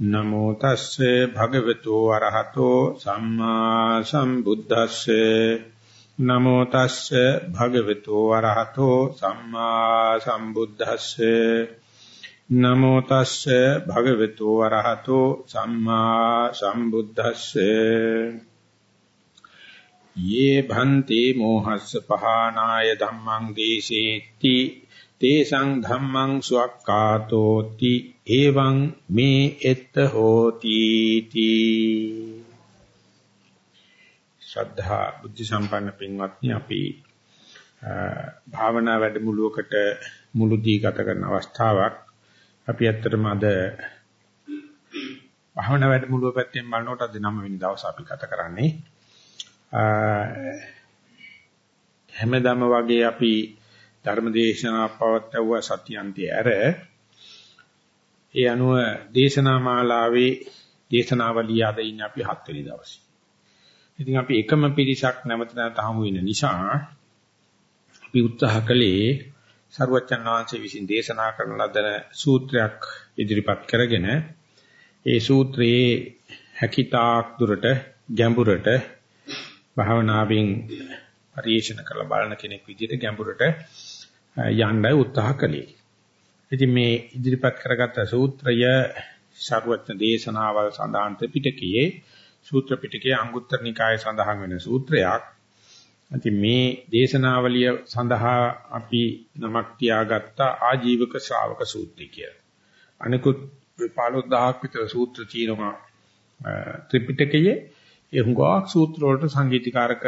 නමෝ තස්සේ භගවතු වරහතෝ සම්මා සම්බුද්දස්සේ. නමෝ තස්සේ භගවතු වරහතෝ සම්මා සම්බුද්දස්සේ. නමෝ තස්සේ භගවතු වරහතෝ සම්මා සම්බුද්දස්සේ. යේ භන්ති මෝහස්ස පහනාය ධම්මං දේසේති තේසං ධම්මං සුවක්කාතෝති එවං මේ එත්ත හෝති තී. ශ්‍රද්ධා බුද්ධ සම්පන්න පින්වත්නි අපි භාවනා වැඩමුළුවකට මුළු දී ගත කරන අවස්ථාවක්. අපි ඇත්තටම අද භාවනා වැඩමුළුව පැත්තෙන් බලනකොට අද 9 වෙනි දවස් අපි ගත කරන්නේ. හැමදාම වගේ අපි ධර්මදේශනා පවත්වුවා සත්‍යන්තය ඇර ඒ අනුව දේශනා මාලාවේ දේශනාවලිය අද ඉන්නේ අපි 7 වෙනි දවසේ. ඉතින් අපි එකම පිරිසක් නැවත නැවත හමු වෙන නිසා අපි උත්සාහ කළේ සරුවචන් වහන්සේ විසින් දේශනා කරන ලදන සූත්‍රයක් ඉදිරිපත් කරගෙන ඒ සූත්‍රයේ හැකිතාක් දුරට ගැඹුරට භාවනාවෙන් පරිශන කරලා බලන කෙනෙක් විදිහට ගැඹුරට යන්නයි උත්සාහ කළේ. ඉතින් මේ ඉදිරිපත් කරගත්ත සූත්‍රය ශාරවත්න දේශනාවල් සඳහන් පිටකයේ සූත්‍ර පිටකයේ අංගුත්තර නිකායේ සඳහන් වෙන සූත්‍රයක්. ඉතින් මේ දේශනාවලිය සඳහා අපි නමක් තියාගත්ත ආජීවක ශ්‍රාවක සූත්‍රය කියලා. අනිකුත් 15000ක් විතර සූත්‍ර තියෙනවා ත්‍රිපිටකයේ ඒ හුඟක් සූත්‍ර වලට සංගීතීකාරක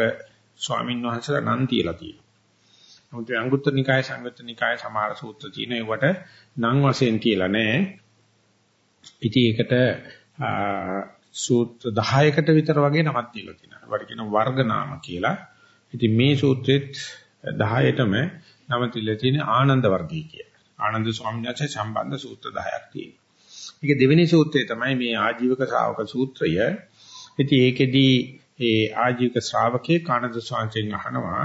ස්වාමින් වහන්සේලා නම් තියලා තියෙනවා. නමුත් අංගුත්තර නිකාය සංගුත්තර නිකාය සමහර සූත්‍ර තියෙන ඒවට නම් වශයෙන් කියලා නැහැ. ඉතින් ඒකට සූත්‍ර 10කට විතර වගේ නමක් තියලා තියෙනවා. ඒවට කියන වර්ග නාම කියලා. ඉතින් මේ සූත්‍රෙත් 10ටම නම තියලා තියෙන ආනන්ද වර්ගය කියලා. ආනන්ද ස්වාමීන් වහන්සේ සම්බන්ධ සූත්‍ර 10ක් තියෙනවා. මේක දෙවෙනි සූත්‍රය තමයි මේ ආජීවක ශ්‍රාවක සූත්‍රය. ඉතින් ඒකෙදී ඒ ආජීවක ශ්‍රාවකේ කාණද ස්වාමීන් අහනවා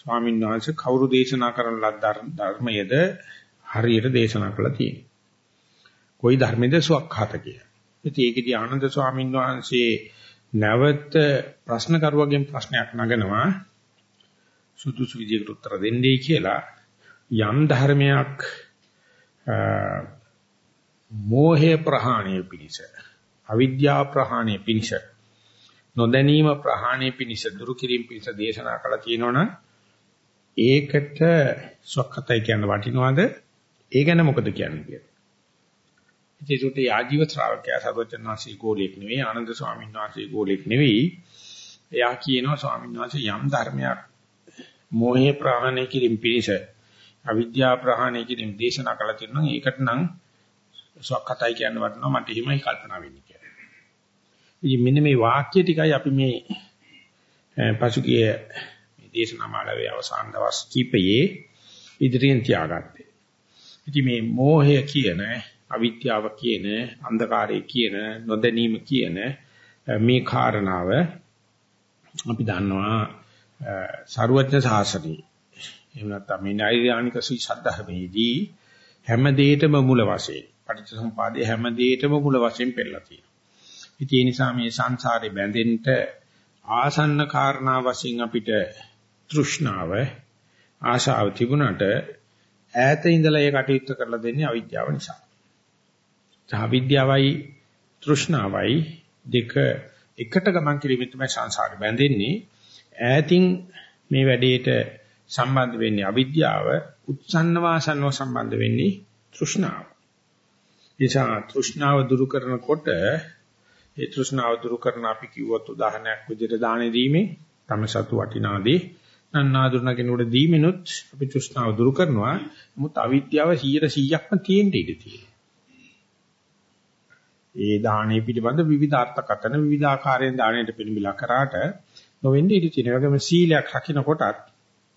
ස්වාමීන් වහන්සේ කවුරු දේශනා කරන ලද ධර්මයේද හරියට දේශනා කළා තියෙන්නේ. කොයි ධර්මයේද සුවක්ඛාත කියලා. ඉතින් ඒකදී ආනන්ද ස්වාමීන් වහන්සේ නැවත ප්‍රශ්න කරුවගෙන් ප්‍රශ්නයක් නගනවා සුදුසු විදිහකට උත්තර දෙන්නයි කියලා යම් ධර්මයක් මෝහය ප්‍රහාණය පිණිස අවිද්‍යාව ප්‍රහාණය පිණිස නොදැනීම ප්‍රහාණය පිණිස දුරු කිරීම පිණිස දේශනා කළා කියනවනම් ඒකට සොක්කතයි කියන වටිනවද? ඒ ගැන මොකද කියන්නේ කියලා. ඉතින් ඒකට ආජීව ශ්‍රාවකයා සර්වචන්නාසී ගෝලෙක් නෙවෙයි ආනන්ද ස්වාමීන් වහන්සේ ගෝලෙක් නෙවෙයි. එයා කියනවා ස්වාමීන් වහන්සේ යම් ධර්මයක් මෝහේ ප්‍රහාණය කිරීම පිණිස අවිද්‍යාව ප්‍රහාණය කිරීම දේශනා කළා තියෙනවා. ඒකට නම් සොක්කතයි කියන වටිනවා මට එහෙමයි කල්පනා වෙන්නේ කියලා. ඉතින් මෙන්න මේ වාක්‍ය ටිකයි අපි මේ පසුගිය දේශනා මාලාවේ අවසාන දවස් කිපයේ ඉදිරියෙන් තියාගත්තේ. ඉතින් මේ මෝහය කියන, අවිද්‍යාව කියන, අන්ධකාරය කියන, නොදැනීම කියන මේ කාරණාව අපි දන්නවා සරුවඥ සාසනයේ. එහෙම නැත්නම් මේ නෛර්යානික සද්ධර්මයේදී හැම දෙයකම මුල වශයෙන් පටිච්චසමුපාදයේ හැම දෙයකම මුල වශයෙන් පෙළලා තියෙනවා. ඉතින් ඒ නිසා මේ සංසාරේ බැඳෙන්න ආසන්න කාරණා වශයෙන් අපිට තෘෂ්ණාව ආශාව තිබුණාට ඈත ඉඳලා ඒ කටයුත්ත කරලා දෙන්නේ අවිද්‍යාව නිසා. අවිද්‍යාවයි තෘෂ්ණාවයි දෙක එකට ගමන් කිරීමෙන් තමයි සංසාරේ බැඳෙන්නේ. ඈතින් මේ වැඩේට සම්බන්ධ වෙන්නේ අවිද්‍යාව, උත්සන්න වාසනව සම්බන්ධ වෙන්නේ තෘෂ්ණාව. එසා තෘෂ්ණාව දුරු කරනකොට ඒ තෘෂ්ණාව දුරු කරන අපි කිව්වොත් උදාහරණයක් විදිහට දානෙ දීමේ තම සතු වටිනාදී නන්නාඳුන කෙනෙකුට දීමිනුත් අපි තෘෂ්ණාව දුරු කරනවා. නමුත් අවිද්‍යාව 100%ක්ම තියෙන්න ඉඩ තියෙනවා. ඒ දාහනේ පිළිබඳ විවිධ අර්ථකථන විවිධාකාරයෙන් දාණයට පිළිඹලා කරාට නොවෙන්නේ ඉඳී තියෙන වගේම සීලයක් රකින්නකොටත්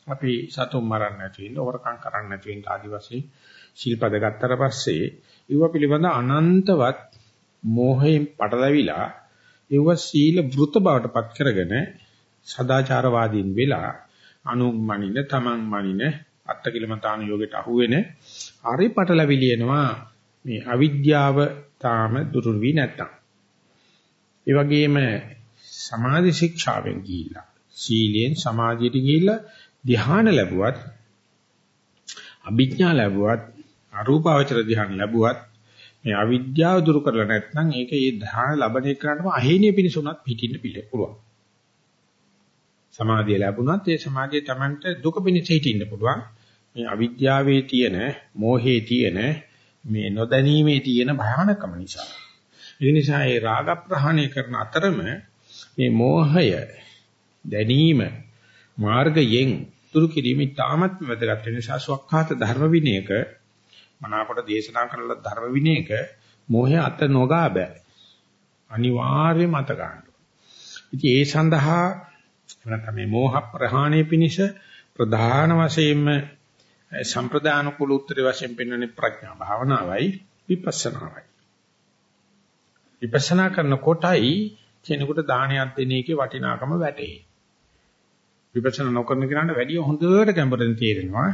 අපි සතුම් මරන්න නැති වෙන්න, හොරකම් කරන්න නැති වෙන්න ආදි වශයෙන් ශීල්පද ගත්තට පස්සේ ඊව පිළිබඳ අනන්තවත් මෝහයෙන් පටලැවිලා ඊව සීල වෘත බවට පත් කරගෙන සදාචාරවාදීන් වෙලා අනුන් මනින, තමන් මනින, අත්තකිලමතාන යෝගයට අහුවෙන හරි පටලවිලියනවා මේ අවිද්‍යාව තාම දුරු වී නැත්තම්. ඒ වගේම සමාධි ශික්ෂාවෙන් ගිහිල්ලා සීලයෙන් සමාධියට ගිහිල්ලා ධ්‍යාන ලැබුවත් අභිඥා ලැබුවත් අරූපාවචර ධ්‍යාන ලැබුවත් මේ අවිද්‍යාව දුරු කරලා නැත්නම් ඒක ඒ ධ්‍යාන ලැබෙන එකනටම අහේනිය පිණිසුණත් පිටින්න පිළ පුළුවන්. සමාධිය ලැබුණත් ඒ සමාධිය Tamanට දුක පිණිස හිටින්න පුළුවන්. මේ අවිද්‍යාවේ තියෙන, මෝහයේ තියෙන, මේ නොදැනීමේ තියෙන භයානකම නිසා. ඒ නිසා ඒ රාග ප්‍රහාණය කරන අතරම මේ මෝහය දැනීම මාර්ගයෙන් දුරු කිරීම ඉතාමත් වැදගත් වෙන නිසා සවක්ඛාත ධර්ම විනයක මනාකොට දේශනා කරන ධර්ම විනයක මෝහය අත නොගා බෑ. අනිවාර්යයෙන්ම අත ගන්න. ඉතින් ඒ සඳහා නැත්නම් මේ මෝහ ප්‍රහාණය පිණිස ප්‍රධාන වශයෙන්ම සම්ප්‍රදාන කුල උත්තරේ වශයෙන් පෙන්වන්නේ ප්‍රඥා භාවනාවයි විපස්සනාවයි. විපස්සනා කරනකොටයි කෙනෙකුට දානයක් දෙන එකේ වටිනාකම වැටේ. විපස්සනා නොකරන කෙනාට වැඩිය හොඳට ගැඹුරින් තේරෙනවා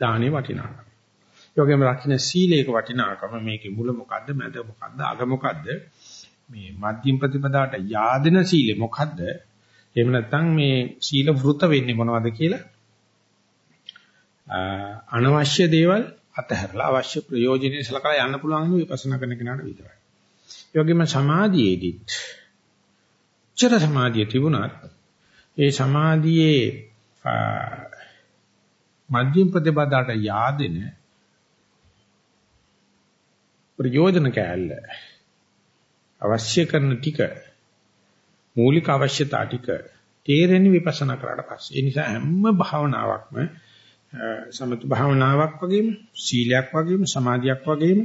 දානේ වටිනාකම. ඒ වගේම රකින්න සීලේක වටිනාකම මේකේ මුල මොකද්ද මැද මොකද්ද අග මොකද්ද මේ මධ්‍යම ප්‍රතිපදාට yaadena සීලේ මොකද්ද එහෙම නැත්නම් මේ සීල වෘත වෙන්නේ මොනවද කියලා අනවශ්‍ය දේවල් අතහැරලා අවශ්‍ය ප්‍රයෝජනෙ සලකලා යන්න පුළුවන් විපස්සනා කරන කෙනාට විතරයි. ඒ වගේම සමාධියේදීත් චර සමාධිය තිබුණත් ඒ සමාධියේ මධ්‍යම ප්‍රතිපදාට yaadෙන ප්‍රයෝජන කැලල අවශ්‍ය කරන ටික මූලික අවශ්‍යතා ටික තේරෙන්නේ විපස්සනා කරාට පස්සේ. ඒ නිසා හැම භාවනාවක්ම සමත භාවනාවක් වගේම සීලයක් වගේම සමාධියක් වගේම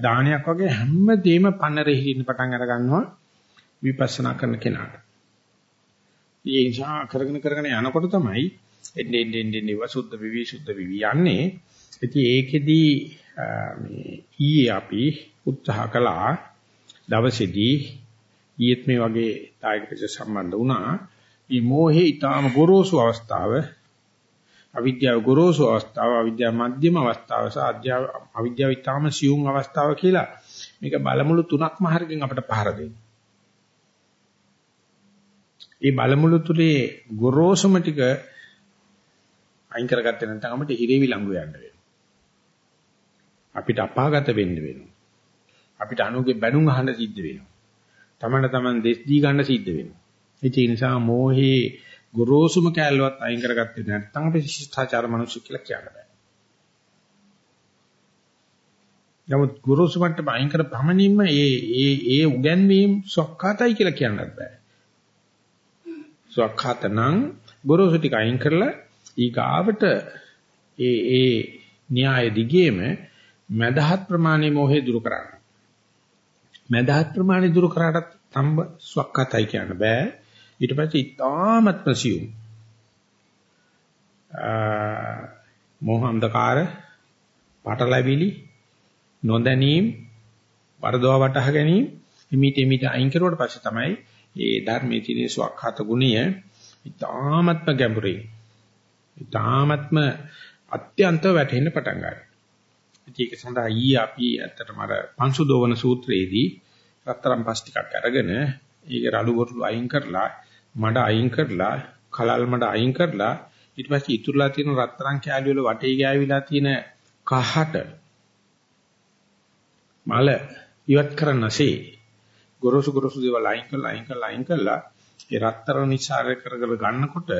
දානයක් වගේ හැම දෙයක්ම පන්නරෙ හිින්න පටන් අර ගන්නවා විපස්සනා කරන කෙනාට. ඒ නිසා කරගෙන කරගෙන යනකොට තමයි එන්නේ එන්නේ එන්නේ වසුද්ධ විවි සුද්ධ විවි යන්නේ. ඉතින් ඒකෙදී මේ ඊයේ අපි උත්සාහ කළා දවසේදී ඊයේත් මේ වගේ තායක පිට සම්බන්ධ වුණා. මේ මොහේ ඊටාම ගොරෝසු අවස්ථාව අවිද්‍යාව ගොරෝසු අවස්ථාව අවිද්‍යාව මධ්‍යම අවස්ථාව සහ අධ්‍යාව අවිද්‍යාව ඊටාම සියුම් අවස්ථාව කියලා මේක බලමුළු තුනක්ම හරියෙන් අපිට පහර දෙන්න. ඒ බලමුළු තුලේ ගොරෝසුම ටික අයින් කරගත්තේ නැත්නම් අපිට හිරේවි ළඟු යන්න වෙනවා. අපිට අපාගත වෙන්න වෙනවා. අපිට අනුගේ බැනුම් අහන්න සිද්ධ වෙනවා. තමන්න තමන් දෙස් දී ගන්න සිද්ධ වෙනවා. ඒ නිසා මෝහේ ගොරෝසුම කැලලවත් අයින් කරගත්තේ නැත්නම් අපි ශිෂ්ටාචාර මිනිස්සු කියලා කියන්න බෑ. නමුත් ගොරෝසු මට්ටම අයින් කර පමණින්ම ඒ ඒ ඒ උගන්වීම් සොක්කාතයි කියලා කියන්නත් බෑ. සොක්කාතනම් ගොරෝසු ටික අයින් කරලා ඊගාවට ඒ ඒ න්‍යාය දිගේම මදහත් ප්‍රමාණයේ මොහේ දුරු කරන්න. මැදහත් ප්‍රමාණය දුරු කරාටත් තම්බ ස්වක්කතයි කියන්න බෑ. ඊට පස්සේ ඊටාමත් ප්‍රසියුම්. මෝහ අන්ධකාර, පටලැවිලි, නොදැනීම්, වරදවා වටහා ගැනීම හිමීට හිමීට අයින් කරුවට පස්සේ තමයි මේ ධර්මයේ තියෙන ස්වක්හත ගුණය ඊටාමත්ම ගැඹුරින් ඊටාමත්ම අත්‍යන්ත වැටෙන්න පටන් ගන්නවා. ඒක සඳහා ඊ අපි ඇත්තටම අර පංසුදෝවන සූත්‍රයේදී රත්තරන් පස් ටිකක් අරගෙන ඒක රළු බොරළු අයින් කරලා මඩ අයින් කරලා කලල් මඩ අයින් කරලා ඊට පස්සේ ඉතුරුලා තියෙන රත්තරන් කෑලි වල වටේ ගෑවිලා තියෙන කහට මල ඉවත් කරන්නසේ ගොරොසු ගොරොසු දේවල් අයින් කරලා අයින් කරලා අයින් කරලා ඒ රත්තරන් නිසාර කරගෙන ගන්නකොට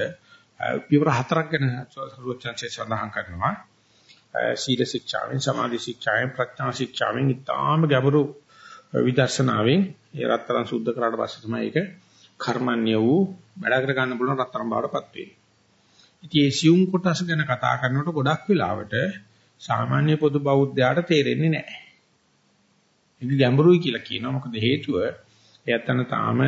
පියවර හතරක් ගැන සරුවචන්සේ සඳහන් කරනවා. සීල ශික්ෂාවෙන් සමාධි ශික්ෂාවෙන් ප්‍රඥා ශික්ෂාවෙන් ඊටාම ගැඹුරු විදර්ශනාවෙන් ඒ රත්තරන් සුද්ධ කරාට පස්සේ තමයි ඒක කර්මන්‍ය වූ වැඩ කර ගන්න පුළුවන් රත්තරන් බවටපත් වෙන්නේ. ඉතින් මේ සියුම් කොටස ගැන කතා කරනකොට ගොඩක් වෙලාවට සාමාන්‍ය පොදු බෞද්ධයාට තේරෙන්නේ නැහැ. ඒක ගැඹුරුයි කියලා කියනවා. මොකද හේතුව එයත්න තාම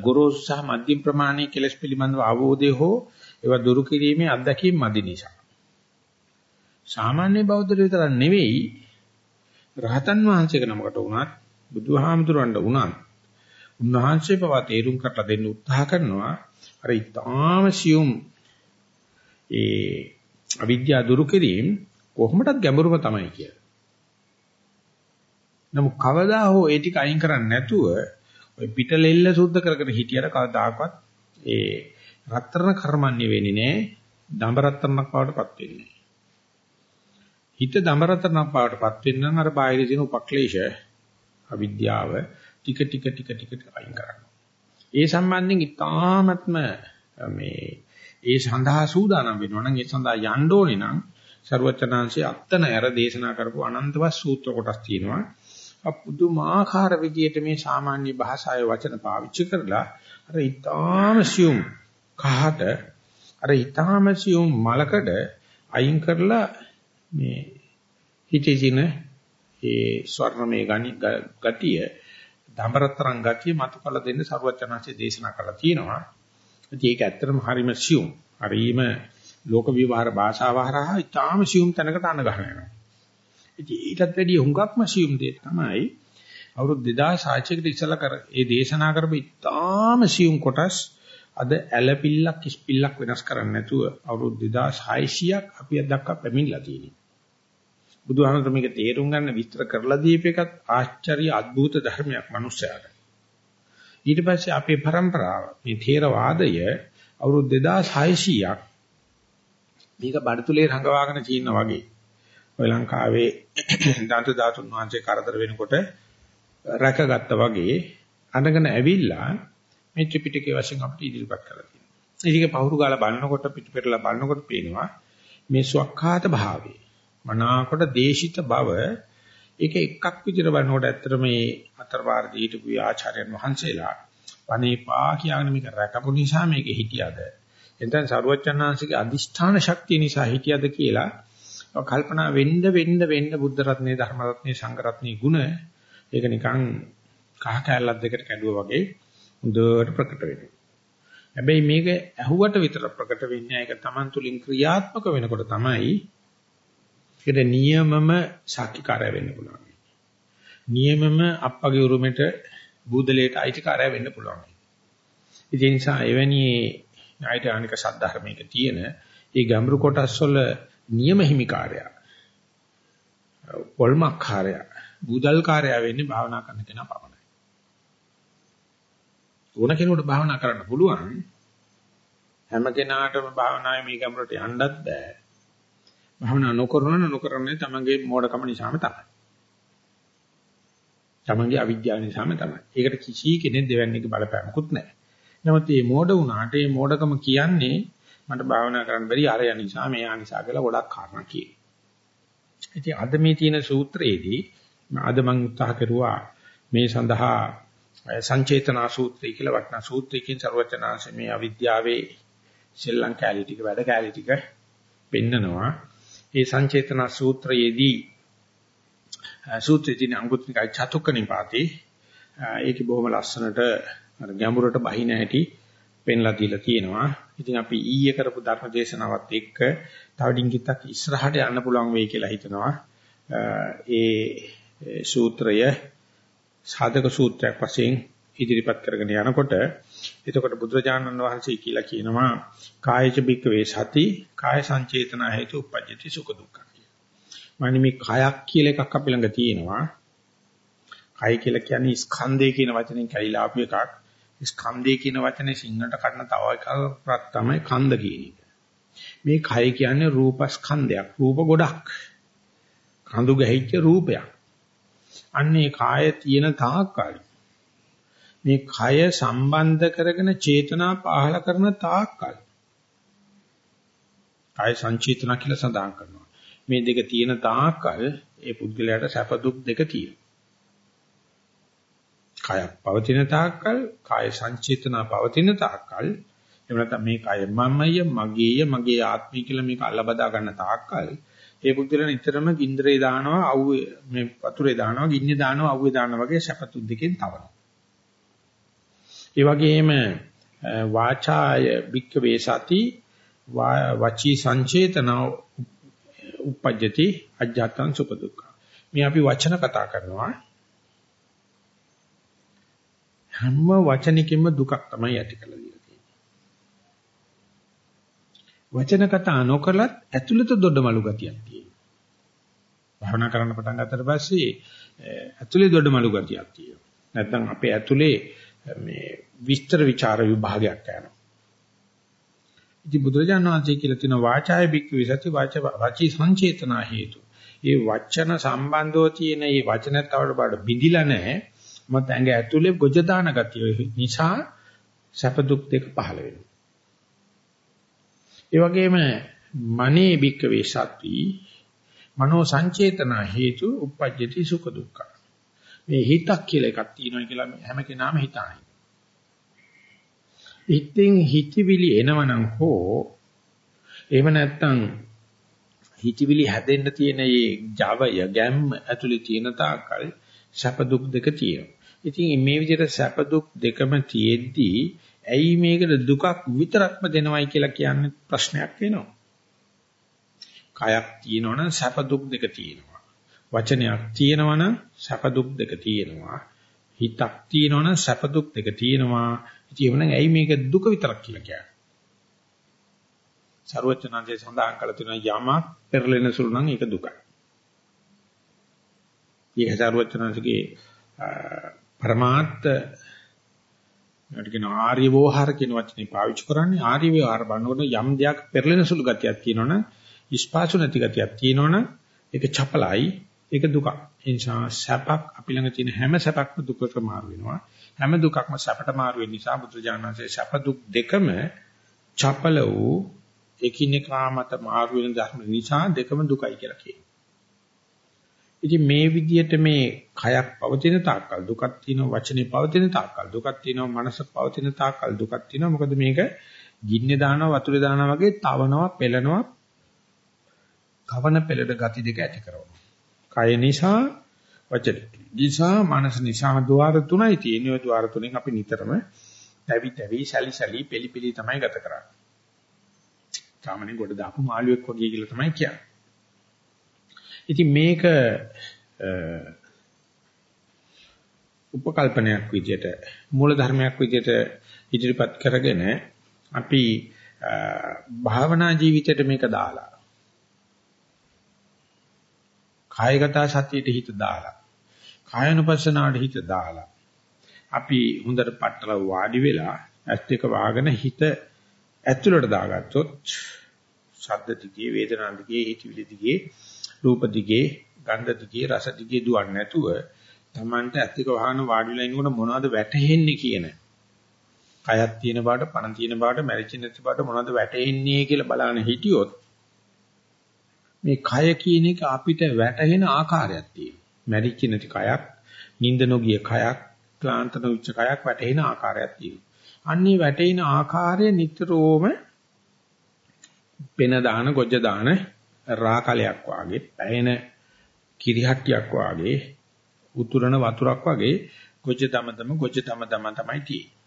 ගුරුස් සහ මධ්‍යම ප්‍රමාණයේ කෙලස් පිළිබඳව අවබෝධය හෝ ඒවා දුරු කිරීමේ අත්දැකීම් මදි නිසා. සාමාන්‍ය බෞද්ධ විතර නෙවෙයි රහතන් වහන්සේක නමකට වුණත් බුදුහාමුදුරන්ට වුණත් උන්වහන්සේ පවා තේරුම් කරලා දෙන්න උත්සාහ කරනවා අර ඊටාම සියුම් ඒ අවිද්‍යාව දුරු කිරීම කොහොමදත් ගැඹුරුම තමයි කියලා. නමුත් කවදා හෝ ඒ ටික අයින් කරන්නේ නැතුව ඔය පිටලෙල්ල සුද්ධ කර කර හිටියට කවදාකවත් ඒ රත්තරන කර්මන්නේ වෙන්නේ නැහැ. දඹ රත්තරණක් බවටපත් වෙන්නේ නැහැ. හිත දඹ රත්තරණක් බවටපත් වෙන්න නම් අර බාහිර දින උපක්ලේශ අවිද්‍යාව ටික ටික ටික ටික අයින් කරන්න. ඒ සම්බන්ධයෙන් ඉතාමත්ම මේ ඒ සඳහා සූදානම් වෙනවා නම් ඒ සඳහා යන්න ඕනේ නම් ਸਰවචනාංශයේ අත්තන ඇර දේශනා කරපු අනන්තවත් සූත්‍ර කොටස් තියෙනවා. අපුදුමාකාර විදියට මේ සාමාන්‍ය භාෂාවේ වචන පාවිච්චි කරලා අර ඊටාම සියුම් කහට අර ඊටාම සියුම් මලකඩ අයින් කරලා මේ හිතේ තියෙන ඒ ස්වර්ණමය ගතිය දඹරතරන් ගතිය මතු කළ දෙන්න සරුවචනාංශයේ දේශනා කරලා තියෙනවා. ඒක ඇත්තටම හරිම සියුම්. හරිම ලෝක විවහාර භාෂාව හරහා ඊටාම සියුම් තැනකට අන ගහනවා. ඉතින් ඊටත් වැඩිය හුඟක්ම සියුම් දෙයක් තමයි අවුරුදු 2600 කට ඉස්සලා කර ඒ දේශනා කරපු ඊටාම සියුම් කොටස් අද ඇලපිල්ලක් කිස්පිල්ලක් වෙනස් කරන්නේ නැතුව අවුරුදු 2600ක් අපි අද දක්වා පැමිණලා තියෙනවා. බුදුහාමර මේක තේරුම් ගන්න විස්තර කරලා දීපේකත් ආශ්චර්ය අద్භූත ධර්මයක් මිනිස්සයාට. ඊට පස්සේ අපේ પરම්පරාව මේ ථේරවාදය අවුරුදු 2600ක් මේක බඩතුලේ රඟවාගෙන තියෙනා වගේ. ඔය ලංකාවේ දන්ත ධාතුන් වහන්සේ කරදර වෙනකොට රැකගත්තා වගේ අඳගෙන ඇවිල්ලා මේ ත්‍රිපිටකයේ වශයෙන් අපිට ඉදිරිපත් කරලා තියෙනවා. ඒක පහුරු ගාලා බලනකොට පිටු පෙරලා බලනකොට පේනවා මේ ස්වකහාත භාවයේ මනාකොට දේශිත බව ඒක එකක් විදිහට බලනකොට ඇත්තට මේ අතරපාර දීටපු ආචාර්යයන් වහන්සේලා වනේපා කියන මේක රැකපු නිසා මේක හිටියද එතෙන් සරුවචනාංශිකේ අදිෂ්ඨාන ශක්තිය නිසා හිටියද කියලා කල්පනා වෙන්න වෙන්න වෙන්න බුද්ධ රත්නේ ධර්ම රත්නේ සංඝ රත්නේ ගුණ ඒක නිකන් කහ කැලලක් දෙකට කැඩුවා වගේ හොඳට ප්‍රකට වෙනවා. හැබැයි මේක ඇහුවට විතර ප්‍රකට වෙන්නේ ඒක Taman තුලින් ක්‍රියාත්මක වෙනකොට තමයි ඒකට නියමම සාක්ෂිකාරය වෙන්න පුළුවන්. නියමම අප්පගේ උරුමෙට බූදලයට අයිතිකාරය වෙන්න පුළුවන්. ඒ නිසා එවැනි ඥායිතානික සද්ධර්මයක තියෙන මේ ගැඹුරු කොටස් වල නියම හිමිකාරය පොල්මක්කාරය බුදල්කාරය වෙන්නේ භාවනා කරන කෙනා පමණයි. ඕන කෙනෙකුට භාවනා කරන්න පුළුවන්. හැම කෙනාටම භාවනාවේ මේ ගැඹුරට යන්නත් බෑ. භාවනා නොකරන නොකරන්නේ තමන්ගේ මෝඩකම නිසාම තමයි. තමන්ගේ අවිද්‍යාව නිසාම තමයි. ඒකට කිසි කෙනෙක් දෙවන්නේක බලපෑමකුත් නැහැ. නමුත් මේ මෝඩ වුණාට මේ මෝඩකම කියන්නේ මට භාවනා කරන්න බැරි අරය නිසා මෙයා නිසා කියලා ගොඩක් කාරණා කියනවා. ඉතින් අද මේ තියෙන සූත්‍රයේදී අද මම උත්සාහ කරුවා මේ සඳහා සංචේතනා සූත්‍රය කියලා වටනා සූත්‍රයකින් ਸਰවචනාංශ මේ අවිද්‍යාවේ ශ්‍රී ලංකාවේ ටික වැඩ කැලී ටික පෙන්නනවා. ඒ සංචේතන සූත්‍රයේදී සූත්‍රයේදී අංගුත්නිකයි චතුක්ක නිපාතේ ඒකේ බොහොම ලස්සනට අර ගැඹුරට බහින හැටි පෙන්ලා දීලා තියෙනවා. ඉතින් අපි ඊයේ කරපු ධර්ම දේශනාවත් එක්ක තව ඩිංගිත්තක් ඉස්සරහට යන්න පුළුවන් වෙයි කියලා හිතනවා. ඒ සූත්‍රය සාධක සූත්‍රයක් වශයෙන් ඉදිරිපත් කරගෙන යනකොට එතකොට බුදුරජාණන් වහන්සේ කියලා කියනවා කායච බික්කවේ සති කාය සංචේතන හේතු උපජ්ජති සුඛ දුක්ඛ කියලා. මන්නේ මේ කයක් කියලා එකක් අපි ළඟ තියෙනවා. කය කියලා කියන්නේ ස්කන්ධය කියන වචනෙන් කැලිලා ආපු එකක්. ස්කන්ධය කියන වචනේ සිංහලට කඩන තව එකක් තමයි කන්ද කියන එක. මේ කය කියන්නේ රූප ස්කන්ධයක්. රූප ගොඩක්. කඳු ගැහිච්ච රූපයක්. අන්නේ කාය තියෙන තාක්කල් මේ කය සම්බන්ධ කරගෙන චේතනා පහල කරන තාක්කල් කය සංචේතනා කියලා සඳහන් කරනවා. මේ දෙක තියෙන තාක්කල් ඒ පුද්ගලයාට සැප දුක් දෙක තියෙනවා. කය පවතින තාක්කල් කාය සංචේතනා පවතින තාක්කල් එහෙම නැත්නම් මේ කය මමය මගේය මගේ ආත්මය කියලා මේක අල්ලබදා ගන්න තාක්කල් ඒ පුද්ගලයා නිතරම ගින්දරේ දානවා අවුවේ මේ වතුරේ දානවා ගින්නේ දානවා අවුවේ දානවා වගේ සැප දුක් දෙකෙන් තවනවා. ඒ වගේම වාචාය භික්කවේ සති වචී සංචේතන උපජ්ජති අජ්ජත්තං සුපදුක්ඛ මේ අපි වචන කතා කරනවා. හැම වචනකින්ම දුකක් තමයි ඇති කරලා දීලා තියෙන්නේ වචන කතා නොකලත් ඇතුළත දොඩමලු ගතියක් තියෙනවා. භාවනා කරන්න පටන් ගත්තට පස්සේ ඇතුලේ දොඩමලු ගතියක් තියෙනවා. නැත්නම් අපේ ඇතුලේ මේ විස්තර ਵਿਚාර විභාගයක් යනවා. ඉතින් බුදුරජාණන් වහන්සේ කියලා තියෙන වාචාය බික්ක විසති වාච වාචී සංචේතනා හේතු. මේ වචන සම්බන්ධව තියෙන මේ වචනත් තවට බඩ බිඳිලා නැහැ. මත ඇඟ ඇතුලේ ගොජ දාන ගතිය නිසා සැප දුක් දෙක පහළ වෙනවා. ඒ වගේම මනේ බික්ක වේසත්වි මනෝ සංචේතනා හේතු උප්පජ්ජති සුඛ දුක්ඛ. මේ හිතක් කියලා එකක් තියෙනවා කියලා හැම කෙනාම හිතනයි. හිතෙන් හිතවිලි එනවනම් හෝ එහෙම නැත්නම් හිතවිලි හැදෙන්න තියෙන මේ Java ගැම්ම ඇතුලේ තියෙන තාකල් සැප දුක් දෙක තියෙනවා. ඉතින් මේ විදිහට සැප දුක් දෙකම තියෙද්දී ඇයි මේකට දුකක් විතරක්ම දෙනවයි කියලා කියන්නේ ප්‍රශ්නයක් වෙනවා. කයක් තියෙනවනම් සැප දුක් දෙක තියෙනවා. වචනයක් තියෙනවනම් සැප දුක් දෙක තියෙනවා. හිතක් තියෙනවනම් සැප දුක් දෙක තියෙනවා. ඉතින් එවනම් ඇයි මේක දුක විතරක් කියලා කියන්නේ? ਸਰවචනන්දේ සඳහන් කළ තියෙනවා යම පෙරලෙන සුළු නම් ඒක දුකයි. ඊට ਸਰවචනන්දගේ පරමාර්ථ නඩගෙන ආර්ය වෝහාර කියන වචනේ පාවිච්චි කරන්නේ ආර්ය වෝහාර බණ්ඩෝන යම් දෙයක් පෙරලෙන සුළු ගතියක් තියෙනවනම් ස්පාසු නැති ගතියක් තියෙනවනම් ඒක චපලයි ඒක දුකක්. ඒ නිසා සැපක් අපි ළඟ තියෙන හැම සැපක්ම දුකට මාරු වෙනවා. හැම දුකක්ම සැපට මාරු වෙන නිසා බුදුජානනාංශයේ සැප දුක් දෙකම චපල වූ එකිනෙකා මත මාරු වෙන ධර්ම නිසා දෙකම දුකයි කියලා කියනවා. ඉතින් මේ විදිහට මේ කයක් පවතින තාක්කල් දුකක් තියෙනවා වචනේ පවතින තාක්කල් දුකක් තියෙනවා මනස පවතින තාක්කල් දුකක් තියෙනවා මොකද මේක ගින්නේ දානවා වතුරේ දානවා වගේ තවනවා පෙළනවා කවන පෙළට ගති දෙක ඇති කරනවා. කය නිසා වචන නිසා මනස නිසා ద్వාර තුනයි තියෙන. ওই ద్వාර තුනෙන් අපි නිතරම දැවි දැවි සැලි සැලි පිළිපිලි තමයි ගත කරන්නේ. සාමාන්‍යයෙන් ගොඩ දාපු මාළුවෙක් වගේ කියලා තමයි කියන්නේ. ඉතින් මේක උපකල්පනයක් විදිහට මූල ධර්මයක් විදිහට ඉදිරිපත් කරගෙන අපි භාවනා ජීවිතයට මේක දාලා කායගත සතියට හිත දාලා කායනුපස්සනාවට හිත දාලා අපි හොඳට පట్టල වාඩි වෙලා ඇස් දෙක වහගෙන හිත ඇතුළට දාගත්තොත් ශබ්ද දිගේ වේදනා දිගේ හිතවිලි දිගේ රූප දිගේ ගන්ධ දිගේ රස දිගේ දුවන්නේ නැතුව Tamanට ඇස් දෙක වහන වාඩි වෙලා ඉන්නකොට මොනවද වැටහෙන්නේ කියන කයක් තියෙන බාට පණ තියෙන බාට මැරිච්ච නැති බාට මොනවද වැටෙන්නේ කියලා බලන්න හිටියොත් මේ කය කියන එක අපිට වැටහෙන ආකාරයක් තියෙනවා. මැරිච්ච නැති කයක්, නිින්ද නොගිය කයක්, ක්ලාන්ත නොවිච්ච කයක් වැටහෙන ආකාරයක් තියෙනවා. අන්නේ වැටෙන ආකාරය නිතරම පෙන දාන, ගොජ දාන රාකලයක් වාගේ, පැයෙන කිරිහට්ටියක් වාගේ, උතුරන වතුරක් වාගේ ගොජ දම දම ගොජ දම දම තමයි තියෙන්නේ.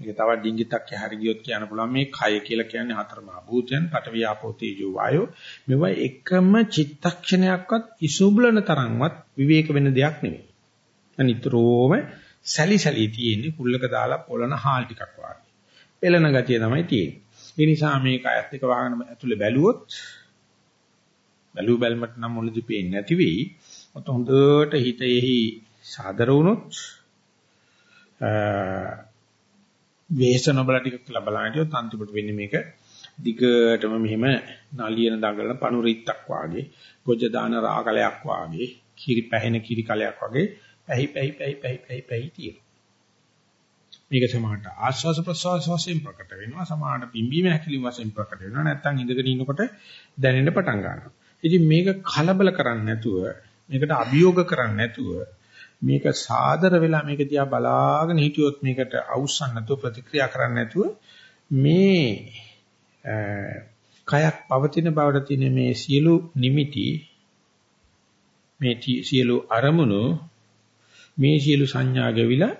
මේක තවත් ඩිංගිතක් යහරි ගියොත් කියන්න පුළුවන් මේ කය කියලා කියන්නේ හතර මහා භූතයන් පඨවි ආපෝ තේජෝ වායෝ මේවා එකම චිත්තක්ෂණයක්වත් ඉසුබලන තරම්වත් විවේක වෙන දෙයක් නෙමෙයි. අනිතරෝම සැලි සැලි තියෙන්නේ කුල්ලක දාලා පොළන හාල් ටිකක් වගේ. පෙළන ගතිය තමයි තියෙන්නේ. ඒ නිසා මේ කයත් එක වහගෙන ඇතුලේ බැලුවොත් බැලු බැලමට නම් මුලදී පේන්නේ නැති වෙයි. ඔත හොඳට හිතෙහි සාදර වුණොත් වෙහෙස නොබල ටිකක් කියලා බලන්න හිටියොත් අන්තිමට වෙන්නේ මේක දිගටම මෙහෙම නලියන දඟලන පණුරිත්තක් වාගේ ගොජ දාන රාගලයක් වාගේ කිරි පැහෙන කිරි කලයක් වගේ පැහි පැහි පැහි පැහි පැහි පැහි තියෙනවා. මේක සමහරට ආශ්වාස ප්‍රශ්වාස වශයෙන් ප්‍රකට වෙනවා සමහරට පිම්බීම හැකිලිම වශයෙන් ප්‍රකට වෙනවා නැත්නම් ඉඳගෙන ඉන්නකොට දැනෙන්න පටන් ගන්නවා. ඉතින් මේක කලබල කරන්නේ නැතුව මේකට අභියෝග කරන්නේ නැතුව මේක සාදර වෙලා මේක දිහා බලාගෙන හිටියොත් මේකට අවුස්සන්න නැතුව ප්‍රතික්‍රියා කරන්න නැතුව මේ කයක් පවතින බවට තියෙන මේ සියලු නිමිටි මේ සියලු අරමුණු මේ සියලු සංඥා ගෙවිලා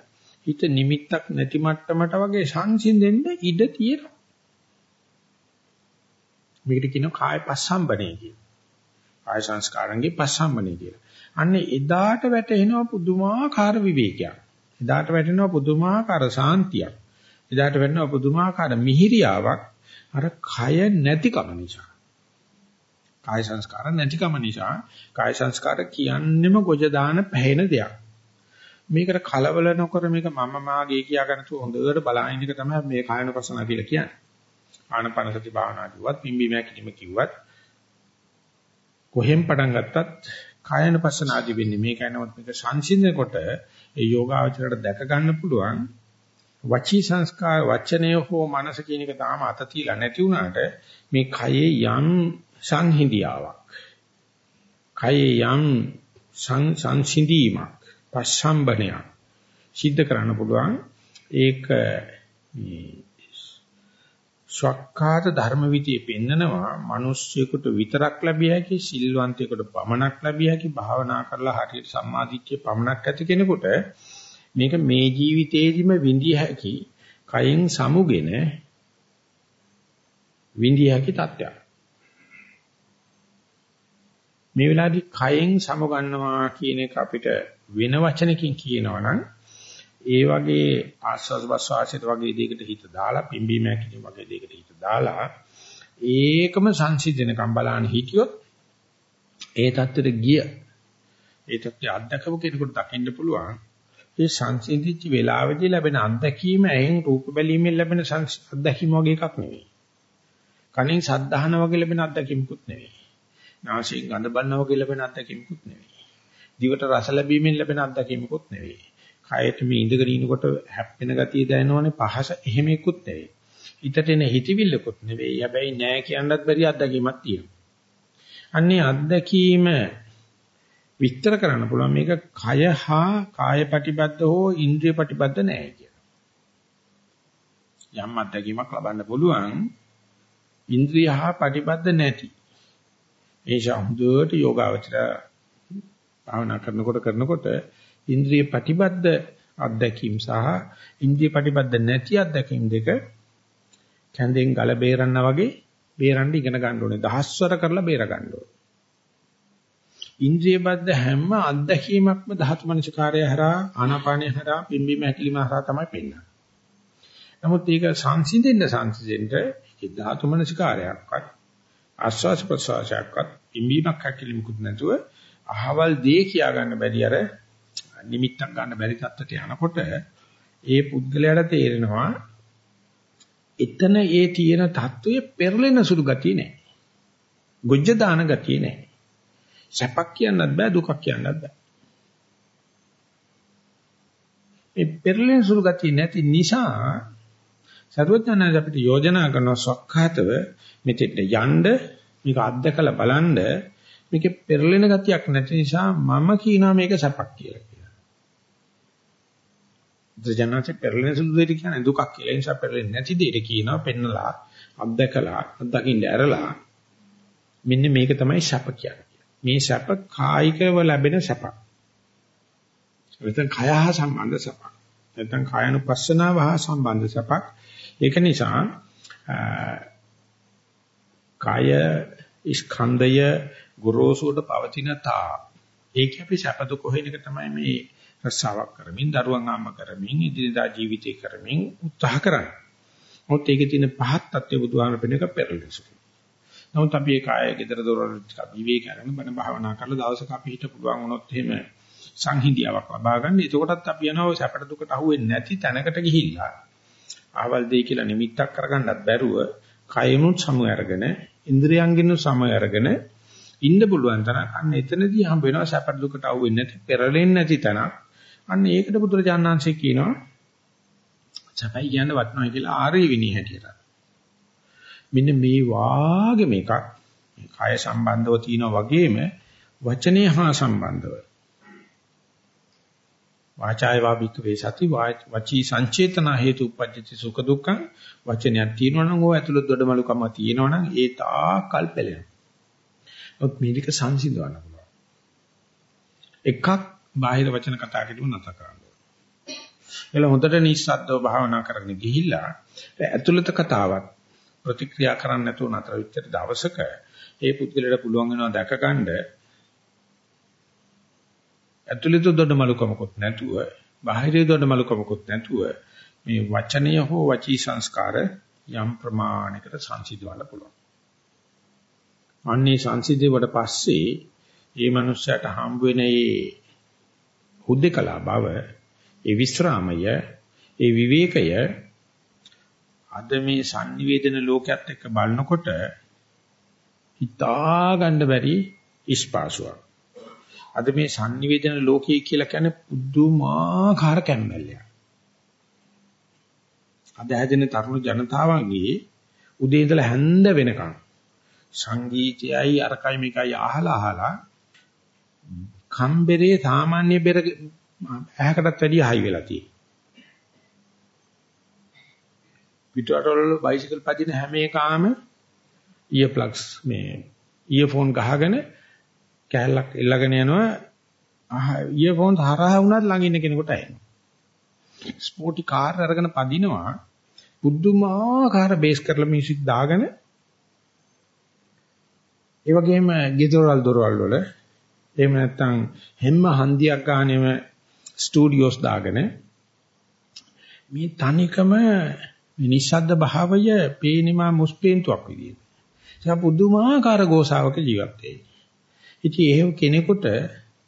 හිත නිමිත්තක් නැති මට්ටමට වගේ සංසිඳෙන්න ඉඩ තියෙනවා. මේකට කියනවා කාය පස්සම්බනේ කියලා. කාය සංස්කාරංගේ පස්සම්බනේ කියලා. අන්න එදාට වැටෙනවා පුදුමාකාර විවේකයක්. එදාට වැටෙනවා පුදුමාකාර සාන්තියක්. එදාට වැටෙනවා පුදුමාකාර මිහිරියාවක් අර කය නැතිකම නිසා. කාය සංස්කාර නැතිකම නිසා කාය සංස්කාර කියන්නෙම ගොජ දාන පැහැෙන දෙයක්. මේකට කලබල නොකර මේක මම මාගේ කියා ගන්න තු හොඳට බලහින් එක තමයි මේ කායනපසන කියලා කියන්නේ. ආනපන සති භාවනා කිව්වත් පිම්බි මෑකිලිම කිව්වත් කොහෙන් පටන් ගත්තත් කායනපසන ආදි වෙන්නේ. මේකයි නමුත් මේක සංසිඳනකොට ඒ යෝගාවචරයට දැක ගන්න පුළුවන්. වචී සංස්කාර වචනය හෝ මනස කියන එක තාම අත තියලා නැති වුණාට මේ කයේ යම් සංහිඳියාවක්. කයේ යම් සංසිඳීමක්. පස්සම්බනයක් සිද්ධ කරන්න පුළුවන්. ඒක ස්වක්කාත ධර්ම විදියේ පෙන්නනවා මිනිස්සුෙකුට විතරක් ලැබිය හැකි සිල්වන්තයෙකුට පමණක් ලැබිය හැකි භාවනා කරලා හරියට සම්මාදිට්ඨිය පමණක් ඇති කෙනෙකුට මේක මේ ජීවිතේදිම විඳිය හැකි කයින් සමුගෙන විඳිය හැකි තත්ත්වයක්. මේ වෙලාවේදී කයෙන් සමගන්නවා කියන එක අපිට වෙන වචනකින් කියනවා නම් ඒ වගේ ආස්වාද ප්‍රසවාසයට වගේ දෙයකට හිත දාලා පිම්බීම හැකිලිම වගේ දෙයකට හිත දාලා ඒකම සංසිඳනකම් බලන්න හිටියොත් ඒ தත්තෙට ගිය ඒ தත්ත්වය අත්දකපු කෙනෙකුට දකින්න පුළුවන් ඒ සංසිඳිච්ච වෙලාවෙදී ලැබෙන අත්දැකීම ඇහෙන් රූප බැලීමෙන් ලැබෙන අත්දැකීම වගේ එකක් නෙවෙයි. කනෙන් සද්ධාහන වගේ ලැබෙන අත්දැකීමකුත් නෙවෙයි. නාසයෙන් ගඳ බලන වගේ ලැබෙන අත්දැකීමකුත් නෙවෙයි. දිවට රස ලැබීමෙන් ලැබෙන අත්දැකීමකුත් නෙවෙයි. කයට මේ ඉඳගෙන ඉනකොට හැප්පෙන ගතිය දැනෙනවනේ පහස එහෙම එක්කුත් නෙවෙයි. හිතට එන හිතවිල්ලකුත් නෙවෙයි. හැබැයි නෑ කියන්නත් බැරි අත්දැකීමක් තියෙනවා. අන්නේ අත්දැකීම විස්තර කරන්න පුළුවන් මේක කය හා කාය ප්‍රතිබද්ධ හෝ ඉන්ද්‍රිය ප්‍රතිබද්ධ නැහැ කියලා. යම් අත්දැකීමක් ලබන්න පුළුවන් ඉන්ද්‍රිය හා ප්‍රතිබද්ධ නැති. ඒ ශබ්දයට යෝගාවචර භාවනා කරනකොට කරනකොට ඉන්ද්‍රිය ප්‍රතිබද්ධ අත්දැකීම් සහ ඉන්ද්‍රිය ප්‍රතිබද්ධ නැති අත්දැකීම් දෙක කැඳෙන් ගල බේරන්නා වගේ බේරන්න ඉගෙන ගන්න ඕනේ. දහස්වර කරලා බේර ගන්න ඕනේ. ඉන්ද්‍රිය බද්ධ හැම අත්දැකීමක්ම ධාතු මනසකාරය හරහා ආනාපානය හරහා පිම්බීම හැකිලිම හරහා තමයි පෙන්වන්නේ. නමුත් ඒක සංසිඳෙන්න සංසිඳෙන්න ඒ ධාතු මනසකාරයක්වත් ආස්වාස් ප්‍රසවාසයක්වත් පිම්බීමක් හැකිලිමකුත් නැතුව අහවල් දේ කියා ගන්න බැරි අර නිමිත්තක් ගන්න බැරි තත්ත්වයට යනකොට ඒ පුද්ගලයාට තේරෙනවා එතන ඒ තියෙන தત્ත්වයේ පෙරලෙන සුළු ගතිය නෑ. ගොජ්ජ දාන ගතිය නෑ. සැපක් කියන්නත් බෑ දුකක් කියන්නත් බෑ. මේ පෙරලෙන සුළු ගතිය නැති නිසා සර්වඥාණන් අපිට යෝජනා කරන සක්කාතව මෙතෙට යන්න මේක අත්දකලා බලන්න මේකේ පෙරලෙන ගතියක් නැති නිසා මම කියනවා මේක සැපක් කියලා. කියලා. දෙජනන්සේ පෙරලෙන සුළු දෙයක් කියන්නේ දුකක් කියලා. ඒ නිසා පෙරලෙන්නේ නැති දෙයක් කියනවා පෙන්නලා අත්දකලා අත්දකින්න ඇරලා මෙන්න මේක තමයි සැප කියන්නේ. මේ සැප කායිකව ලැබෙන සැපක්. නැත්නම් කය හා සම්බන්ධ සැපක්. නැත්නම් කායනුපස්සනාව හා සම්බන්ධ සැපක්. ඒක නිසා කාය ස්කන්ධය ගොරෝසුට පවතින තා ඒක අපි සැප දුක හොයන එක තමයි මේ රස්සාවක් කරමින් දරුවන් අම්ම කරමින් ඉදිරියදා ජීවිතේ කරමින් උත්සාහ කරන්නේ. මොකද ඒකේ තියෙන පහත් තත්ත්ව බුදුහාමර පෙන්නක පෙරලෙසු. නමුත් අපි ඒ කාය gedara දොරවල් ටික විවේක කරන බණ භාවනා කරලා දවසක අපි හිට පුළුවන් වුණොත් එහෙම සංහිඳියාවක් ලබා ගන්න. එතකොටත් අපි යනවා සැපට දුකට අහුවෙන්නේ නැති තැනකට ගිහිල්ලා. ආවල් දෙයි කියලා නිමිත්තක් කරගන්නත් බැරුව කයමුත් සමු අරගෙන ඉන්ද්‍රියංගිනු සමු අරගෙන ඉන්න පුළුවන් තරම් අන්න එතනදී හම්බ වෙනවා සැපට දුකට අහුවෙන්නේ නැති පෙරලෙන්නේ නැති තැනක්. අන්න ඒකට බුදුරජාණන්සේ කියනවා සැපයි කියන්න වටනවා කියලා ආර්ය විනී හැටියට. මෙන්න මේ වාගේ මේකක් කය සම්බන්ධව තියෙනා වගේම වචනේ හා සම්බන්ධව වාචාය වාබික වේ සති වචී සංචේතන හේතු උපජ්ජති සුඛ දුක්ඛං වචනයක් තියෙනවා නම් ඕ ඇතුළත දොඩමලුකම තියෙනවා නම් ඒ තාකල් පෙළෙනවා. ඔත් මේක සංසිඳවන්න පුළුවන්. එකක් බාහිර වචන කතා කිරීම නැත කරන්න. එල හොඳට නිස්සද්දව භාවනා කරගෙන ගිහිල්ලා ඇතුළත කතාවක් ප්‍රතික්‍රියා කරන්නේ නැතුව නතර වෙච්ච දවසක ඒ පුද්ගලයාට පුළුවන් වෙනවා දැකගන්න ඇතුළත දොඩමලුකමකුත් නැතුව බාහිර දොඩමලුකමකුත් නැතුව මේ වචනය හෝ වචී සංස්කාර යම් ප්‍රමාණයකට සංසිඳවන්න පුළුවන්. අන්නේ සංසිද්ධියට පස්සේ මේ මනුස්සයාට හම්බ වෙන ඒ හුදේකලා බව, ඒ විස්රාමය, ඒ විවේකය අද මේ sannivedana ලෝකයක් එක්ක බලනකොට හිතා ගන්න බැරි ඉස්පාසුවක්. අද මේ sannivedana ලෝකය කියලා කියන්නේ පුදුමාකාර කැම්මැල්ලයක්. අද හැදෙන තරුණ ජනතාවගේ උදේ ඉඳලා හැන්ද වෙනකන් සංගීතයයි අරකයි මේකයි අහලා අහලා කම්බරේ සාමාන්‍ය බෙර ඇහැකටත් වැඩිය හයි වෙලා තියෙනවා. පිටරටවල බයිසිකල් පදින හැම එකාම ඉයර් ප්ලග්ස් මේ ඉයර්ෆෝන් ගහගෙන කෑල්ලක් එල්ලගෙන යනවා ඉයර්ෆෝන් හරහා වුණත් ළඟ ඉන්න කෙනෙකුට ඇහෙනවා. ස්පෝටි කාර් අරගෙන පදිනවා බුද්ධමාකාර බේස් කරලා මියුසික් දාගෙන ඒ වගේම ගෙදරවල් දොරවල් වල එහෙම නැත්නම් හැම හන්දියක් ගානෙම ස්ටුඩියෝස් දාගෙන මේ තනිකම නිශ්ශබ්ද භාවය පේනිමා මුස්පේන්තුවක් විදියට. ඒක පුදුමාකාර ගෝසාවක ජීවත් වෙන්නේ. ඉතින් එහෙම කෙනෙකුට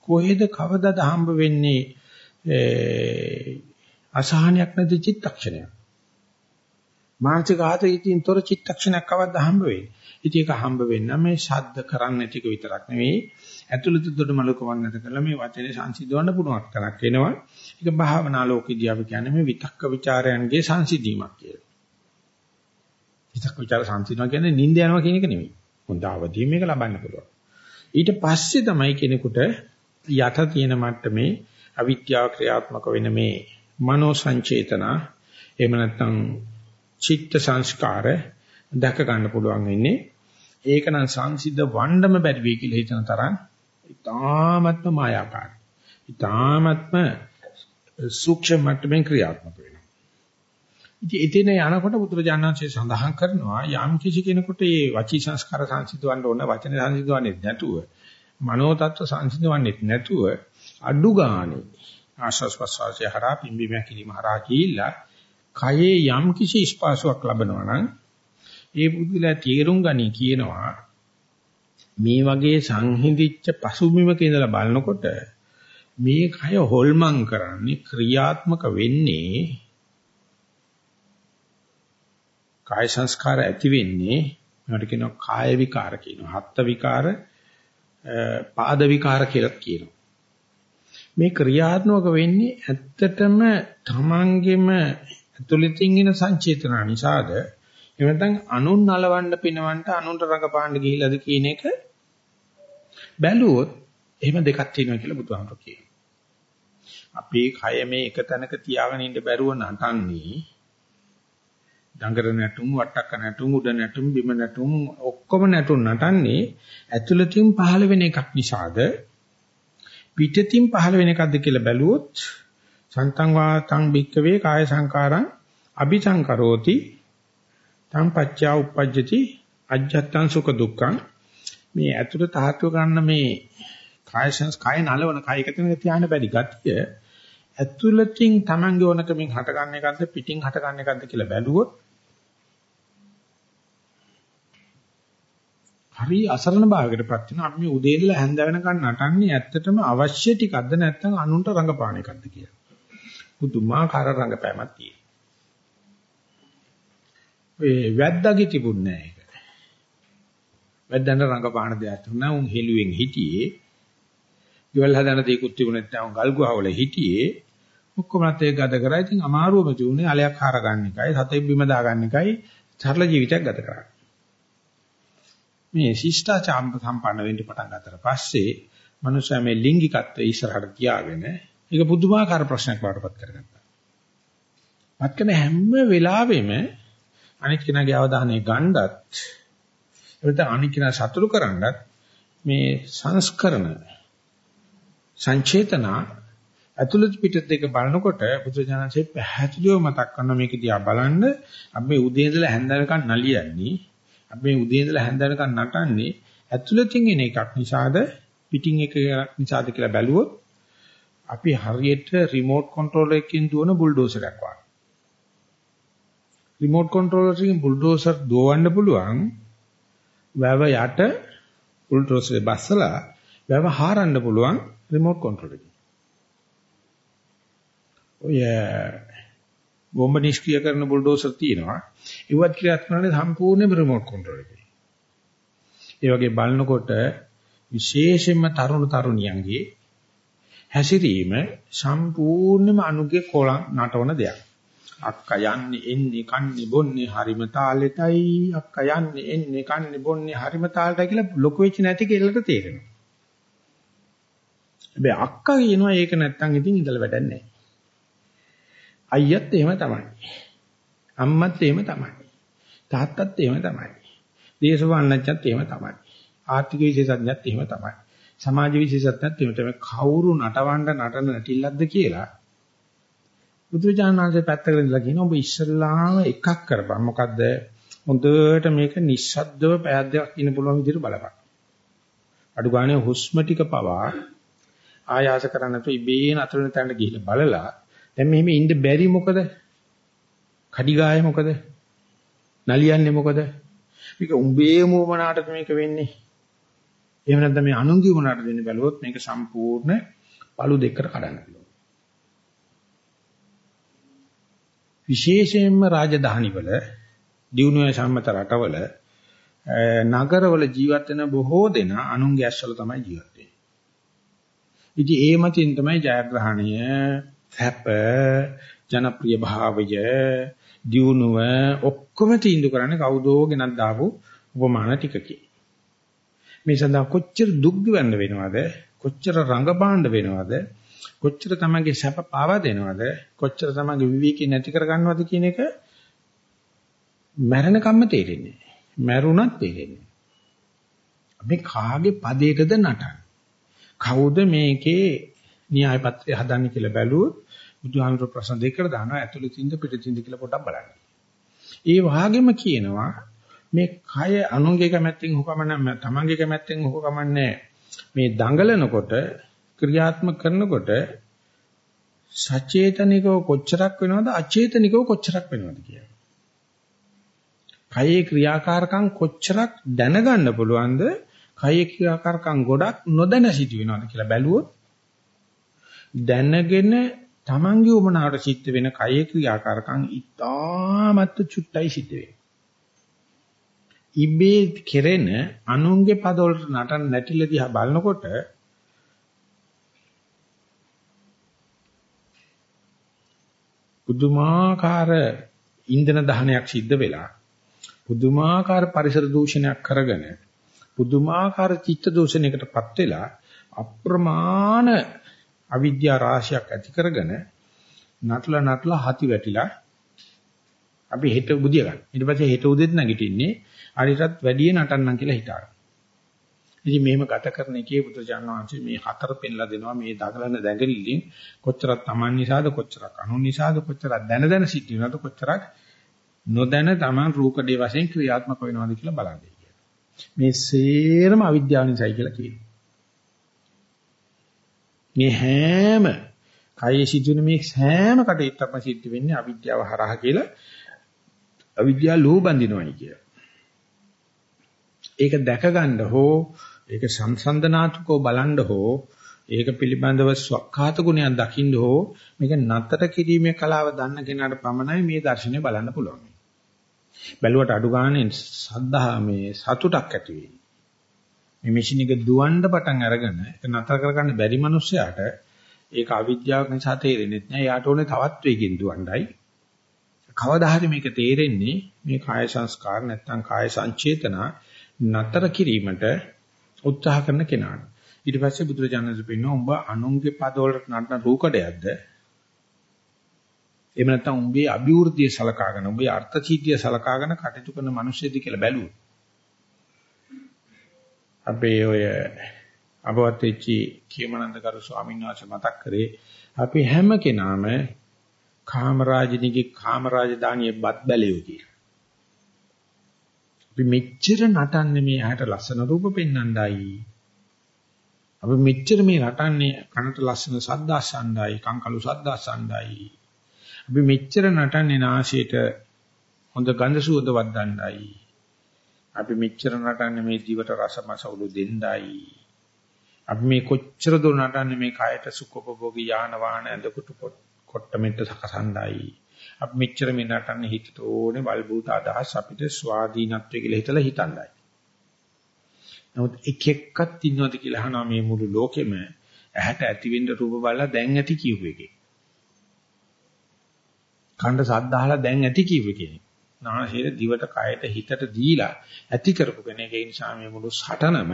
කොහෙද කවදද හම්බ වෙන්නේ අසහනයක් නැති චිත්තක්ෂණයක්. මානසික ආතතියින් තොර චිත්තක්ෂණයක් කවද්ද හම්බ වෙන්නේ. ඉතින් ඒක හම්බ වෙන්න මේ ශබ්ද කරන්නේ නැතික විතරක් නෙවෙයි ඇතුළත දොඩමලකවන් නැත කරලා මේ වචනේ සංසිඳවන්න පුළුවන් තරක් වෙනවා. ඒක භාවනා ලෝකෙදී අපි කියන්නේ මේ විතක්ක ਵਿਚාරයන්ගේ සංසිඳීමක් කියලා. විතක්ක ਵਿਚාර සංසිඳනවා කියන්නේ නිින්ද යනවා කියන එක නෙමෙයි. හොඳ අවදීන් මේක ලබන්න පුළුවන්. ඊට පස්සේ තමයි කෙනෙකුට යත තියෙන මට්ටමේ අවිද්‍යාව ක්‍රියාත්මක වෙන මේ මනෝ සංචේතන එහෙම නැත්නම් චිත්ත සංස්කාර දැක ගන්න පුළුවන් වෙන්නේ ඒකනම් සංසිද්ධ වණ්ඩම බැරි වෙයි කියලා හිතන තරම් ඊ타ත්ම මායාකාරයි. ඊ타ත්ම සූක්ෂම මට්ටමින් ක්‍රියාත්මක වෙනවා. ඉතින් එතන යනකොට බුදුරජාණන්සේ සඳහන් කරනවා යම් කිසි කෙනෙකුට මේ වචී සංස්කාර සංසිඳවන්න ඕන වචන සංසිඳවන්නේ නැතුව මනෝ තත්ත්ව සංසිඳවන්නේ නැතුව අඩු ගානේ ආශස් ප්‍රසවාසය හරහා පිම්බීම කිරීම හරහා ගිහිල්ලා කයේ යම් කිසි ස්පාසුවක් ලබනවා නම් ඒ බුදුලා තීරුම් ගනි කියනවා මේ වගේ සංහිඳිච්ච පසුබිමක ඉඳලා බලනකොට මේ කය හොල්මන් කරන්නේ ක්‍රියාත්මක වෙන්නේ කාය සංස්කාර ඇති වෙන්නේ ඒකට කියනවා කාය විකාර කියනවා. හත්ත විකාර පාද විකාර කියලා කියනවා. මේ ක්‍රියාත්මක වෙන්නේ ඇත්තටම තමන්ගෙම ඇතුළතින් එන සංචේතන නිසාද? එහෙම නැත්නම් අනුන් නලවන්න පිනවන්න අනුන්ට රඟපාන්න ගිහිලාද කියන එක බැලුවොත් එහෙම දෙකක් තියෙනවා කියලා බුදුහාමුදුරුවෝ කියනවා. අපේ කය මේ එක තැනක තියාගෙන ඉන්න බැරුව නටන්නේ දඟර නැටුම් වට්ටක්ක නැටුම් උඩ නැටුම් බිම නැටුම් ඔක්කොම නැටුම් නටන්නේ ඇතුළතින් පහළ වෙන එකක් නිසාද පිටතින් පහළ වෙන එකක්ද කියලා බැලුවොත් සන්තං වාතං භික්කවේ කාය සංකාරං අபிසංකරෝති තං පච්චා උප්පජ්ජති අජ්ජත්තං සුඛ දුක්ඛං මේ ඇතුළ තාත්ව ගන්න මේ කාය සංස් කාය නලවන කාය එක තැනක තියාගෙන බැරි ගතිය ඇතුළතින් Tamange ඕනකමින් හට ගන්න එකක්ද පිටින් හට ගන්න එකක්ද කියලා බැලුවොත් හරි අසරණ භාවයකටපත් වෙනවා අපි මේ උදේ ඉඳලා හැන්ද වෙනකන් නටන්නේ ඇත්තටම අවශ්‍ය ටිකක්ද නැත්නම් අනුන්ට රඟපාන එකක්ද කියලා. පුදුමාකාර රඟපෑමක් තියෙනවා. ඔය වැද්දාගේ තිබුණේ නැහැ ඒක. වැද්දන්ට රංගපාන දෙයක් තුනා උන් හෙළුවෙන් හිටියේ. ගෙවල් හදන දේකුත් තිබුණේ නැත්නම් ගල් ගුහාවල හිටියේ. ඔක්කොමත් ඒක ගත කරා. ඉතින් අමාරුවම තිබුණේ අලයක් හාර ගන්න එකයි, සතෙක් බිම දා ගන්න එකයි, සරල ජීවිතයක් ගත කරා. මේ ශිෂ්ටාචාර සම්පන්න වෙන්න පටන් ගන්නතර පස්සේ මනුස්සයා මේ ලිංගිකත්වයේ ඉස්සරහට තියාගෙන ඒක පුදුමාකාර ප්‍රශ්නයක් වඩපත් කරගත්තා. මත්කම හැම වෙලාවෙම අනිත් කෙනාගේ අවධානය ගන්නත් එතන අනිත් කෙනා සතුරු කරන්නත් මේ සංස්කරණ සංචේතන අතුලත් පිටත් දෙක බලනකොට බුදුජානකසේ පැහැදිලිව මතක් කරන මේක දිහා බලන්න. අපි මේ උදේ ඉඳලා හැන්දනකන් නලියන්නේ අපි මේ උදේ ඉඳලා හැන්දනකන් නටන්නේ ඇතුළතින් එන එකක් නිසාද පිටින් එක නිසාද කියලා බැලුවොත් අපි හරියට රිමෝට් කන්ට්‍රෝලර් එකකින් දුවන බුල්ඩෝසරයක් වගේ. රිමෝට් කන්ට්‍රෝලර් එකකින් බුල්ඩෝසර් දුවන්න පුළුවන් වැව යට බුල්ඩෝසරේ බස්සලා වැව හාරන්න පුළුවන් රිමෝට් කන්ට්‍රෝල් එකකින්. ඔය බෝම්බ නිෂ්ක්‍රිය කරන බුල්ඩෝසර් තියෙනවා. ඒවත් ක්‍රියාත්මක කරන්නේ සම්පූර්ණයෙන්ම රිමෝට් කන්ට්‍රෝල් එකකින්. ඒ වගේ බලනකොට විශේෂයෙන්ම තරුණ තරුණියන්ගේ හැසිරීම සම්පූර්ණයෙන්ම අනුගේ කොලම් නටවන දෙයක්. අක්කා යන්නේ එන්නේ කන්නේ බොන්නේ හරිම තාලෙටයි අක්කා යන්නේ එන්නේ කන්නේ බොන්නේ හරිම තාලෙටයි කියලා ලොකු වෙච්ච නැති කෙල්ලට තේරෙනවා. හැබැයි අක්කා කියනවා ඒක නැත්තම් ඉතින් ඉඳලා වැඩක් නැහැ. අයියත් එහෙම තමයි. අම්මත් එහෙම තමයි. තාත්තත් එහෙම තමයි. දේශපාලනඥයත් එහෙම තමයි. ආර්ථික විශේෂඥයත් එහෙම තමයි. සමාජ විශේෂඥයත් එහෙම තමයි. කවුරු නටවන්න නටන නැටිල්ලක්ද කියලා බුදුචානන්සේ පැත්තකට ඉඳලා කියනවා ඔබ ඉස්සල්ලාම එකක් කරපන්. මොකද්ද? හොඳට මේක නිස්සද්දව පැයක් දෙකක් ඉන්න පුළුවන් විදිහට බලපන්. අඩු ගානේ හුස්ම ටික පවා ආයාස කරන්නේ නැතුව ඉබේ නතර වෙන තැනට ගිහිල්ලා බලලා දැන් මෙහෙම ඉන්න බැරි මොකද? කඩිගාය මොකද? නලියන්නේ මොකද? මේක උඹේ මොමනාටද මේක වෙන්නේ? එහෙම නැත්නම් මේ අනුන්ගේ මොනාටද වෙන්නේ බැලුවොත් මේක සම්පූර්ණ පළු දෙකකට කඩන්න විශේෂයෙන්ම රාජධානිවල දියුණුවේ සම්මත රටවල නගරවල ජීවත් වෙන බොහෝ දෙනා අනුන්ගේ ඇස්වල තමයි ජීවත් වෙන්නේ. ඉතින් ඒ මතින් තමයි ජයග්‍රහණය, සැප, ජනප්‍රිය භාවය, දියුණුව ඔක්කොම තීන්දුව කරන්නේ කවුදෝ ගෙනත් දාපු උපමාන ටිකකින්. මේ සඳහා කොච්චර දුක් වෙන්න වෙනවද? කොච්චර රඟපාන්න වෙනවද? කොච්චර තමන්ගේ සැප පාවා දෙනවද? කොච්චර තමන්ගේ විවේකී නැති කරගන්නවද කියන එක මරණ කම්ම තේරෙන්නේ මරුණත් තේරෙන්නේ අපි කාගේ පදයකද නටන්නේ? කවුද මේකේ න්‍යාය පත්‍රය හදන්නේ කියලා බැලුවොත් බුදුහාමුදුර ප්‍රශ්න දෙකකට දානවා ඇතුළේ තින්ද පිටින් කියලා පොඩ්ඩක් බලන්න. ඒ වගේම කියනවා මේ කය අනුන්ගේ කැමැත්තෙන් හොකමන තමන්ගේ කැමැත්තෙන් හොකමන්නේ මේ දඟලනකොට ක්‍රියාත්මක කරනකොට සචේතනිකව කොච්චරක් වෙනවද අචේතනිකව කොච්චරක් වෙනවද කියලා. කයේ ක්‍රියාකාරකම් කොච්චරක් දැනගන්න පුළුවන්ද කයේ ක්‍රියාකාරකම් ගොඩක් නොදැන සිටි වෙනවද කියලා බැලුවොත් දැනගෙන තමන්ගේ උමනාවට සිද්ධ වෙන කයේ ක්‍රියාකාරකම් ඉතාමත් චුට්ටයි සිද්ධ වෙන්නේ. ඉබේ කෙරෙන අනුන්ගේ පදවලට නටන නැටිල දිහා බලනකොට පුදුමාකාර ඉන්ධන දහනයක් සිද්ධ වෙලා පුදුමාකාර පරිසර දූෂණයක් කරගෙන පුදුමාකාර චිත්ත දූෂණයකටපත් වෙලා අප්‍රමාණ අවිද්‍යා රාශියක් ඇති කරගෙන නටලා නටලා හති වැටිලා අපි හෙට බුදිය ගන්න. ඊට පස්සේ හෙට උදෙත් නැගිටින්නේ හරියටත් වැඩි නටන්නම් කියලා හිතාගෙන. ඉතින් මෙහෙම ගත කරන එකේ බුදුචාන් වහන්සේ මේ හතර පෙන්ලා දෙනවා මේ දඟලන දැඟලිල්ලෙන් කොච්චරක් Taman නිසාද කොච්චරක් අනුන් නිසාද කොච්චරක් දැන දැන සිටිනවද කොච්චරක් නොදැන Taman රූකඩේ වශයෙන් ක්‍රියාත්මක වෙනවද කියලා බලන්නේ කියලා. මේ සේරම අවිද්‍යාව නිසායි කියලා කියනවා. මේ හැම කයේ සිදුවෙන මේ හැම කටයුත්තක්ම සිද්ධ වෙන්නේ අවිද්‍යාව හරහා කියලා අවිද්‍යාව ලෝභ බඳිනවයි කියලා. ඒක දැක ගන්න හෝ ඒක සංසන්දනාත්මකව බලන්න හෝ ඒක පිළිබඳව ස්වකහාත ගුණයක් දකින්න හෝ මේක නතර කිරීමේ කලාව දන්න කෙනාට පමණයි මේ දර්ශනය බලන්න පුළුවන්. බැලුවට අඩු ගානේ සද්ධා මේ සතුටක් ඇති වෙයි. මේ මැෂින් එක දුවන්න පටන් අරගෙන ඒක නතර කරගන්න බැරි මනුස්සයාට ඒක අවිද්‍යාවක් නිසා තේරෙන්නේ නැහැ. යාට ඕනේ තවත් වේගෙන් දුවන්නයි. කවදා හරි මේක තේරෙන්නේ මේ කාය සංස්කාර නැත්තම් කාය සංචේතනා නතර කිරීමට උත්සාහ කරන කෙනාට. ඊට පස්සේ බුදුරජාණන් වහන්සේ උඹ අනුන්ගේ පදවලට නටන රූකඩයක්ද? එහෙම නැත්නම් උඹේ අභිවෘද්ධිය සලකාගෙන උඹේ අර්ථ චීතිය සලකාගෙන කටයුතු කරන මිනිස්සුද කියලා බැලුවොත්. අපේ ඔය අපවත් වෙච්චි කියමනන්දකරු ස්වාමීන් වහන්සේ මතක් කරේ අපි හැම කෙනාම කාමරාජිනීගේ කාමරාජධානියේ බත් බැලියෝ කියලා. අපි මෙච්චර නටන්නේ මේ ඇහැට ලස්සන රූප පෙන්වන්නයි. අපි මෙච්චර මේ නටන්නේ කනට ලස්සන ශබ්ද අසන්නයි, කංකලු ශබ්ද අසන්නයි. අපි මෙච්චර නටන්නේ නාසයට හොඳ ගඳ සුවඳ වද්දන්නයි. අපි මෙච්චර නටන්නේ මේ දිවට රසමසවුලු දෙන්නයි. අපි මේ කොච්චර දුර නටන්නේ මේ කයට සුඛෝපභෝගී යාන වාහන ඇඳකුටු කොට්ටමෙට සකසණ්ඩයි. අපි මෙච්චර මේ නටන්නේ හිතට ඕනේ වල්බූත අදහස් අපිට ස්වාධීනත්වය කියලා හිතලා හිතන්නයි. නමුත් එක එක්කත් ඉන්නවද කියලා අහනවා මේ මුළු ලෝකෙම ඇහැට ඇතිවෙන්න රූප බලලා දැන් ඇති කියුව එකේ. කණ්ඩ සද්දාහලා දැන් ඇති කියුව කෙනෙක්. නාසයේ දිවට කයට හිතට දීලා ඇති කරපු කෙනෙක්. ඒ නිසා මේ මුළු සටනම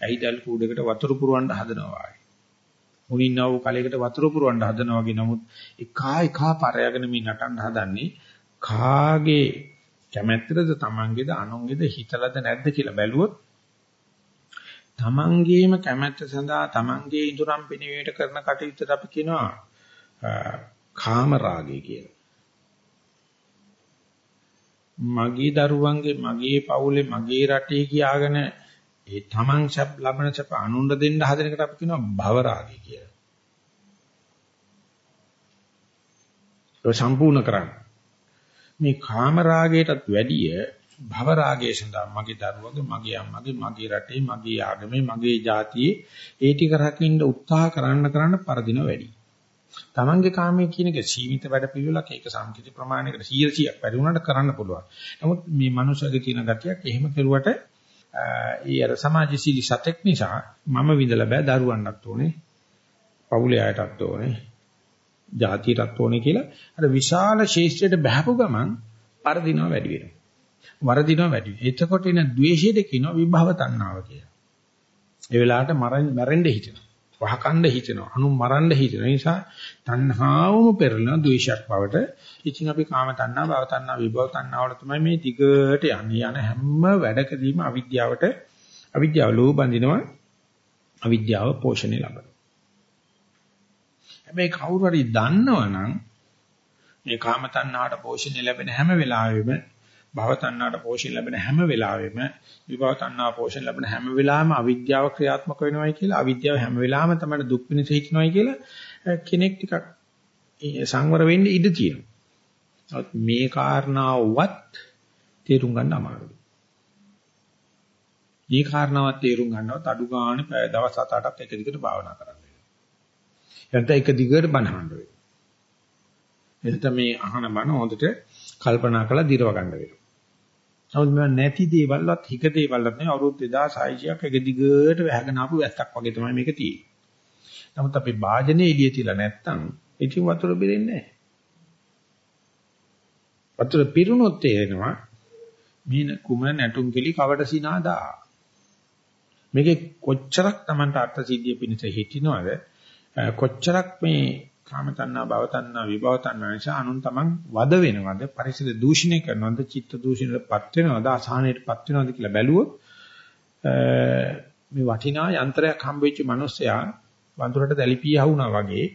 ඇයිදල් කූඩේකට වතුර පුරවන්න හදනවා වගේ. මුලින්ව කලයකට වතුර පුරවන්න හදනවා වගේ නමුත් එකා එකා පරයාගෙන මේ නටන්න හදන්නේ කාගේ කැමැත්තද තමන්ගේද අනුන්ගේද හිතලද නැද්ද කියලා බැලුවොත් තමන්ගේම කැමැත්ත සඳහා තමන්ගේ ඉදurang පිනවීමට කරන කටයුත්තට අපි කියනවා කාම රාගය කියලා. මගේ දරුවන්ගේ මගේ පවුලේ මගේ රටේ කියාගෙන ඒ තමන් සප් ලබන සප අනුන්ට දෙන්න හදන එකට අපි කියනවා භව රාගය කියලා. ඒක සම්පූර්ණ කරන්න. මේ කාම රාගයටත් වැඩිය භව රාගයේ සඳහා මගේ දරුවගේ මගේ අම්මගේ මගේ රටේ මගේ ආගමේ මගේ ජාතියේ ඒ ටික රකින්න උත්සාහ කරන්න කරන්න පරදින වැඩි. තමන්ගේ කාමයේ කියන එක සීමිත වැඩ පිළිවෙලක් ඒක සංකීර්ණ ප්‍රමාණයකට 100ක් වැඩි වුණාට කරන්න පුළුවන්. නමුත් මේ මනුස්සයගේ තියෙන ගතියක් එහෙම කෙරුවට ඒ අර සමාජශීලී සතෙක් නිසා මම විඳලා බෑ දරුවන්ටත් ඕනේ. පවුලේ අයටත් ඕනේ. ජාතියටත් ඕනේ කියලා අර විශාල ශේෂ්ත්‍රයට බහපු ගමන් පරදිනවා වැඩි වෙනවා. වරදිනවා වැඩි. එතකොට එන ද්වේෂයට කියනවා විභව තණ්හාව කියලා. ඒ වෙලාවට මරෙන්න හිතෙනවා. වහකණ්ඩ හිතෙනවා. අනු මරන්න හිතෙනවා. ඒ නිසා තණ්හාවම පෙරලන ද්වේෂයක් බවට ඉතින් අපි කාම තණ්හා, භව තණ්හා, විභව තණ්හා වල තමයි මේ දිගට යන්නේ. යන හැම වැඩකදීම අවිද්‍යාවට අවිද්‍යාව ලෝභ බඳිනවා. අවිද්‍යාව පෝෂණය ලබනවා. හැබැයි කවුරු හරි දන්නවනම් මේ කාම තණ්හාට පෝෂණය ලැබෙන හැම වෙලාවෙම භව තණ්හාට පෝෂණ ලැබෙන හැම වෙලාවෙම විභව තණ්හා පෝෂණ ලැබෙන හැම වෙලාවෙම අවිද්‍යාව ක්‍රියාත්මක වෙනවයි කියලා අවිද්‍යාව හැම වෙලාවෙම තමයි දුක් විඳ හිටිනවයි කියලා කෙනෙක් ටිකක් සංවර වෙන්න ඉඩ තියෙනවා. මේ කාරණාවවත් තේරුම් ගන්න අමාරුයි. මේ කාරණාවත් තේරුම් ගන්නවත් අඩු ගානේ පැය දවස් 7-8ක් එක දිගට භාවනා කරන්න වෙනවා. එතන එක දිගට බණහන්න වෙනවා. එතන මේ අහන බණ හොඳට කල්පනා කරලා දිරව ගන්න වෙනවා. නමුත් මම නැති දේවල්වත් හික දේවල්වත් නෙවෙයි අවුරුදු 2600ක් එක දිගට වැහගෙන ආපු වැස්සක් වගේ තමයි මේක තියෙන්නේ. නමුත් අපි වාජනේ එළිය තියලා නැත්තම් ඉතින් වතුර බිරෙන්නේ නැහැ. වතුර පිරුණොත් තේරෙනවා මීන කුම නැටුම් කෙලි කවඩ සිනාදා. මේකේ කොච්චරක් Tamanට අර්ථ සිද්ධිය පිණිස හිටිනවද කොච්චරක් මේ කාම තණ්හා භව තණ්හා විභව තණ්හා නිසා අනුන් තමන් වද වෙනවද පරිසර දූෂණය කරනවද චිත්ත දූෂණයටපත් වෙනවද අසහනයටපත් වෙනවද කියලා බැලුවොත් මේ වටිනා යන්ත්‍රයක් හම්බෙච්ච මිනිස්සයා වඳුරට දැලිපිය වුණා වගේ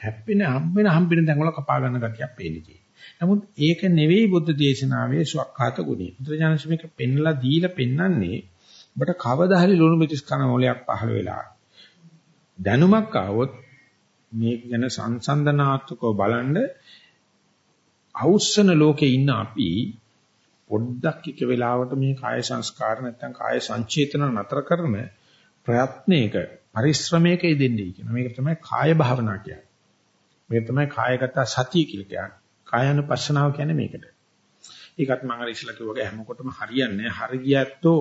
හැප්පෙන හම්බෙන හම්බෙන තැන් වල කපා ගන්න ගතියක් පේන්නේ. නමුත් ඒක නෙවෙයි බුද්ධ දේශනාවේ සුවක්ඛාත ගුණය. බුදුරජාණන් මේක පෙන්ලා දීලා පෙන්වන්නේ ඔබට කවදා හරි ලුණු මිටිස් කන මොලයක් පහළ වෙලා දැනුමක් ආවොත් මේක ගැන සංසන්දනාත්මකව බලනද අවුස්සන ලෝකේ ඉන්න අපි පොඩ්ඩක් එක වෙලාවට මේ කාය සංස්කාර නැත්නම් කාය සංචේතන නතර කරන ප්‍රයත්නයක පරිශ්‍රමයක යෙදෙන්නේ කියන මේක තමයි කාය භාවනා කියන්නේ. මේක තමයි කායගත සතිය කියලා කියන්නේ. කායानुපස්සනාව කියන්නේ මේකට. ඒකත් මම අර ඉස්සලා කිව්වා හැමකොටම හරියන්නේ නැහැ. හරියැත්තෝ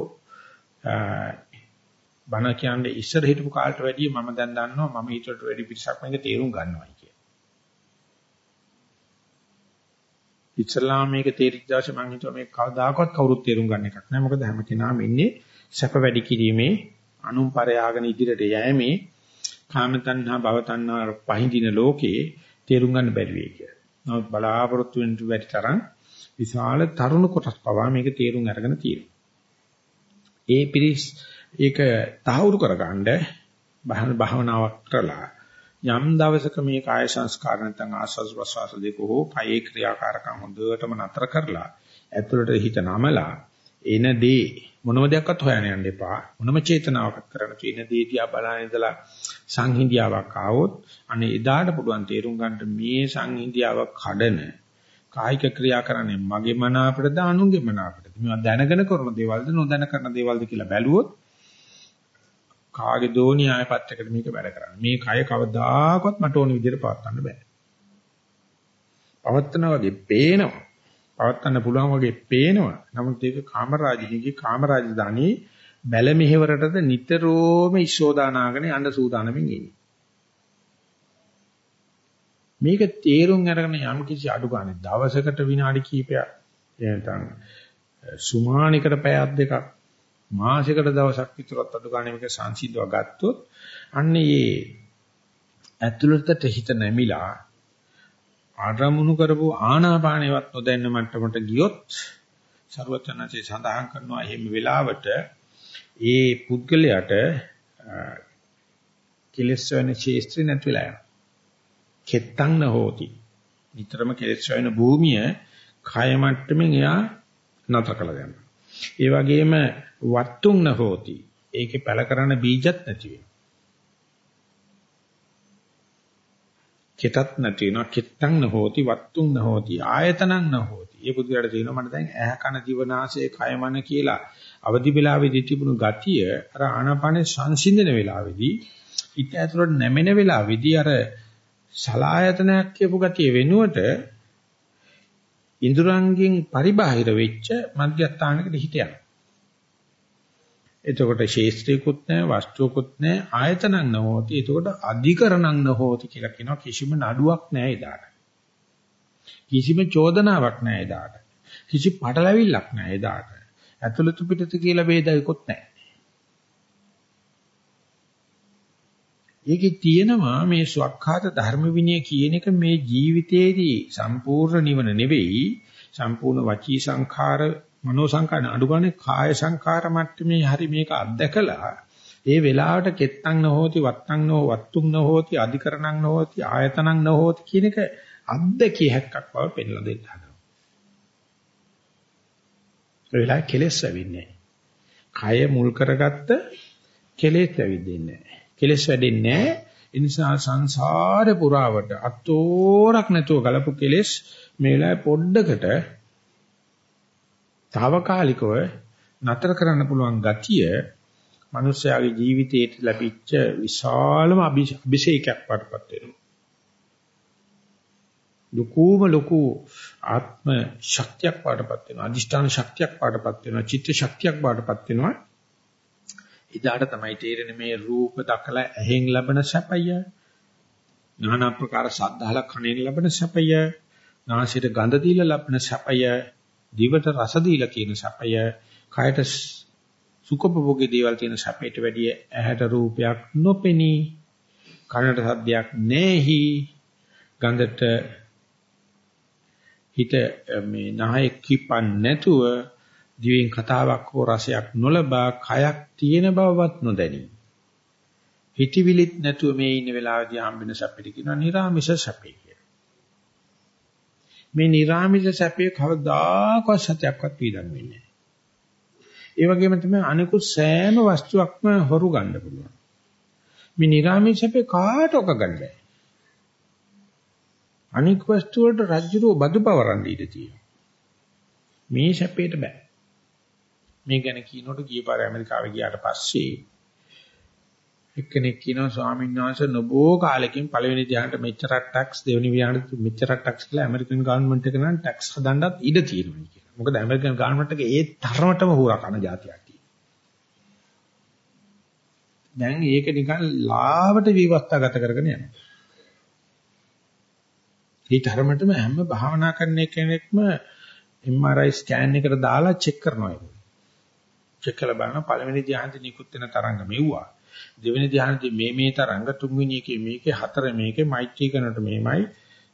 බණ කියන්නේ ඉස්සර හිටපු කාලට වැඩිය මම දැන් දන්නවා මම ඊටට වැඩි පිටසක් මේක තේරුම් ගන්නවායි කිය. ඉස්ලාම මේක තේරිච්ච දවසේ මම හිතුවා මේක කවදාකවත් කවුරුත් තේරුම් ගන්න එකක් නෑ. මොකද හැම කෙනාම ඉන්නේ සැප වැඩි කිරීමේ අනුම්පරයාගෙන ඉදිරියට යෑමේ කාම තණ්හා භව තණ්හා පහින්දින ලෝකේ තේරුම් ගන්න බැරි වෙයි කියලා. නමුත් බලාපොරොත්තු වෙන වැඩි තරම් විශාල තරුණ කොටස් පවා මේක තේරුම් අරගෙන තියෙනවා. ඒ පිරිස් ඒක තහවුරු කරගන්න භාවනාවක් කරලා යම් දවසක මේ කාය සංස්කාර නැත්නම් ආස්වාද ප්‍රසවාස දෙක හෝ කයේ ක්‍රියාකාරකම් හොඳටම නතර කරලා ඇතුළට හිත නමලා එන දේ මොනම දෙයක්වත් හොයන්න යන්න එපා. මොනම චේතනාවක් කරන්න තියෙන දේ තියා බලන ඉඳලා සංහිඳියාවක් ආවොත් අනේ එදාට පුළුවන් තේරුම් ගන්න මේ සංහිඳියාව කඩන කායික ක්‍රියා කරන්නේ මගේ මන අපිටද අනුන්ගේ මන අපිටද මේවා දැනගෙන කරන දේවල්ද නොදැන කරන දේවල්ද කියලා බැලුවොත් කාගේ දෝණිය ආය පැත්තකට මේක වැඩ කරන්නේ. මේ කය කවදාකවත් මට ඕන විදිහට පවත්වන්න බෑ. පවත්වනා වගේ පේනවා. පවත්වන්න පුළුවන් වගේ පේනවා. නමුත් ඒක කාමරාජිනීගේ කාමරාජධානී බැල මෙහෙවරටද නිතරම ඉස්සෝදානාගෙන යන්න සූදානමින් ඉන්නේ. මේක තේරුම් අරගෙන යම් කිසි අඩු ගන්න දවසකට විනාඩි කිහිපයක් එහෙනම් සුමානිකට පැයක් දෙකක් මාසයකට දවසක් විතරත් අඩු ගන්න මේක සංසිද්ධව ගත්තොත් අන්න ඒ ඇතුළතට හිත නැමිලා ආරමුණු කරපු ආනාපානේවත් නොදැන්න මට්ටමට ගියොත් ਸਰවචනසේ සඳහන් කරනවා එහෙම වෙලාවට ඒ පුද්ගලයාට කෙලස් වෙන ශේස්ත්‍රි නැති වෙලා යනවා කෙත්තං නහෝති. නිතරම කෙලෙස් වෙන භූමිය කය මට්ටමින් එයා නතර කළ ගන්නවා. ඒ වගේම වත්තුං නහෝති. ඒකේ පැල කරන බීජත් නැති වෙනවා. කෙතත් නැති වෙනවා. කෙත්තං නහෝති වත්තුං නහෝති ආයතනං නහෝති. මේ බුදුරට තියෙනවා මට දැන් ඇහ කන දිවනාසය කය මන කියලා අවදි වෙලාවේදී තිබුණු ගතිය අර ආනාපානේ සංසිඳන වෙලාවේදී හිත ඇතුළට නැමෙන වෙලාවේදී අර සලායතනයක් කියපු ගතිය වෙනුවට ඉඳුරංගෙන් පරිබාහිර වෙච්ච මධ්‍යස්ථානයකට හිත යනවා. එතකොට ශේස්ත්‍රිකුත් නැහැ වස්තුකුත් නැහැ ආයතනක් නොහොති. එතකොට අධිකරණක් නොහොති කියලා කියනවා කිසිම නඩුවක් නැහැ එදාට. කිසිම චෝදනාවක් නැහැ එදාට. කිසි පටලැවිල්ලක් නැහැ එදාට. ඇතුළත පිටත කියලා ભેදයක්වත් නැහැ. ඒකේ තියෙනවා මේ ස්වකහාත ධර්ම විනය කියන එක මේ ජීවිතයේදී සම්පූර්ණ නිවන නෙවෙයි සම්පූර්ණ වචී සංඛාර මනෝ සංඛාර අඩුගානේ කාය සංඛාර මට්ටමේ හරි මේක අත්දකලා ඒ වෙලාවට කෙත්තං නොහෝති වත්තං නො වත්තුං නොහෝති අධිකරණං නොහෝති ආයතනං නොහෝති කියන එක අත්දකිය හැක්කක් බව පෙන්ලා දෙන්න හදනවා. ඒ වෙලාවේ කෙලෙස් වෙන්නේ කය මුල් කරගත්ත කෙලෙස් වෙවිදින්නේ නැහැ. කෙලස් වැඩෙන්නේ නැහැ. ඒ නිසා සංසාරේ පුරාවට අතෝරක් නැතුව ගලපු කෙලස් මේ වෙලාවේ පොඩ්ඩකට తాවකාලිකව නතර කරන්න පුළුවන් ගතිය මිනිස්යාගේ ජීවිතයට ලැබිච්ච විශාලම අභිෂේකයක් වඩපත් වෙනවා. ලකෝම ලකෝ ආත්ම ශක්තියක් වඩපත් වෙනවා. අදිෂ්ඨාන ශක්තියක් වඩපත් වෙනවා. චිත්ත ශක්තියක් වඩපත් වෙනවා. ඉදාට තමයි තේරෙන්නේ මේ රූප දකලා ඇහෙන් ලැබෙන සැපය. নানা ආකාර සද්ධාල කණෙන් ලැබෙන සැපය. නාසයට ගඳ දීලා ලැබෙන සැපය. දිවට රස දීලා කියන සැපය. කයට සුඛභෝගී දේවල් තියෙන සැපයට වැඩිය ඇහැට රූපයක් නොපෙනී. කනට සද්දයක් නැහි. ගඳට හිත මේ නහය කිපන් නැතුව දිවෙන් කතාවක් හෝ රසයක් නොලබා කයක් තියෙන බවවත් නොදැනී. හිතවිලිත් නැතුව මේ ඉන්න වෙලාවදී හම්බෙන සැපෙට කියනවා නිර්ාමිෂ සැපේ කියලා. මේ නිර්ාමිෂ සැපේ කවදාකවත් සත්‍යයක්වත් පීඩන වෙන්නේ නැහැ. ඒ වගේම තමයි අනිකුත් සෑම වස්තුවක්ම හොරු ගන්න පුළුවන්. මේ නිර්ාමිෂ සැපේ කාට ඔක ගන්න බෑ. අනික් වස්තු වලට රජ්ජුරුව බදු පවරන්න ඉඩ තියෙනවා. මේ සැපේට බෑ. මේ ගැන කියනකොට ගිය පාර ඇමරිකාවේ ගියාට පස්සේ එක්කෙනෙක් කියනවා ස්වාමීන් වහන්සේ නොබෝ කාලෙකින් පළවෙනි ධ්‍යානට මෙච්චරක් ටැක්ස් දෙවෙනි ධ්‍යානට මෙච්චරක් ටැක්ස් කියලා ඇමරිකන් ගවර්න්මන්ට් එක නම් ටැක්ස් හදන්නත් ඉඩ තියෙනවා කියලා. මොකද ඇමරිකන් ගවර්න්මන්ට් එක ඒ තරමටම හුරා කන જાතියක් තියෙනවා. දැන් ඒක නිකන් ලාවට විවස්ථාගත කරගෙන යනවා. ඒ තරමටම හැම භාවනා කරන කෙනෙක්ම MRI ස්කෑන් එකට දාලා චෙක් කරනවා ඒක. චෙක් කරලා බලන පළවෙනි ධ්‍යානෙදි නිකුත් වෙන තරංග මෙව්වා. දෙවෙනි ධ්‍යානෙදි මේ මේ තරංග තුන්වෙනි එකේ මේකේ හතර මේකේ මෛත්‍රී කරනට මේමයි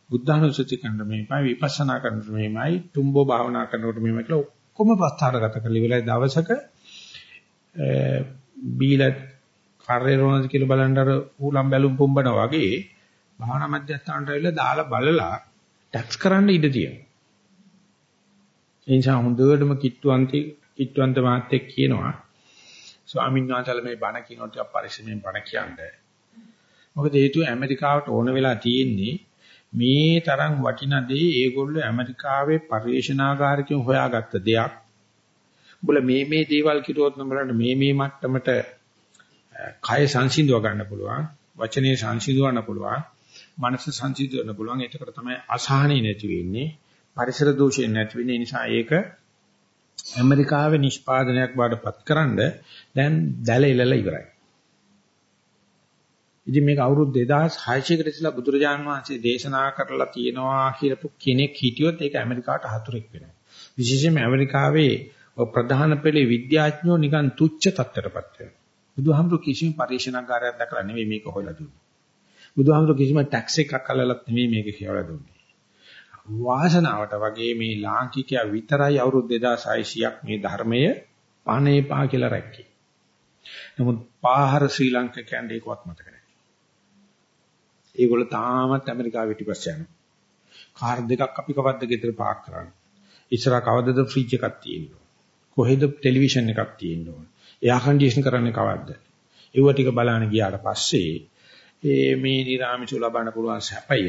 බුද්ධානුස්සති කරනට මේමයි විපස්සනා කරනට මේමයි තුම්බෝ භාවනා කරනට මේමයි කියලා ඔක්කොම ප්‍රස්තාරගත කරලා ඉවරයි දවසක බීලා කාර්ය රෝනද කියලා බලන්න අර ඌලම් බැලුම් පුම්බන වගේ භාවනා මධ්‍යස්ථානට ඇවිල්ලා දාලා බලලා ටැක්ස් කරන්න ඉඩ තියෙනවා. ඒ නිසා හොඳටම කිට්ටුවන්ති කිට්ටුවන්ත මාත්‍යෙක් කියනවා ස්වාමීන් වහන්සේලා මේ බණ කියනකොට පරිස්සමෙන් බණ කියන්නේ. මොකද හේතුව ඇමරිකාවට ඕන වෙලා තියෙන්නේ මේ තරම් වටිනා දේ ඒගොල්ලෝ ඇමරිකාවේ පරිශනාගාරකින් හොයාගත්ත දෙයක්. උඹලා මේ මේ දේවල් කිරුවොත් නම් බලන්න මේ මේ මට්ටමට කය සංසිඳව ගන්න පුළුවන්, වචනේ සංසිඳවන්න පුළුවන්, මනස සංසිඳවන්න පුළුවන්. ඒකට තමයි අසහනෙ නැති වෙන්නේ, පරිසර දෝෂයෙන් නැති වෙන්නේ. ඒ නිසා ඒක ඇමරිකාවේ නිෂ්පාදනයක් බාටපත් කරන්න දැන් දැල ඉලලා ඉවරයි. ඉතින් මේක අවුරුදු 2600කට ඉස්සෙල්ලා බුදුරජාණන් වහන්සේ දේශනා කරලා තියෙනවා කියලපු කෙනෙක් හිටියොත් ඒක ඇමරිකාවට හතුරෙක් වෙනවා. විශේෂයෙන්ම ඇමරිකාවේ ප්‍රධාන පෙළේ විද්‍යාඥයෝ නිකන් තුච්ච තත්ත්වයටපත් වෙනවා. බුදුහාමුදුරු කිසිම පරීක්ෂණාගාරයක් දැකලා නෙවෙයි මේක හොයලා දුන්නේ. බුදුහාමුදුරු කිසිම ටැක්ස් එකක් අල්ලලත් නෙවෙයි මේක කියලා දුන්නේ. වාසනාවට වගේ මේ ලාංකිකයා විතරයි අවුරුදු 2600ක් මේ ධර්මය පණේපා කියලා රැක්කේ. නමුත් පාහර ශ්‍රී ලංකකයන්ට ඒකවත් මතක නැහැ. ඒගොල්ලෝ තාමත් ඇමරිකාවේ පිටිපස්ස යනවා. කාර් දෙකක් අපි කවද්ද ගෙදර පාක් කරන්නේ. ඉස්සරහ කවදද ෆ්‍රිජ් එකක් තියෙනවා. කොහෙද ටෙලිවිෂන් එකක් තියෙනවා. එයා කන්ඩිෂන් කරන්නේ කවද්ද? ඒව ටික බලන්න ගියාට පස්සේ ඒ මේ නිරාමිෂු ලබන්න පුළුවන් සැපය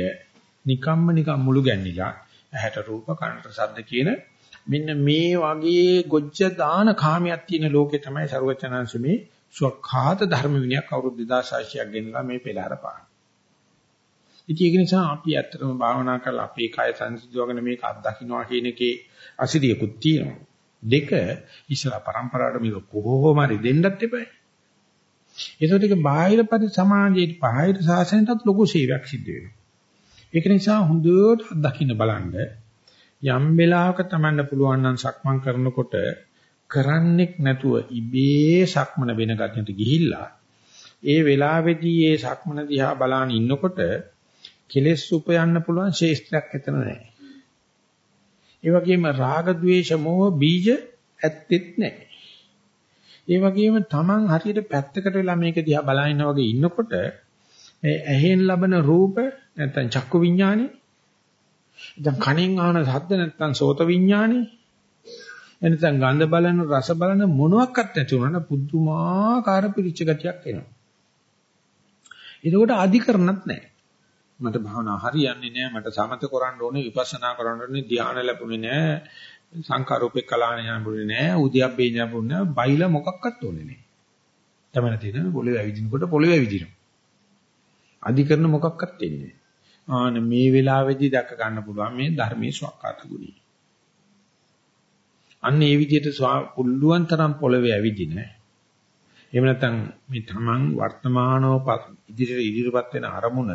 නිකම්ම නිකම් මුළු ගැන්නිලා ඇහැට රූප කනට ශබ්ද කියන මෙන්න මේ වගේ ගොජ්ජ දාන කාමයක් තියෙන ලෝකේ තමයි ਸਰවචනංශ මේ සුවඛාත ධර්ම විනයක් අවුරුදු 2600ක් ගෙනලා මේ පෙළහර පාන. ඉතින් ඒක නිසා අපි ඇත්තටම භාවනා කරලා අපේ කය සංසිඳවගෙන මේක අත්දකින්නවා කියන එකේ අසිරියකුත් තියෙනවා. දෙක ඉස්සලා પરම්පරාවට මේක කොහොම හරි දෙන්නත් එපයි. ඒසොටික බාහිර පරි සමාජයේ බාහිර සාසනයටත් ලොකු සේවයක් සිද්ධ වෙනවා. ඒක නිසා හොඳට අත්දකින්න බලන්න යම් වෙලාවක තමන්න පුළුවන් නම් සක්මන් කරනකොට කරන්නෙක් නැතුව ඉබේ සක්මන වෙන ගතියට ගිහිල්ලා ඒ වෙලාවේදී ඒ සක්මන දිහා බලාන ඉන්නකොට කෙලෙස් උපයන්න පුළුවන් ශේෂ්ත්‍රයක් එතන නැහැ. ඒ වගේම රාග ద్వේෂ මෝහ බීජ ඇත්තෙත් නැහැ. ඒ වගේම Taman හරියට පැත්තකට වෙලා මේක දිහා බලන වගේ ඉන්නකොට මේ ඇහෙන් ලබන රූප නැත්නම් චක්කු විඥානෙ දැන් කණෙන් අහන ශබ්ද නැත්නම් සෝත විඥානෙ එනතන් ගන්ධ බලන රස බලන මොනවත් නැති වුණාට පුදුමාකාර පිරිච්ච ගතියක් එනවා. ඒකෝට අධිකරණත් නැහැ. මට භාවනා හරියන්නේ නැහැ මට සමත කරන්න ඕනේ විපස්සනා කරන්න ඕනේ ධ්‍යාන ලැබුණේ නැහැ සංකාරූපේ කලාණ යම්බුනේ නැහැ උද්‍යප්පේ යම්බුනේ නැහැ බයිලා මොකක්වත් ඕනේ නැහැ. තමයි තියෙන පොළවේ ඇවිදිනකොට පොළවේ ඇවිදිනවා. අධිකරණ මොකක්වත් දෙන්නේ ආන මේ වෙලාවේදී දැක ගන්න පුළුවන් මේ ධර්මයේ ස්වකහාත ගුණය. අන්න ඒ විදිහට පුළුවන් තරම් පොළවේ ඇවිදින. එහෙම නැත්නම් මේ තමන් වර්තමානව ඉදිරියට ඉදිරියපත් වෙන අරමුණ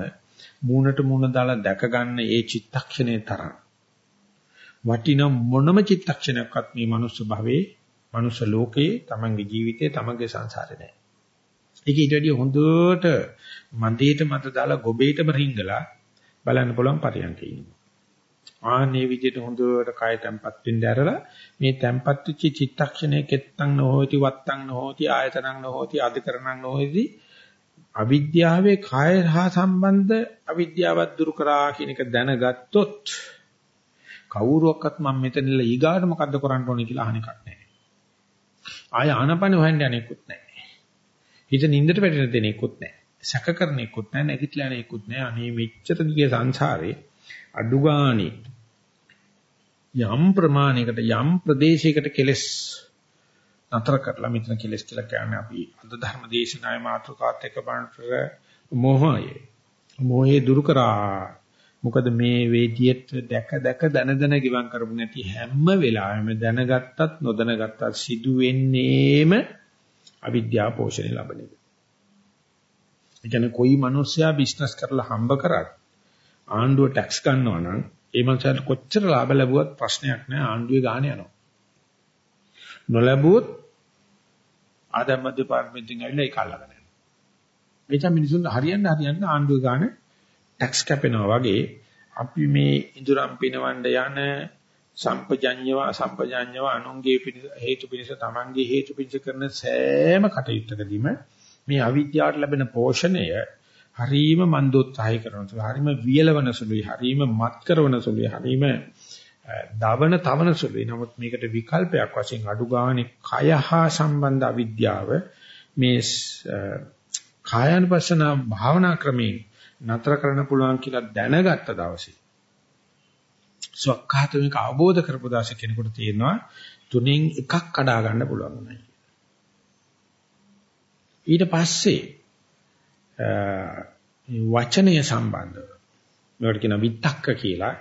මූණට මූණ දාලා දැක ගන්න ඒ චිත්තක්ෂණේ තරම් වටින මොනම චිත්තක්ෂණයක්වත් මේ මනුස්ස භවයේ මනුස්ස ලෝකේ තමන්ගේ ජීවිතේ තමන්ගේ සංසාරේ නැහැ. ඒක ඊට වැඩිය හොඳට මන්දේට මත දාලා ගොබේටම රිංගලා බලන්න පුළුවන් පරියන්කේ ඉන්නවා. ආන්නේ විදිහට හොඳට කය තැම්පත් වෙන්න ඇරලා මේ තැම්පත් වෙච්ච චිත්තක්ෂණයේ කෙත්තං නොහොති වත්තං නොහොති ආයතනං නොහොති අධිකරණං නොහොති අවිද්‍යාවේ කය හා සම්බන්ධ අවිද්‍යාවත් දුරු කරා කියන එක දැනගත්තොත් කවුරුවක්වත් මම මෙතනilla ඊගාට මොකද්ද කරන්න ඕනේ කියලා අහන එකක් නැහැ. ආය ආනපන හොයන්න යන්නේකුත් නැහැ. හිත නින්දට වැටෙන දෙනෙකුත් නැහැ. සැක කරන්නෙකුත් නැහැ, නැගිටලා යන්නේකුත් නැහැ. අනේ මෙච්චර දිගේ සංසාරේ අඩුගානේ යම් ප්‍රමාණයකට යම් ප්‍රදේශයකට කෙලස් නතර කරලා මෙතන කෙලස් කියලා කියන්නේ අපි අද ධර්ම දේශනාවේ මාතෘකාත් එක්ක බලනකොට මොහය. මොහේ දුරු කරා. මොකද මේ වේදියට දැක දැක දන දන ගිවන් කරපු නැති හැම වෙලාවෙම දැනගත්තත් නොදැනගත්තත් සිදු වෙන්නේම අවිද්‍යාව පෝෂණය ලබන එක. ඒ කියන්නේ કોઈ මිනිස්සයා බිස්නස් කරලා හම්බ කරත් ආණ්ඩුව ටැක්ස් ගන්නවා නම් ඒ මනුස්සයාට කොච්චර ලාභ ලැබුවත් ප්‍රශ්නයක් නෑ ආණ්ඩුවේ ගාණ යනවා. නොලැබුවොත් ආදායම් දෙපාර්තමේන්තුවෙන් ඇවිල්ලා ඒක අල්ලගෙන යනවා. එනිසා මිනිසුන් හරියන්න හරියන්න ආණ්ඩුවේ ගාණ ටැක්ස් කැපෙනවා වගේ අපි මේ ඉදුරම් පිනවන්න යන සම්පජඤ්ඤව සම්පජඤ්ඤව අනුන්ගේ හේතු පිණිස තමන්ගේ හේතු පිණිස කරන සෑම කටයුත්තකදීම මේ අවිද්‍යාවට ලැබෙන පෝෂණය හරීම මන්දෝත්සාහය කරන සුළු හරීම වියලවන සුළුයි. හරීම මත් කරන සුළුයි. හරීම දවන තවන සුළුයි. නමුත් මේකට විකල්පයක් වශයෙන් අඩු ගානේ කය හා සම්බන්ධ අවිද්‍යාව මේ කායानुපස්සන භාවනා ක්‍රමයෙන් නතර කරන්න පුළුවන් කියලා දැනගත්ත දවසේ සක්කාත මේක අවබෝධ කරපු දවසේ කෙනෙකුට තේරෙනවා තුනෙන් එකක් කඩා ගන්න පුළුවන් නයි. ඊට පස්සේ වචනය සම්බන්ධව. මේකට කියන විතක්ක කියලා.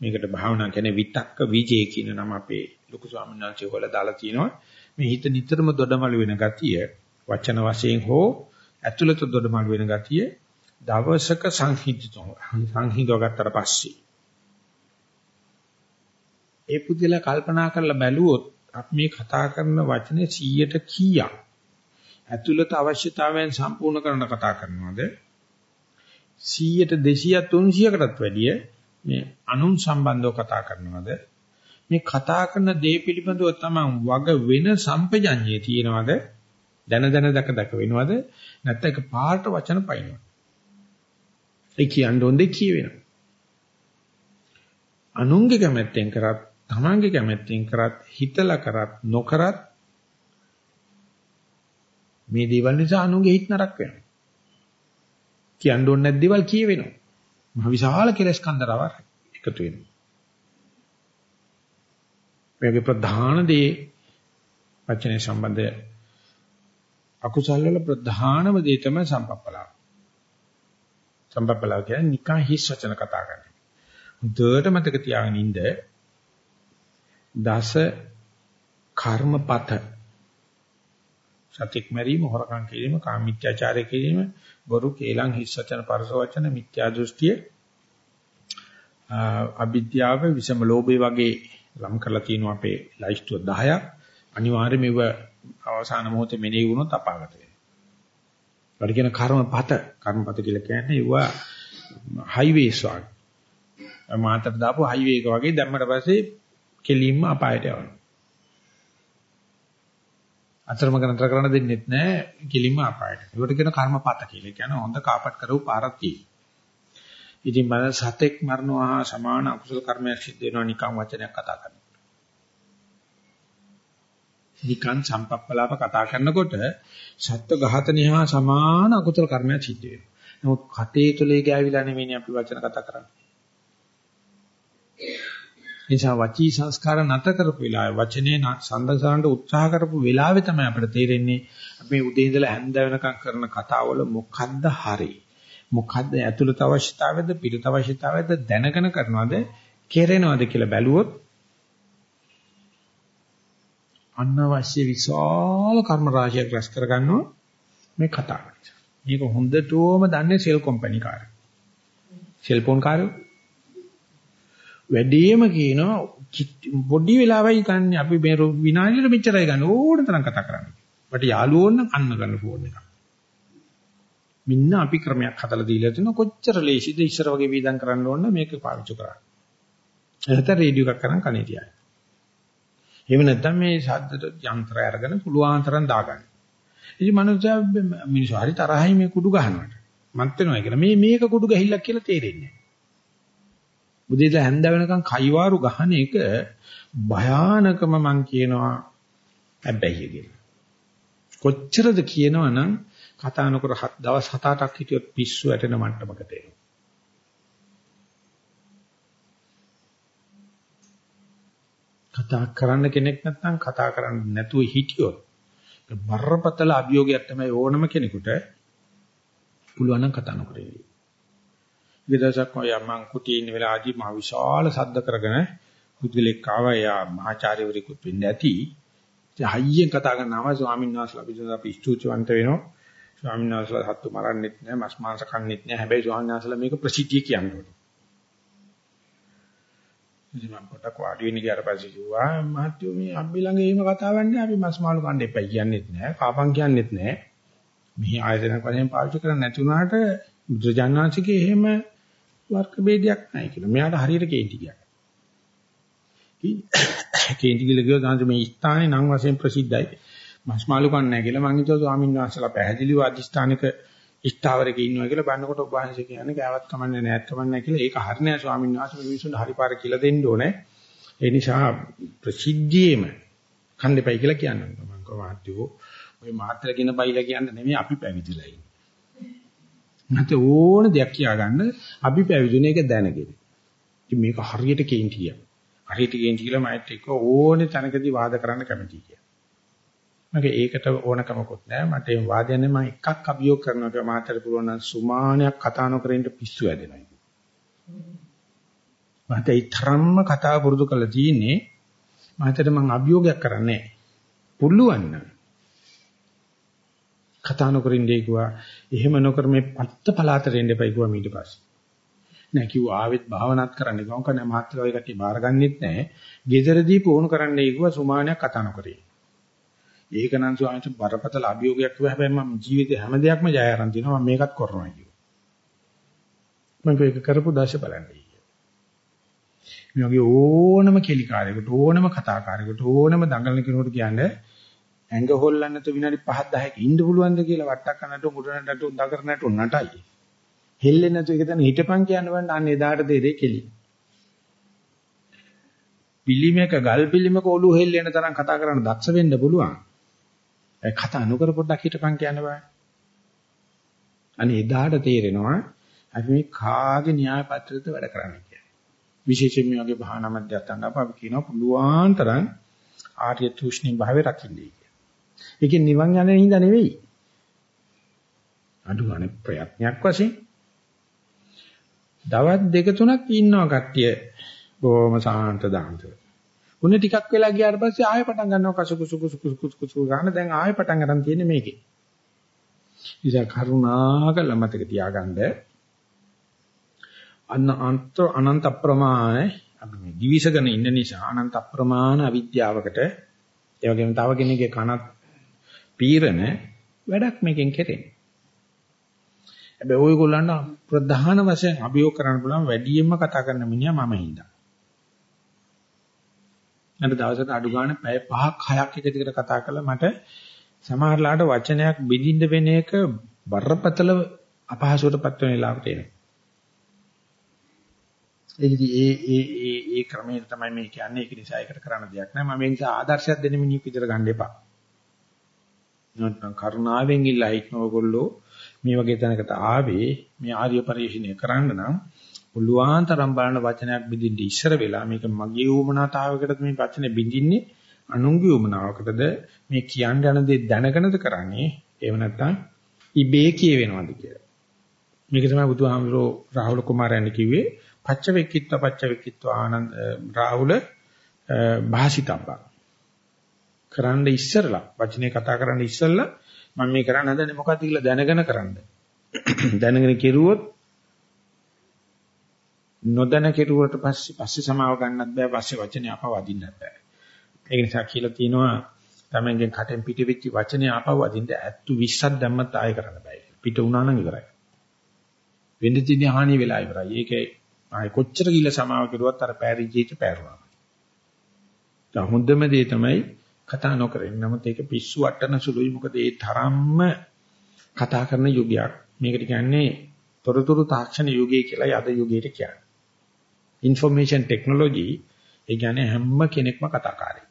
මේකට භාවනා කියන්නේ විතක්ක විජේ කියන නම අපේ ලොකු ස්වාමීන් වහන්සේ හොල දාලා තිනවා මේ හිත නිතරම දොඩමළු වෙන ගතිය වචන වශයෙන් හෝ ඇතුළත දොඩමළු වෙන ගතිය දවසක සංහිඳිතව සංහිඳව ගත්තට පස්සේ. ඒ පුදුලා කල්පනා කරලා බැලුවොත් අපි මේ කතා කරන වචනේ 100ට කීයක්? ඇතුළත අවශ්‍යතාවයන් සම්පූර්ණ කරන කතා කරනවද? 100ට 200 300කටත් වැඩිය මේ අනුන් සම්බන්ධව කතා කරනවද? මේ කතා කරන දේ පිළිබඳව තමයි වග වෙන සම්පජඤ්ඤයේ තියෙනවද? දැන දැන දක දක වෙනවද? නැත්නම් ඒක පාට වචන පයින්වද ඒ කියන්න ඕනේ කියවෙනවා අනුන්ගේ කැමැත්තෙන් කරත් තමන්ගේ කැමැත්තෙන් කරත් හිතලා කරත් නොකරත් මේ දේවල් නිසා අනුන්ගේ හිත නරක වෙනවා කියන්න ඕනේ නැති දේවල් කියවෙනවා මහ විශාල කෙලස් කන්දරාවක් එකතු වෙනවා මේකේ ප්‍රධාන දේ වචනේ සම්බන්ධය අකුසල වල ප්‍රධානම දේ තමයි සම්පප්පලාව. සම්පප්පලාව කියන්නේ නිකන් හිස් වචන කතා කරන්නේ. හොඳට මතක තියාගෙන ඉන්න දස කර්මපත සතික් මරීම හොරකම් කිරීම කාමීත්‍යාචාරය කිරීම බොරු කේලම් හිස් වචන පරස වචන මිත්‍යා දෘෂ්ටිය අවිද්‍යාව විසම ලෝභය වගේ ලම් කරලා තියෙනවා අපේ ලයිස්ට්ුව 10ක්. අනිවාර්යයෙන් මේව අවසාන මොහොතේ මෙනෙහි වුණොත් අපාගත වෙනවා. ඒකට කියන කර්මපත කර්මපත කියලා කියන්නේ ඒවා හයිවේස් වගේ. මාතර දාපු හයිවේ එක වගේ දැම්මට පස්සේ කෙලින්ම අපායට යවනවා. අතරමඟ නතර කරන්න දෙන්නෙත් නැහැ කෙලින්ම අපායට. ඒකට කියන කර්මපත කියලා. කියන්නේ හොඳ කාපට් කරපු පාරක් තියෙනවා. ඉතින් මම සතෙක් මරනවා හා සමාන අකුසල කර්මයක් සිද්ධ වෙනවා නිකම් වචනයක් කතා කරනකොට. නිකන් සම්පප්පලාප කතා කරනකොට සත්ව ඝාතනය හා සමාන අකුසල කර්මයක් සිද්ධ වෙනවා. නමුත් කටේ තුලේ ගෑවිලා නෙවෙයි අපි වචන කතා කරන්නේ. නිසා වචී සංස්කාර නැත කරපු වෙලාවේ වචනේ සම්දසාරට උත්සාහ කරපු වෙලාවේ තමයි අපිට තේරෙන්නේ අපි උදේ ඉඳලා හැන්ද වෙනකම් කරන කතාවල මොකද්ද හරි. මොකද්ද ඇතුළත අවශ්‍යතාවයද පිටත අවශ්‍යතාවයද දැනගෙන කරනවද කෙරෙනවද කියලා බැලුවොත් අනවශ්‍ය විශාල කර්ම රාශියක් රැස් කරගන්නවා මේ කතාව. මේක හොඳටම දන්නේ සෙල් කම්පැනි කාර්ය. සෙල්ෆෝන් කාර්යෝ වැඩිම කියනවා පොඩි වෙලාවයි ගන්න අපි මේ විනාඩියට මෙච්චරයි ගන්න ඕන තරම් කතා කරන්නේ. බට යාළුවෝ නම් අන්න ගන්න ෆෝන් එකක්. මින්න අපි ක්‍රමයක් හදලා දීලා තිනවා කොච්චර ලේසිද ඉස්සර වගේ වීදම් කරන්න ඕන මේක පාවිච්චි කරන්න. එහෙනම් රේඩියෝ එකක් කරන් කනේ තියන්න. එහෙම නැත්නම් මේ ශබ්දට යන්ත්‍රය අරගෙන පුළුවන් තරම් දාගන්න. ඉතින් මනුස්සයා මිනිස්සු හරි තරහයි මේ කුඩු ගහනවට. මත් වෙනවා කියලා. මේ මේක කුඩු ගහිල්ලක් කියලා තේරෙන්නේ නැහැ. උදේට හැන්ද වෙනකන් කයිවාරු ගහන එක භයානකම මං කියනවා හැබැයි කියලා. කොච්චරද කියනවනම් කතා නොකර හත් දවස් 7-8ක් හිටියොත් පිස්සු වැටෙන මට්ටමකට එනවා. කතා කරන්න කෙනෙක් නැත්නම් කතා කරන්න නැතුව හිටියොත් බරපතල අභියෝගයක් තමයි ඕනම කෙනෙකුට පුළුවන් නම් කතා නොකර ඉන්නේ. විදසක් ඔය මං කුටි ඉන්න වෙලාවදී මහ විශාල සද්ද කරගෙන පුදුලෙක් ආවා එයා මහාචාර්යවරයෙකුත් වෙන්න ඇති. ඉතින් හයියෙන් කතා කරනවාම ස්වාමීන් වහන්සේලා පිටුද අපි ස්තුතිවන්ත වෙනවා. ස්වාමීන් වහන්සේලා සත්තු මරන්නෙත් නෑ, මස් මාංශ කන්නෙත් නෑ. හැබැයි ස්වාමීන් වහන්සේලා මේක ප්‍රසිද්ධිය කියන්නේ. ඉතින් මම පොඩක් වාඩි වෙන්න ගියාට පස්සේ කිව්වා මහත්තයෝ මේ අම්බි ළඟ එහෙම කතාවක් නෑ. අපි මස් මාළු කන්න එපයි කියන්නෙත් නෑ. කාපන් කියන්නෙත් නෑ. මෙහි ආයතනයක් වශයෙන් පාවිච්චි කරන්නේ නැති වුණාට බුදුජානනාංශිකේ එහෙම වර්ග ભેදයක් නැහැ කියලා. මෙයාට හරියට කේන්ති ගියා. කේන්ති කියලා කිව්වා ගාන්ධ මේ ස්ථානේ නම් වශයෙන් ප්‍රසිද්ධයි. මස්මාලු කන්නේ නැහැ කියලා මං හිතුවා ස්වාමීන් වහන්සේලා පැහැදිලිව අධිෂ්ඨානික ස්ථාවරක ඉන්නවා කියලා බannකොට ඔබ වහන්සේ කියන්නේ කෑවත් කමන්නේ නැත් කමන්නේ කියලා ඒක හරිය නෑ ස්වාමීන් වහන්සේ මේ මිනිස්සුන්ට හරි පාර කියලා දෙන්න ඕනේ. ඒ නිසා ප්‍රසිද්ධියේම කන්දෙපයි කියලා කියනවා. මම කොහොමද ඔය මාත්‍ර කියන බයිලා කියන්නේ නෙමෙයි අපි පැවිදිලා ඉන්නේ. නැත්te ඕන දෙයක් කියාගන්න අපි පැවිදුනේ ඒක දැනගෙන. ඉතින් මේක හරියට කේන්ති කියන. හරියට කේන්ති කියලා මයිත් එක්ක ඕනේ තැනකදී වාද කරන්න කැමතියි කියන. මගේ ඒකට ඕනකමකුත් නැහැ. මට ඒ වාදයන්නේ මම එකක් අභියෝග කරනවා කියලා මාතර පුළුවන් නම් සුමානයක් කතා නොකරින්න පිස්සු ඇදෙනවා. මට ඒ තරම්ම කතා පුරුදු කරලා තියෙන්නේ මහතට මම අභියෝගයක් කරන්නේ පුළුවන් නම් කතා නොකරින්නේ කිව්වා එහෙම නොකර මේ පත්ත පලාතට එන්න එපා කිව්වා ඊට පස්සේ. නෑ කිව්වා ආවෙත් භාවනාත් කරන්න ගමන් කන මහත්තයා ඔය කට්ටිය බාරගන්නෙත් නෑ. ගෙදරදී පුහුණු කරන්නයි කිව්වා සුමානයක් කතා නොකරේ ඒක නම් ස්වාමීන් වහන්සේ බරපතල අභියෝගයක් කිව්වා. හැබැයි මම ජීවිතේ හැම දෙයක්ම ජය අරන් තිනවා මම මේකත් කරනවා කිව්වා. මම ඒක කරපු දැස බලන්නේ මේ වගේ ඕනම කෙලිකාරයකට ඕනම කතාකාරයකට ඕනම දඟලන කෙනෙකුට කියන්නේ ඇඟ හොල්ලන්න නැතුව විනාඩි 5 10ක ඉන්න පුළුවන්ද කියලා වට්ටක් කරනට මුඩනට උදාකරනට උන්නටයි. හෙල්ලෙන්නේ නැතුව ඒක දැන් හිටපන් කියන්න වන්න අන්න එදාට දෙරේ කෙලි. පිළිමයක ගල් පිළිමක ඔලු හෙල්ලෙන තරම් කතා කරන්න දක්ෂ වෙන්න පුළුවන්. ඒ කතා නොකර පොඩ්ඩක් හිටපන් කියන්න බෑ. අනේ එදාට තේරෙනවා අපි මේ කාගේ න්‍යාය පත්‍රයද වැඩ කරන්නේ විශේෂයෙන් මේ වගේ භාවනා මධ්‍යස්ථාන අපි කියනවා පුළුවන් තරම් ආර්ය තුෂ්ණි භාවය රකින්නේ කියලා. ඒකෙන් නිවන් යන හින්දා නෙවෙයි. අඩු ගන්න ප්‍රයත්නයක් වශයෙන් දවස් දෙක තුනක් ඉන්නවා කට්ටිය බොහොම සාන්ත දාන්තව. උන ටිකක් වෙලා ගියාට පස්සේ ආයෙ පටන් ගන්නවා කසු කුසු කුසු කුසු කුසු ගන්න දැන් ආයෙ පටන් ගන්න තියෙන්නේ මේකේ. ඉතින් කරුණාකර මතක තියාගන්න අන්න අන්ත අනන්ත අප්‍රමාණ අපි මේ දිවිසගෙන ඉන්න නිසා අනන්ත අප්‍රමාණ අවිද්‍යාවකට ඒ වගේම තව කෙනෙක්ගේ කනත් පීරන වැඩක් මේකෙන් කෙරෙන්නේ. හැබැයි ඔයගොල්ලන්ට ප්‍රධාන වශයෙන් අභියෝග කරන්න පුළුවන් වැඩියෙන්ම කතා කරන මිනිහා මම හින්දා. අර දවසට අඩු ගන්න පැය 5ක් 6ක් එක දිගට කතා කළා මට සමහරලාට වචනයක් බෙදින්න වෙන එක බරපතල අපහසුතාවටපත් වෙන වෙලාවට එනවා. ඒකදී ඒ ඒ ඒ ඒ ක්‍රමයෙන් තමයි මේ කියන්නේ ඒක නිසා ඒකට කරන්න දෙයක් නැහැ මම ඒ නිසා ආදර්ශයක් දෙන්න මිනිහ විතර ගන්න එපා නැත්නම් කරුණාවෙන් ඉල්ලා හිටන ඔයගොල්ලෝ මේ වගේ තැනකට ආවේ මේ ආර්ය පරිශ්‍රණය කරන්න නම් පුළුවන් තරම් බලන වචනයක් බින්දින්න ඉස්සර වෙලා මේක මගේ උමනාතාවයකටද මේ වචනේ බින්දින්නේ අනුන්ගේ උමනාවකටද මේ කියන්න යන දේ දැනගෙනද කරන්නේ? එහෙම නැත්නම් ඉබේ කියවෙනවද කියලා. මේක තමයි බුදුහාමුදුරෝ රාහුල කුමාරයන් කිව්වේ පච්ච වෙක්කිත්ව පච්ච වෙක්කිත්ව ආනන්ද රාහුල භාසිතබ්බා කරන්න ඉස්සරලා වචනේ කතා කරන්න ඉස්සරලා මම මේ කරන්න හදන්නේ මොකක්ද කියලා දැනගෙන කරන්න. දැනගෙන කෙරුවොත් නොදැන කෙරුවට පස්සේ පස්සේ සමාව ගන්නත් බෑ පස්සේ වචනේ අපව අදින්නත් බෑ. ඒක නිසා කියලා තියෙනවා තමෙන්ගෙන් කටෙන් පිට වෙච්ච වචනේ අපව අදින්න ඇත්තු 20ක් දැම්මත් ආයෙ කරන්න බෑ. පිට වුණා නම් ඉවරයි. වෙන්න තියෙන හානිය වෙලා ඉවරයි. ඒකේ ආයේ කොච්චර කිල්ල සමාව කරුවත් අර පෑරිජීට පෑරුවා. දැන් හොඳම දේ තමයි කතා නොකරන නමුත් ඒක පිස්සු වටන සුළුයි. මොකද ඒ තරම්ම කතා කරන යුගයක්. මේකට කියන්නේ තොරතුරු තාක්ෂණ යුගය කියලා යද යුගයට කියන්නේ. ইনফরমේෂන් ටෙක්නොලොජි ඒ කියන්නේ හැම කෙනෙක්ම කතාකාරයි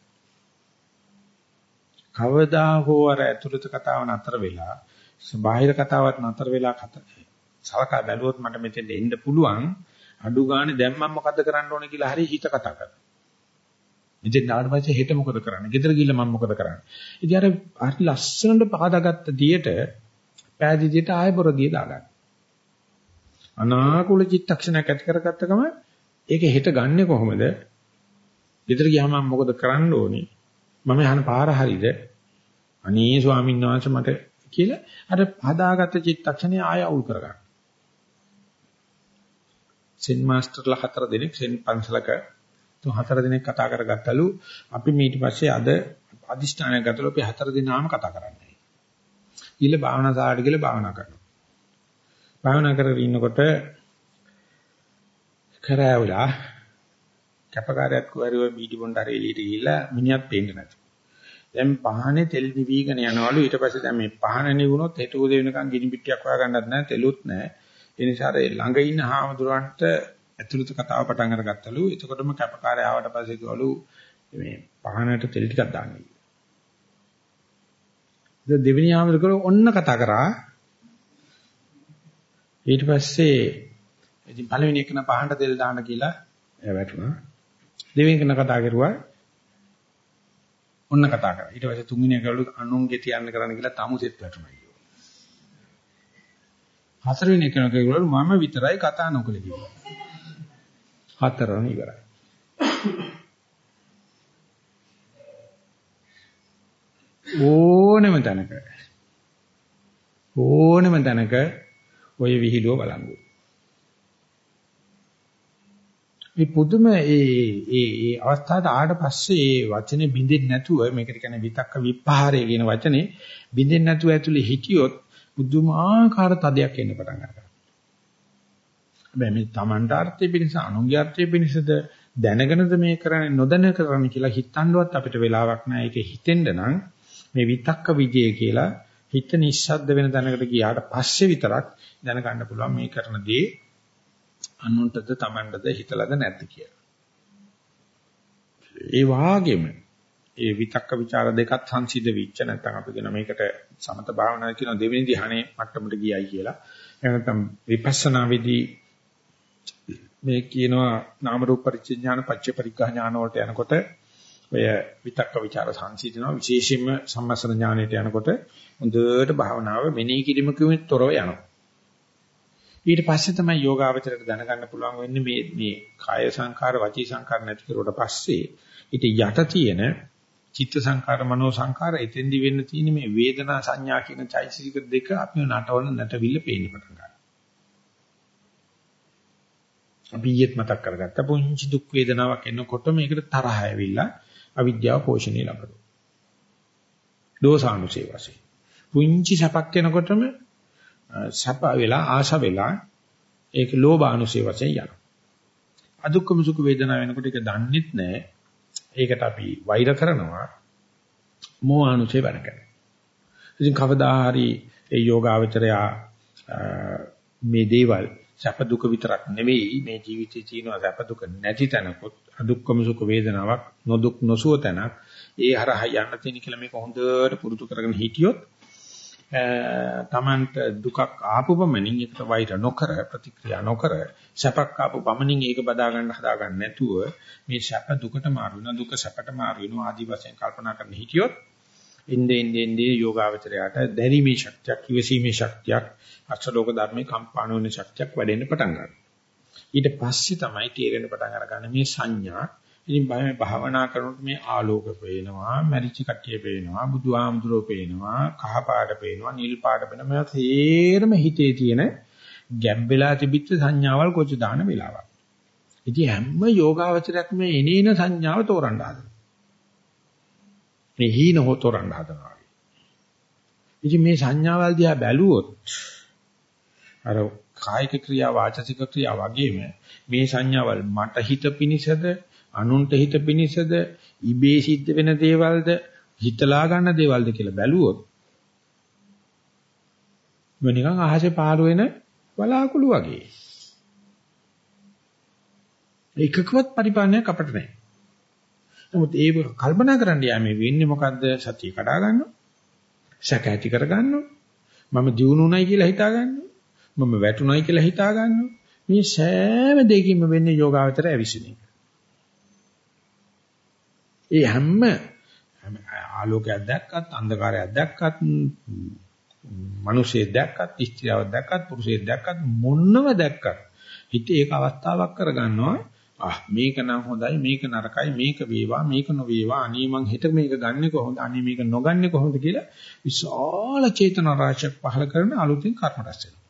කවදා හෝ අර අතුරුත කතාව නතර වෙලා බාහිර කතාවත් නතර වෙලා කතා සලකා බැලුවොත් මට මෙතෙන් එන්න පුළුවන් අඩු ගානේ දැන් මම මොකද්ද කරන්න ඕනේ කියලා හරි හිත කතා කරනවා. ඉතින් ඊට පස්සේ හෙට මොකද කරන්නේ? ගෙදර ගිහලා මම මොකද කරන්නේ? ඉතින් අර හරි ලස්සනට පහදාගත්ත දියට පෑදීදියට ආය බොරදිය දාගන්න. අනාකූල චිත්තක්ෂණයක් ඇති කරගත්ත ගම ඒක හෙට ගන්නෙ කොහොමද? ගෙදර ගියාම මම මොකද කරන්න ඕනේ? මම යන පාර හරියද? අනේ ස්වාමීන් වහන්සේ මට කියලා අර හදාගත්ත චිත්තක්ෂණය ආය අවුල් කරගන්න. සෙන් මාස්ටර්ලා හතර දෙනෙක් සෙන් පන්සලක තුන් හතර දෙනෙක් කතා කරගත්තලු අපි ඊට පස්සේ අද අදිෂ්ඨානයක් ගත්තලු අපි හතර දිනාම කතා කරන්නේ. ඊළ භාවනා සාඩ කියලා භාවනා කරනවා. භාවනා කරගෙන ඉන්නකොට කරාවලා කැපකාරයක් වරිව බීඩි බොණ්ඩ අර එළියට ගිහිල්ලා මිනිහත් පේන්නේ නැතු. දැන් පහනේ තෙල් නිවිගෙන යනවලු ඊට පස්සේ දැන් මේ පහන නිවුනොත් හෙට උදේ වෙනකන් ගිනි පිටියක් හොයාගන්නත් නැහැ තෙලුත් නැහැ. ඒ නිසා ඒ ළඟ ඉන්න හාමුදුරන්ට ඇතුළත කතාව පටන් අරගත්තලු. එතකොටම කැපකාරය ආවට පස්සේ කිව්වලු මේ පහනට තෙල් ටිකක් දාන්න කියලා. දෙවෙනි හාමුදුරුවෝ ඔන්න කතා කරා. ඊට පස්සේ ඉතින් පළවෙනි එකන පහකට දෙල් දාන්න කියලා එයා වැටුණා. දෙවෙනි එකන කතා කරුවා ඔන්න කතා කරා. ඊට පස්සේ තුන්වෙනි එකවලු අනුන්ගේ තියන්න කරන්න කියලා තමුසෙත් වැටුණා. හතරවෙනි එකන කිව්වලු මම විතරයි කතා නොකළ කිව්වා. හතරම ඉවරයි. ඕනෙම තැනක ඕනෙම තැනක ඔය විහිළුව බලංගු. මේ පුදුම ඒ ඒ ඒ අවස්ථාවට ආවට පස්සේ ඒ වචනේ බින්දෙන්නේ නැතුව මේකට කියන්නේ විතක්ක විපහාරය කියන වචනේ බින්දෙන්නේ නැතුව ඇතුලේ හිටියොත් පුදුමාකාර තදයක් එන්න පටන් ගන්නවා. හැබැයි මේ Tamanට අර්ථය පිණිස අනුන්ගේ අර්ථය පිණිසද දැනගෙනද මේ කරන්නේ නොදැන කරන්නේ කියලා හිතන්නවත් අපිට වෙලාවක් නැහැ. ඒක හිතෙන්න නම් මේ විතක්ක විජය කියලා හිත නිස්සද්ද වෙන තැනකට ගියාට පස්සේ විතරක් දැනගන්න පුළුවන් මේ කරන දේ අනුන්ටද Tamanටද හිතලද නැද්ද කියලා. ඒ වාගේම ඒ විතක්ක ਵਿਚාර දෙකත් සංසිද්ධ වෙච්ච නැත්නම් අපි කියන මේකට සමත භාවනා කියන දෙවෙනි ධ්‍යානයේ මට්ටමට ගියයි කියලා. එහෙනම් නැත්නම් විපස්සනා වෙදී මේ කියනවා නාම රූප පරිච්ඡේඥාන පච්ච පරිග්‍රහ ඥාන වලට යනකොට ඔය විතක්ක ਵਿਚාර සංසිඳනවා විශේෂයෙන්ම සම්මස්න ඥානයට යනකොට හොඳට භාවනාව මෙනෙහි කිරීමකින් තොරව යනවා. ඊට පස්සේ තමයි යෝගාවචරයට දැනගන්න පුළුවන් වෙන්නේ මේ මේ කාය සංකාර වචී සංකාර නැති කරුවට පස්සේ ඊට යට තියෙන චිත්ත සංකාර මනෝ සංකාර එතෙන්දි වෙන්න තියෙන මේ වේදනා සංඥා කියන චෛතසික දෙක අපිව නටවන නැටවිල්ල පේන්න පටන් ගන්නවා. අපි ඊයේත් මතක් කරගත්ත පුංචි දුක් වේදනාවක් එනකොට මේකට තරහ ඇවිල්ලා අවිද්‍යාව පෝෂණය ලබනවා. දෝසානුසේ වශයෙන්. පුංචි සැපක් එනකොටම සැප වෙලා ආශ වෙලා ඒක ලෝභානුසේ වශයෙන් යනවා. අදුක්කම සුඛ වේදනාව වෙනකොට ඒක දන්නෙත් නැහැ. ඒකට අපි වෛර කරනවා. මෝහානුසේ වැඩ කරනවා. ඉතින් කවදා හරි ඒ යෝගාවචරයා මේ දේවල් සැප දුක විතරක් නෙවෙයි මේ ජීවිතේ තියෙනවා සැප දුක නැති තැනකොත් අදුක්කම සුඛ වේදනාවක් නොදුක් නොසුව තැනක් ඒ හරහා යන්න තියෙන කියලා මේක හොඳට පුරුදු කරගෙන හිටියොත් තමන්ට දුකක් ආපු පමණින් ඒකට වෛර නොකර ප්‍රතික්‍රියා නොකර සැපක් ආපු පමණින් ඒක බදා ගන්න හදා ගන්න නැතුව මේ සැප දුකට මාරු වෙනවා දුක සැපට මාරු වෙනවා ආදි වශයෙන් කල්පනා කරන්න හිටියොත් ඉන්නේ ඉන්නේ ඉන්නේ යෝගාවචරයට දැරීමේ ශක්තියක් ඉවසීමේ ශක්තියක් අක්ෂලෝක ධර්මේ කම්පාණ වෙන ශක්තියක් වැඩෙන්න පටන් ගන්නවා. ඊට පස්සේ තමයි තේරෙන්න පටන් අරගන්නේ මේ සංඥා. ඉතින් බය භාවනා කරනකොට මේ ආලෝක පේනවා, මරිචි කට්ටිය පේනවා, බුදුහාමුදුරෝ පේනවා, කහ පාට පේනවා, නිල් පාට පේනවා. මේවා තේරම හිතේ තියෙන ගැඹෙලා තිබිච්ච සංඥාවල් කොච්ච දාන වෙලාවක්. ඉතින් හැම යෝගාවචරයක් මේ එනේන සංඥාව තෝරන්න හදනවා. මේ හීන හොතොරන්න හදනවා. ඉතින් මේ සංඥාවල් දිහා බැලුවොත් අර කායික ක්‍රියා වාචසික ක්‍රියා වගේම මේ සංඥාවල් මට හිත පිනිසද අනුන්ට හිත පිනිසද ඉබේ සිද්ධ වෙන දේවල්ද හිතලා ගන්න දේවල්ද කියලා බැලුවොත් මොනිකන් අහසේ පාරු වෙන වලාකුළු වගේ එකකවත් පරිපාලනයක් අපිට නැහැ. නමුත් ඒක කල්පනා කරන්න යෑමේ වෙන්නේ මොකද්ද? සතිය කඩා ගන්නවා. සැක ඇති කර ගන්නවා. මම දියුණුුණයි කියලා හිතා ගන්නවා. මම වැටුණයි කියලා හිතා ගන්නවා. මේ සෑම දෙයකින්ම වෙන්නේ යෝගාවචර ඇවිසිනේ. ඒ හැම ආලෝකයක් දැක්කත් අන්ධකාරයක් දැක්කත් මිනිසෙක් දැක්කත් ස්ත්‍රියක් දැක්කත් පුරුෂයෙක් දැක්කත් මොනව දැක්කත් හිත ඒක අවස්ථාවක් කරගන්නවා ආ මේක නම් හොඳයි මේක නරකයි මේක වේවා මේක නොවේවා. අනේ මං හෙට මේක ගන්නෙ කොහොමද? අනේ මේක නොගන්නෙ කොහොමද කියලා විශාල චේතන රාශියක් පහල කරන අලුතින් කර්ම රැස් වෙනවා.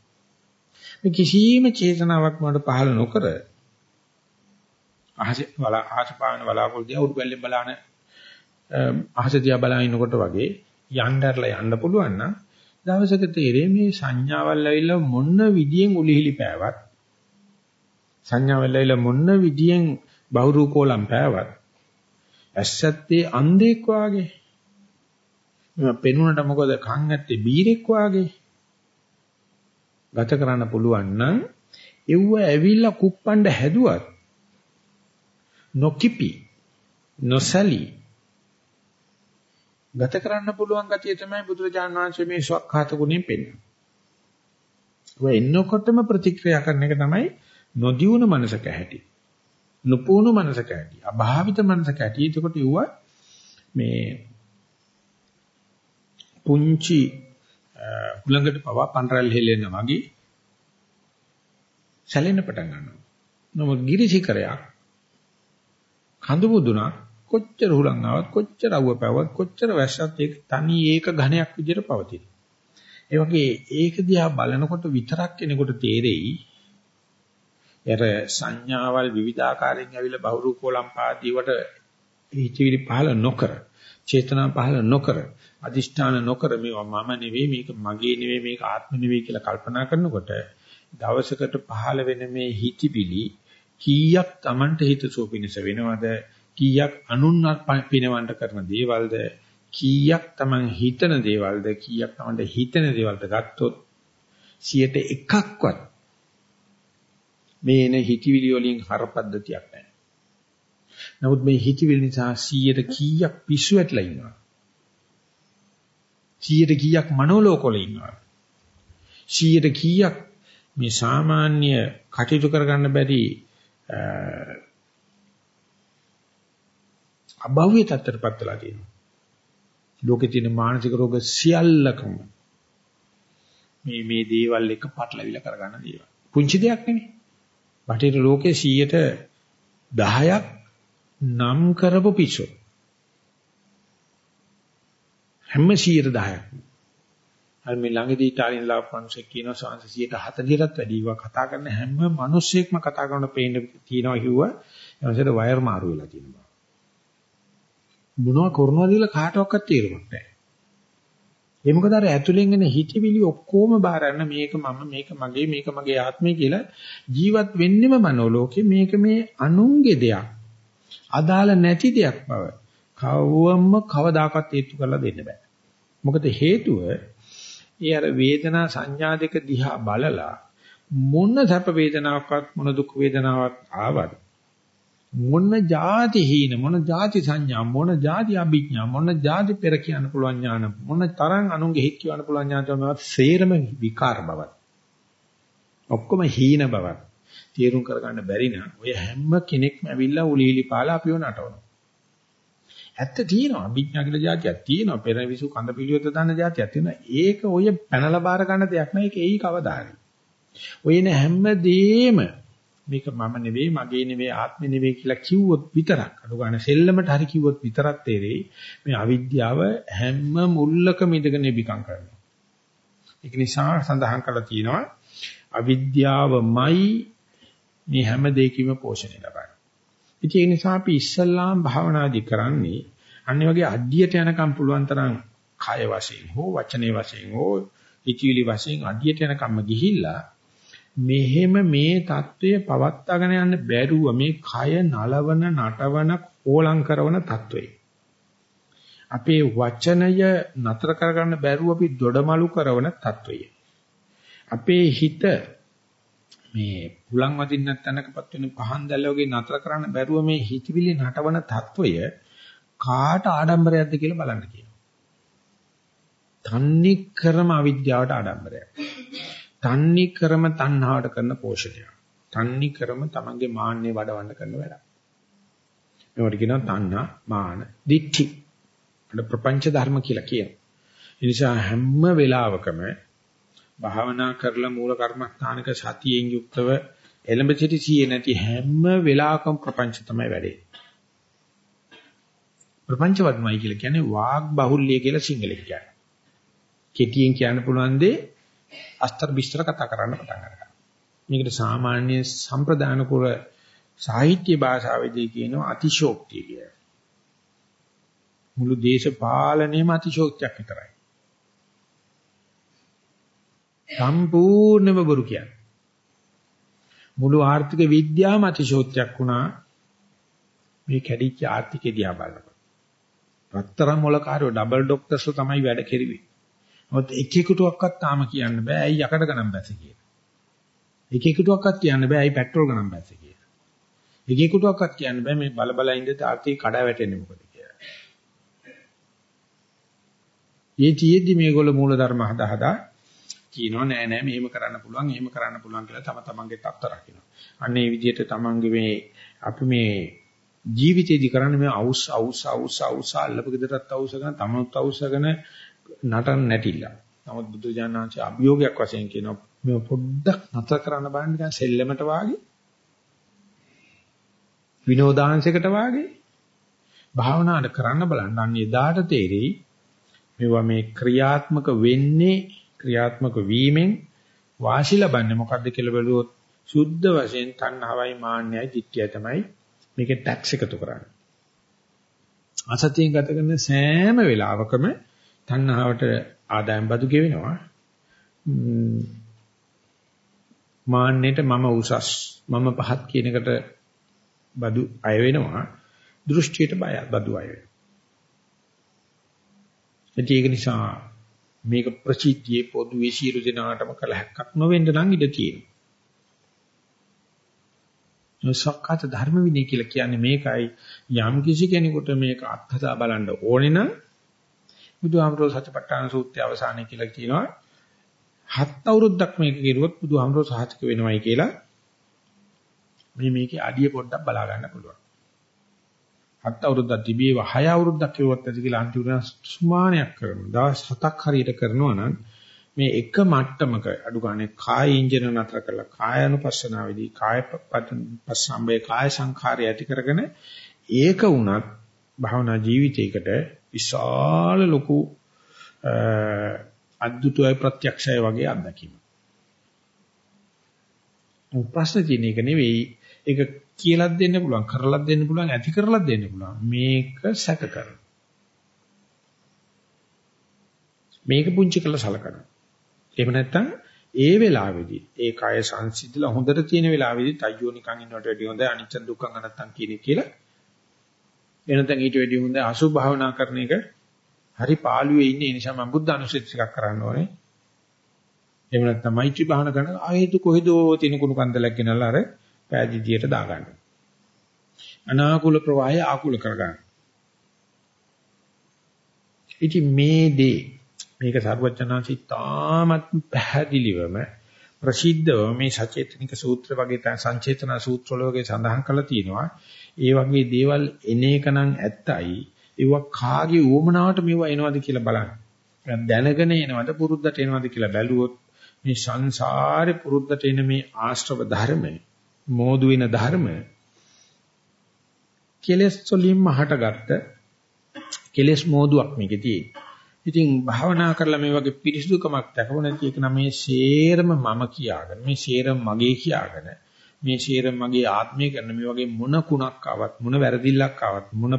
මේ කිසියම් චේතනාවක් මට පහළ නොකර අහස වල ආහස පාන වලාකුළු දිහා උඩු බැල්ලෙන් බලාන අහස දිහා බලාගෙන ඉන්නකොට වගේ යnderලා යන්න පුළුවන් නම් දවසක තීරේ මේ සංඥාවල් ඇවිල්ලා මොන විදියෙන් උලිහිලි පෑවත් සංඥාවල් ඇවිල්ලා මොන විදියෙන් බහුරූපෝලම් පෑවත් ඇස්සත්තේ අන්ධෙක් වාගේ. මම පෙනුනට මොකද කන් ඇත්තේ බීරෙක් වාගේ. ගත කරන්න පුළුවන් නම් එව්ව ඇවිල්ලා කුප්පණ්ඩ හැදුවත් නොකිපි නොසලි ගත කරන්න පුළුවන් ගතිය තමයි බුදුරජාණන් වහන්සේ මේ ස්වකහාත ගුණයෙන් පෙන්වන්නේ. ඔය එන්නකොටම ප්‍රතික්‍රියා කරන එක තමයි නොදියුණු මනසක ඇති. නුපුණු මනසක ඇති. අභාවිත මනසක ඇති. එතකොට යුව මේ පුංචි හුලඟට පවා පන්රල් හෙලෙන වගේ සැලෙන්න පටන් ගන්නවා. නමුත් ගිරිශිකරයක් කඳු මුදුනක් කොච්චර හුලං ආවත් කොච්චර අවුව පැවවත් කොච්චර වැස්සත් ඒක තනි ඒක ඝණයක් විදිහට පවතින. ඒ වගේ ඒක දිහා බලනකොට විතරක් කෙනෙකුට තේරෙයි එර සංඥාවල් විවිධාකාරයෙන් ඇවිල්ලා බහුරු කොලම් පාදීවට හිතවිලි පහල නොකර චේතනා පහල නොකර අදිෂ්ඨාන නොකර මේවා මම නෙවෙයි මේක මගේ නෙවෙයි මේක ආත්ම නෙවෙයි කියලා කල්පනා කරනකොට දවසකට පහල වෙන මේ හිතවිලි කීයක් Tamanට හිතසුව පිණිස වෙනවද? කීයක් අනුන්වත් පිනවන්න කරන දේවල්ද? කීයක් Taman හිතන දේවල්ද? කීයක් Tamanට හිතන දේවල්ද ගත්තොත් 101ක්වත් මේ එන හිතවිලි වලින් හරපද්ධතියක් නැහැ. නමුත් මේ හිතවිලි නිසා 100ට කීයක් පිස්සු වැටලා ඉන්නවා. 100ට කීයක් මනෝලෝකවල ඉන්නවා. 100ට කීයක් මේ සාමාන්‍ය කටයුතු කරගන්න බැරි අභව්‍ය තත්ත්වයටපත් වෙලා තියෙනවා. ලෝකේ තියෙන මානසික රෝග සියල්ලකම මේ මේ දේවල් එක පටලවිලා කරගන්න දේවල්. පුංචි දෙයක් නෙමෙයි. බටහිර ලෝකයේ 10ක් නම් කරපු පිස්සු. හැම 10ක්. අර මේ ළඟදී ඉතාලියෙන් ලාපු මිනිස්සෙක් කියනවා සංස 140ටත් වැඩි ඒවා කතා කරන හැම මිනිස්සෙක්ම කතා කරන පේන්න තියෙනවා කිව්වා. එයාට වයර් මාරු වෙලා තියෙනවා. මොනවා කරනවද කියලා කාටවත් තේරුමක් නැහැ. ඒ මොකද අර ඇතුලෙන් එන හිතවිලි ඔක්කොම බාරන්න මේක මම මේක මගේ මේක මගේ ආත්මය කියලා ජීවත් වෙන්නෙම මනෝලෝකේ මේක මේ අනුන්ගේ දෙයක්. අදාළ නැති දෙයක් බව කවවම කවදාකවත් හේතු කරලා දෙන්න බෑ. මොකද හේතුව ඒ අර වේදනා සංඥා දෙක දිහා බලලා මොන සැප වේදනාවක්වත් මොන දුක් වේදනාවක් ආවත් මොන જાති හීන මොන જાති සංඥා මොන જાති අභිඥා මොන જાති පෙර කියන්න පුළුවන් ඥාන මොන තරම් අනුන්ගේ හිත් කියන්න පුළුවන් ඥාන තමයි සේරම විකාර බවක් ඔක්කොම හීන බවක් තීරුම් කරගන්න බැරි නම් ඔය හැම කෙනෙක්ම ඇවිල්ලා උලිලි පාලා අපිව නටවනවා. ඇත්ත තියෙනවා. අභිඥා කියලා જાතියක් තියෙනවා. පෙරවිසු කඳ පිළිවෙත දාන જાතියක් තියෙනවා. ඒක ඔය පැනලා බාර ගන්න දෙයක් නෑ ඒක එයි කවදාහරි. ඔය න හැම දෙෙම මේක මම නෙවෙයි මගේ නෙවෙයි ආත්මෙ නෙවෙයි කියලා කිව්වොත් විතරක්. අඩු ගන්න සෙල්ලමට හරි කිව්වොත් විතරක් තේරෙයි මේ අවිද්‍යාව හැම මුල්ලකම ඉඳගෙන ඉබිකම් කරනවා. ඒක නිසා සඳහන් කරලා තියෙනවා අවිද්‍යාවමයි මේ හැම දෙයකම පෝෂණය ලබන්නේ. ඉතින් ඒ නිසා අපි ඉස්සල්ලාම් භාවනාදි කරන්නේ අන්නේ වගේ අඩියට යනකම් පුළුවන් තරම් කය වශයෙන් හෝ වචනේ වශයෙන් හෝ ඉචිලි වශයෙන් අඩියට යනකම්ම ගිහිල්ලා මෙහෙම මේ தত্ত্বය පවත්වාගෙන යන්න බැරුව මේ කය නලවන නටවන ඕලං කරන தত্ত্বය. අපේ වචනය නතර කරගන්න බැරුව අපි දොඩමලු කරන தত্ত্বය. අපේ හිත මේ පුලං වදින්න තැනකපත් වෙන පහන් දැල්ල වගේ නතර කරන්න බැරුව මේ හිතවිලි නටවන తত্ত্বය කාට ආඩම්බරයක්ද කියලා බලන්න කියනවා. තන්නේ කරම අවිද්‍යාවට ආඩම්බරයක්. තන්නේ ක්‍රම තණ්හාවට කරන පෝෂණයක්. තන්නේ ක්‍රම තමන්ගේ මාන්නේ වඩවන්න කරන වැඩක්. මේවට කියනවා තණ්හා, මාන, දික්ටි. අර ප්‍රපංච ධර්ම කියලා කියනවා. ඒ නිසා හැම වෙලාවකම භාවනා කරලා මූල කර්මස්ථානික සතියෙන් යුක්තව එළඹ සිටි සියේ නැති හැම වෙලාවකම ප්‍රපංච තමයි වැඩේ. ප්‍රපංච වර්ණමයි කියලා කියන්නේ වාග් බහුල්‍ය කියලා සිංහලෙන් කියන්නේ. කෙටියෙන් කියන්න පුළුවන් දේ අස්තර බිස්තර කතා කරන්න පටන් ගන්නවා. මේකට සාමාන්‍ය සම්ප්‍රදාන කුල සාහිත්‍ය භාෂාවේදී කියනවා අතිශෝක්තිය කියලා. මුළු දේශපාලනයේම අතිශෝක්තියක් විතරයි. සම්පූර්ණයෙන්ම බොරු කියන්නේ. මුළු ආර්ථික විද්‍යාවම අතිශෝක්තියක් වුණා මේ කැඩිච්ච ආර්ථිකය දිහා බලනකොට. රත්තරන් මොලකාරයෝ ඩබල් ડોක්ටර්ස්ලා තමයි වැඩ කෙරුවේ. මොකද එක එකටුවක්වත් තාම කියන්න බෑ ඇයි යකඩ ගණන් බැස්සේ කියලා. එක එකටුවක්වත් කියන්න බෑ ඇයි පෙට්‍රල් ගණන් බැස්සේ කියලා. එක එකටුවක්වත් කියන්න බෑ මේ බල බල ඉඳ ආර්ථික කඩා වැටෙන්නේ මොකද කියලා. මේ තියෙද්දි මේගොල්ලෝ මූලධර්ම හදා හදා කියනවා නෑ නෑ මෙහෙම කරන්න පුළුවන් එහෙම කරන්න පුළුවන් කියලා තම තමන්ගේ තත්ත්ව රකින්න. අන්න ඒ විදිහට තමන්ගේ මේ අපි මේ ජීවිතේදී කරන්නේ මේ අවුස් අවුස් අවුස් අවුස් අල්ලපු ගෙදරත් අවුසගෙන තමනුත් අවුසගෙන නටන්න නැටිලා. නමුත් බුදු ජානනාංශ අභියෝගයක් වශයෙන් කියනවා මේ පොඩ්ඩක් නතර කරන්න බලන්න නිකන් සෙල්ලමට වාගේ විනෝදාංශයකට වාගේ භාවනාවට කරන්න බලන්න අන්න එදාට තේරෙයි මේවා මේ ක්‍රියාත්මක වෙන්නේ ක්‍රියාත්මක වීමෙන් වාසි ලබන්නේ මොකද්ද කියලා බැලුවොත් සුද්ධ වශයෙන් තණ්හාවයි මාන්නයයි ditthiyයි තමයි මේකේ ටැක්ස් එකතු කරන්නේ. අසතියෙන් ගත කරන සෑම වෙලාවකම තණ්හාවට ආදායම් බදු ගෙවෙනවා. මාන්නයට මම උසස් මම පහත් කියන එකට බදු අය වෙනවා. දෘෂ්ටියට බය බදු අය වෙනවා. ඒක නිසා මේක ප්‍රචීතියේ පොදුවේ සියලු දෙනාටම කළ හැක්කක් නොවෙන්න නම් ඉඩ තියෙනවා. සක්කාත ධර්ම විනය කියලා කියන්නේ මේකයි යම් කිසි කෙනෙකුට මේක අත්හදා බලන්න ඕනේ නම් බුදුහාමරෝ සත්‍යපට්ඨාන සූත්‍රය අවසානයේ කියලා කියනවා හත් අවුරුද්දක් මේක කෙරුවොත් බුදුහාමරෝ සහතික වෙනවයි කියලා මේ මේකේ අඩිය පොඩ්ඩක් බලා ගන්න පුළුවන්. හත් අවුරුද්දක් තිබේව හය අවුරුද්දක් කෙරුවොත් ඇති කියලා අන්තිමට සුමානයක් කරනවා. දවස් හතක් හරියට කරනවා නම් මේ එක මට්ටමක අඩු ගානේ කාය ඉන්ජින නතර කරලා කායानुපස්සනාවේදී කාය පස්සම්බේ කාය සංඛාරය ඇති කරගෙන ඒක වුණත් භවනා ජීවිතයකට විශාල ලොකු අද්දුතයි ප්‍රත්‍යක්ෂය වගේ අත්දැකීම. ප්‍රශ්න තියෙන එක නෙවෙයි ඒක කියලාත් දෙන්න පුළුවන් කරලාත් දෙන්න පුළුවන් ඇති කරලාත් දෙන්න පුළුවන්. මේක සැක කරන. මේක පුංචි කළ සලකනවා එහෙම නැත්නම් ඒ වෙලාවේදී ඒ කය සංසිඳලා හොඳට තියෙන වෙලාවේදී අයියෝ නිකන් ඉන්නවට වැඩිය හොඳ අනිච්ච දුක්ඛ අනත්තම් කියන කියලා එනතන් ඊට වැඩිය හොඳ අසුභ භාවනා කරන එක හරි පාළුවේ ඉන්නේ. ඒ නිසා මම බුද්ධ අනුශේධ ටිකක් කරන්න ඕනේ. එහෙම නැත්නම් මෛත්‍රී භාවනා කරන ආයෙත් කොහෙදෝ තියෙන කුණු කන්දලක් ගෙනල්ලා අර පෑදීදියට දාගන්න. අනාකූල ප්‍රවාහය ආකූල කරගන්න. ඉතින් මේ දේ මේක සර්වඥාන්සි තාමත් පැහැදිලිවම ප්‍රසිද්ධව මේ සචේතනික සූත්‍ර වගේ සංචේතන සූත්‍ර වල වගේ සඳහන් කරලා තියෙනවා. ඒ වගේ දේවල් එන එක නම් ඇත්තයි. ඒව කාගේ උවමනාවට මේව එනවද කියලා බලන්න. දැනගෙන එනවද පුරුද්දට එනවද කියලා බැලුවොත් මේ සංසාරේ පුරුද්දට එන මේ ආශ්‍රව ධර්ම, මෝදු වෙන ධර්ම කෙලස් වලින්ම හටගත්ත කෙලස් මෝදුවක් මේකේ තියෙන්නේ. ඉතින් භාවනා කරලා මේ වගේ පිරිසුදුකමක් දැකව නැති එක නම් මේ ෂේරම මම කියාගෙන මේ ෂේරම මගේ කියාගෙන මේ ෂේරම මගේ ආත්මය කරන මේ වගේ මොන කුණක් ආවත් මොන වැරදිල්ලක් ආවත් මොන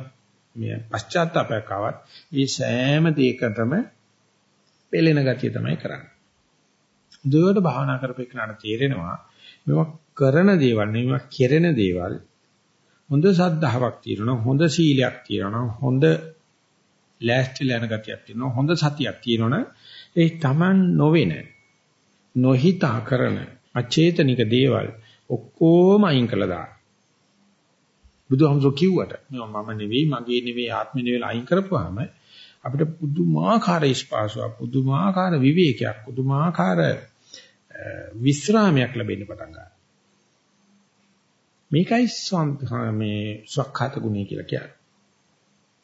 මේ පශ්චාත්තාවයක් ආවත් මේ සෑම දෙයකටම පෙළෙන ගතිය තමයි කරන්නේ. දුවට භාවනා කරපේකනට තේරෙනවා මේවා කරන දේවල් මේවා කෙරෙන දේවල් හොඳ සද්ධාාවක් තියෙනවා හොඳ සීලයක් තියෙනවා හොඳ ලෑස්තිලා යන ගතියක් තියෙනවා හොඳ සතියක් තියෙනවනේ ඒ Taman නොවෙන නොහිතා කරන අචේතනික දේවල් ඔක්කොම අයින් කළා දාන්න. බුදුහමසෝ කිව්වට මම නෙවෙයි මගේ නෙවෙයි ආත්මෙ නෙවෙයි අයින් කරපුවාම අපිට පුදුමාකාර ස්පාසුවක් පුදුමාකාර විවේකයක් පුදුමාකාර විස්රාමයක් ලැබෙන්න පටන් ගන්නවා. මේකයි මේ සක්කාත ගුණය කියලා කියන්නේ.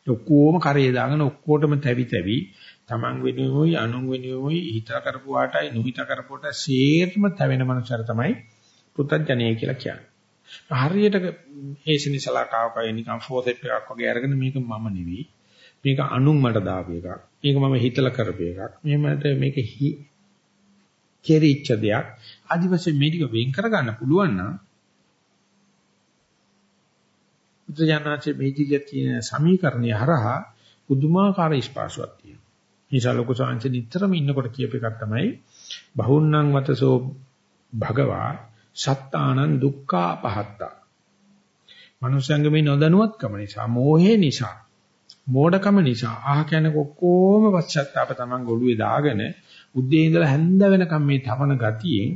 ඔක්කොම කරේ දාගෙන ඔක්කොටම තැවි තැවි Taman වෙනුවෙයි අනුන් වෙනුවෙයි හිතා කරපු වාටයි නොහිතා කරපුවට සේර්ම තැවෙන මනුස්සයර තමයි පුත්තජනේ කියලා කියන්නේ. හරියට හේසිනිසලා කාවකයි නිකන් ෆෝසෙප් එකක් වගේ අරගෙන මේක මම නෙවෙයි. මේක අනුන් මට දාපු එකක්. මේක මම හිතලා කරපු එකක්. මෙහෙමද මේක කෙරිච්ච දෙයක්. ආදිවාසී මේක වෙන් කරගන්න පුළුවන් නම් බුදුජානනාංශයේ මේ ජීවිතයේ තියෙන සමීකරණය හරහා පුදුමාකාර ස්පාසුවක් තියෙනවා. නිසා ලොකු සංච නිතරම ඉන්නකොට කියප එකක් තමයි බහුන්නං වතසෝ භගවා සත්තානං දුක්ඛා පහත්තා. මනුෂ්‍යංග මේ නොදැනුවත්කම නිසා, මෝහේ නිසා, මෝඩකම නිසා අහ කියන ඔක්කොම පශ්චාත්තාප තමන් ගොළුවේ දාගෙන උදේ ඉඳලා හැන්ද වෙනකම් මේ තමන ගතියෙන්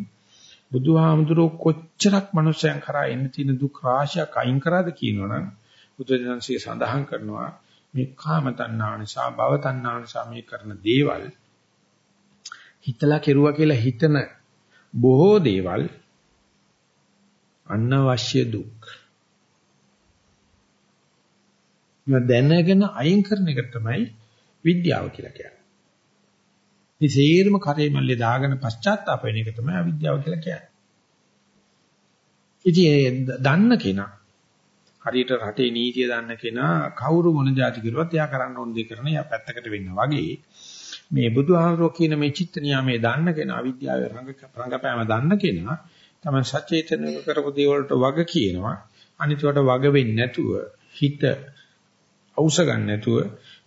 බුදුහාමුදුරුවෝ කොච්චරක් මනුස්සයන් කරා එන්න තියෙන දුක් රාශියක් අයින් කරාද කියනවනම් බුදුදහමසේ සඳහන් කරනවා මේ කාම තණ්හා නිසා භව තණ්හා නිසා මේ කරන දේවල් හිතලා කෙරුවා කියලා හිතන බොහෝ දේවල් අනවශ්‍ය දුක්. දැනගෙන අයින් කරන එක තමයි විද්‍යාව කියලා කියන්නේ. මේ සේරම කරේ මල්ලේ දාගෙන පශ්චාත්තාප වෙන එක තමයි අවිද්‍යාව කියලා කියන්නේ. ඉතින් දන්න කෙනා හරියට රටේ නීතිය දන්න කෙනා කවුරු මොන જાති කරුවත් එයා කරන්න ඕන දේ කරන එයා පැත්තකට වෙන්න වගේ මේ බුදුහාමරෝ කියන මේ චිත්ත නියාමයේ දන්න කෙනා අවිද්‍යාවේ රංගපෑම දන්න කෙනා තමයි සචේතන කරපු දේ වලට වග කියනවා අනිත් වග වෙන්නේ නැතුව හිත අවශ්‍ය ගන්න නැතුව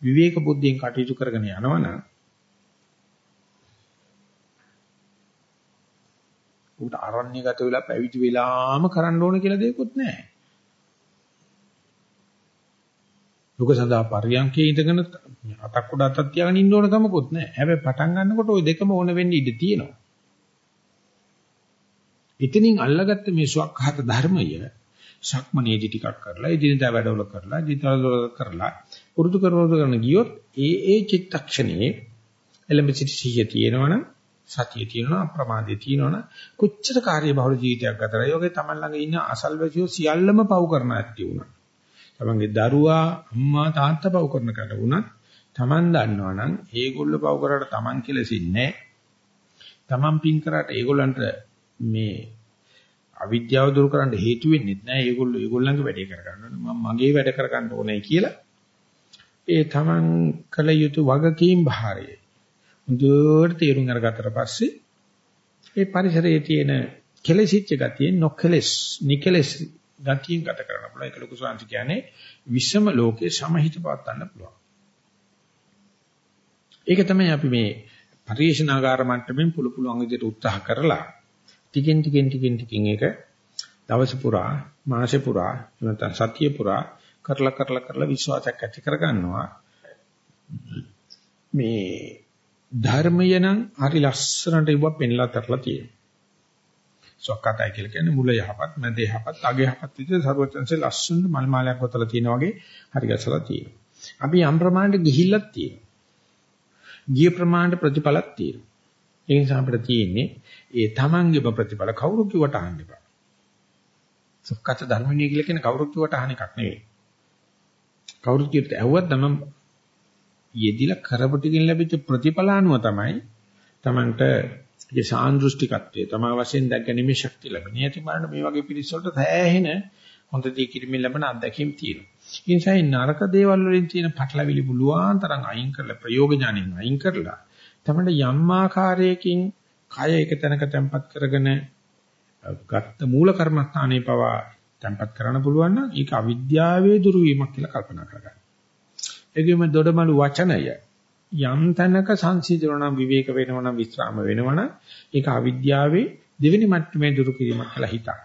විවේක බුද්ධියෙන් කටයුතු කරගෙන යනවනම් උට අරණ්‍යගත වෙලා පැවිදි වෙලාම කරන්න ඕන කියලා දෙයක්වත් නැහැ. ලෝක සඳහා පරියන්කේ ඉඳගෙන අතක් උඩ අතක් තියාගෙන ඉන්න ඕන කමකුත් නැහැ. හැබැයි පටන් ගන්නකොට ওই දෙකම ඕන වෙන්න ඉඩ තියෙනවා. එතනින් අල්ලගත්ත මේ සුවක්හත ධර්මය සක්මනේදි ටිකක් කරලා එදිනදා වැඩවල කරලා ජීතවල කරලා පුරුදු කරවල කරන ගියොත් ඒ ඒ චිත්තක්ෂණේ එළඹ සිටි සිහිය තියෙනවනම් සතිය තියෙනවා අප්‍රමාදයේ තියෙනවනම් කොච්චර කාර්යබහුල ජීවිතයක් ගත කරලා යෝගේ තමන් ළඟ ඉන්න අසල්වැසියෝ සියල්ලම පව් කරන ඇති වුණා. තමන්ගේ දරුවා අම්මා තාත්තා පව් කරන කට වුණත් තමන් දන්නවනම් ඒගොල්ලෝ පව් කරාට තමන් කෙලෙසින්නේ තමන් පින් කරාට ඒගොල්ලන්ට මේ අවිද්‍යාව දුරු කරන්න හේතු වෙන්නේ නැහැ. ඒගොල්ලෝ ඒගොල්ලන්ගේ වැඩේ කරගන්න ඕනේ. මම මගේ වැඩ කරගන්න ඕනේ කියලා. ඒ තමන් කළ යුතු වගකීම් භාරය. හොඳට තේරුම් අරගත්තට පස්සේ ඒ පරිසරයේ තියෙන කෙලෙසිච්ච ගතිය නොකෙලස් නිකෙලස් ගතියෙන් ගත කරන්න පුළුවන්. ඒක ලොකු සංසි කියන්නේ විෂම ලෝකේ සමහිත පවත්වන්න පුළුවන්. ඒක තමයි අපි මේ පරිශනාගාර මට්ටමින් පුළු පුළුවන් විදිහට උත්සාහ කරලා ටිකෙන් ටිකෙන් ටිකෙන් ටිකෙන් ඒක දවස පුරා මාසෙ පුරා නැත්නම් සතිය පුරා කරලා කරලා කරලා විශ්වාසයක් ඇති කරගන්නවා මේ ධර්මය නම් හරි ලස්සනට ඉව පෙන්ලා තරලා තියෙනවා සොක්කතයි කියලා කියන්නේ මුල යහපත් මැද යහපත් අග යහපත් විදිහට සර්වචන්සේ ලස්සනට මල් මාලයක් වතලා තියෙනා වගේ හරි ගැසලා තියෙනවා අපි යම් ප්‍රමාණයට ගිහිල්ලක් තියෙනවා ගිය ප්‍රමාණයට ප්‍රතිඵලක් තියෙනවා ඒ නිසා අපිට තියෙන්නේ ඒ තමන්ගේම ප්‍රතිඵල කවුරු කිව්වට අහන්න එපා. සුක්කත ධර්මණිය කියලා කියන කවුරු කිව්වට අහන එකක් නෙවෙයි. කවුරු කිව්වට ඇහුවත් තමන් යෙදිලා කරපු ටිකින් ලැබිච්ච ප්‍රතිඵල අනුව තමයි තමන්ට ඒ සාන්දෘෂ්ටිකත්වයේ තමා වශයෙන් දැක්ගැනීමේ ශක්තිය ලැබෙන්නේ. ඒත් බලන්න මේ වගේ පිළිස් වලට සෑහෙන හොඳ දී කිරීමෙන් ලැබෙන අත්දැකීම් තියෙනවා. ඒ නිසා මේ නරක දේවල් වලින් තියෙන පටලවිලි බුලුවාන් තරම් අයින් කරලා ප්‍රයෝග ඥානෙන් අයින් කරලා තමයි යම් ආකාරයකින් කය එක තැනක තැම්පත් කරගෙන ගත්ත මූල කර්මස්ථානයේ පවා තැම්පත් කරන්න පුළුවන් නම් ඒක අවිද්‍යාවේ දුරු වීමක් කියලා කල්පනා කරගන්න. ඒකෙම දොඩමලු වචනය යම් තැනක සංසිඳනවා විවේක වෙනවා නම් විස්රාම වෙනවා නම් ඒක අවිද්‍යාවේ දෙවෙනි මට්ටමේ දුරු කිරීමක් කියලා හිතන්න.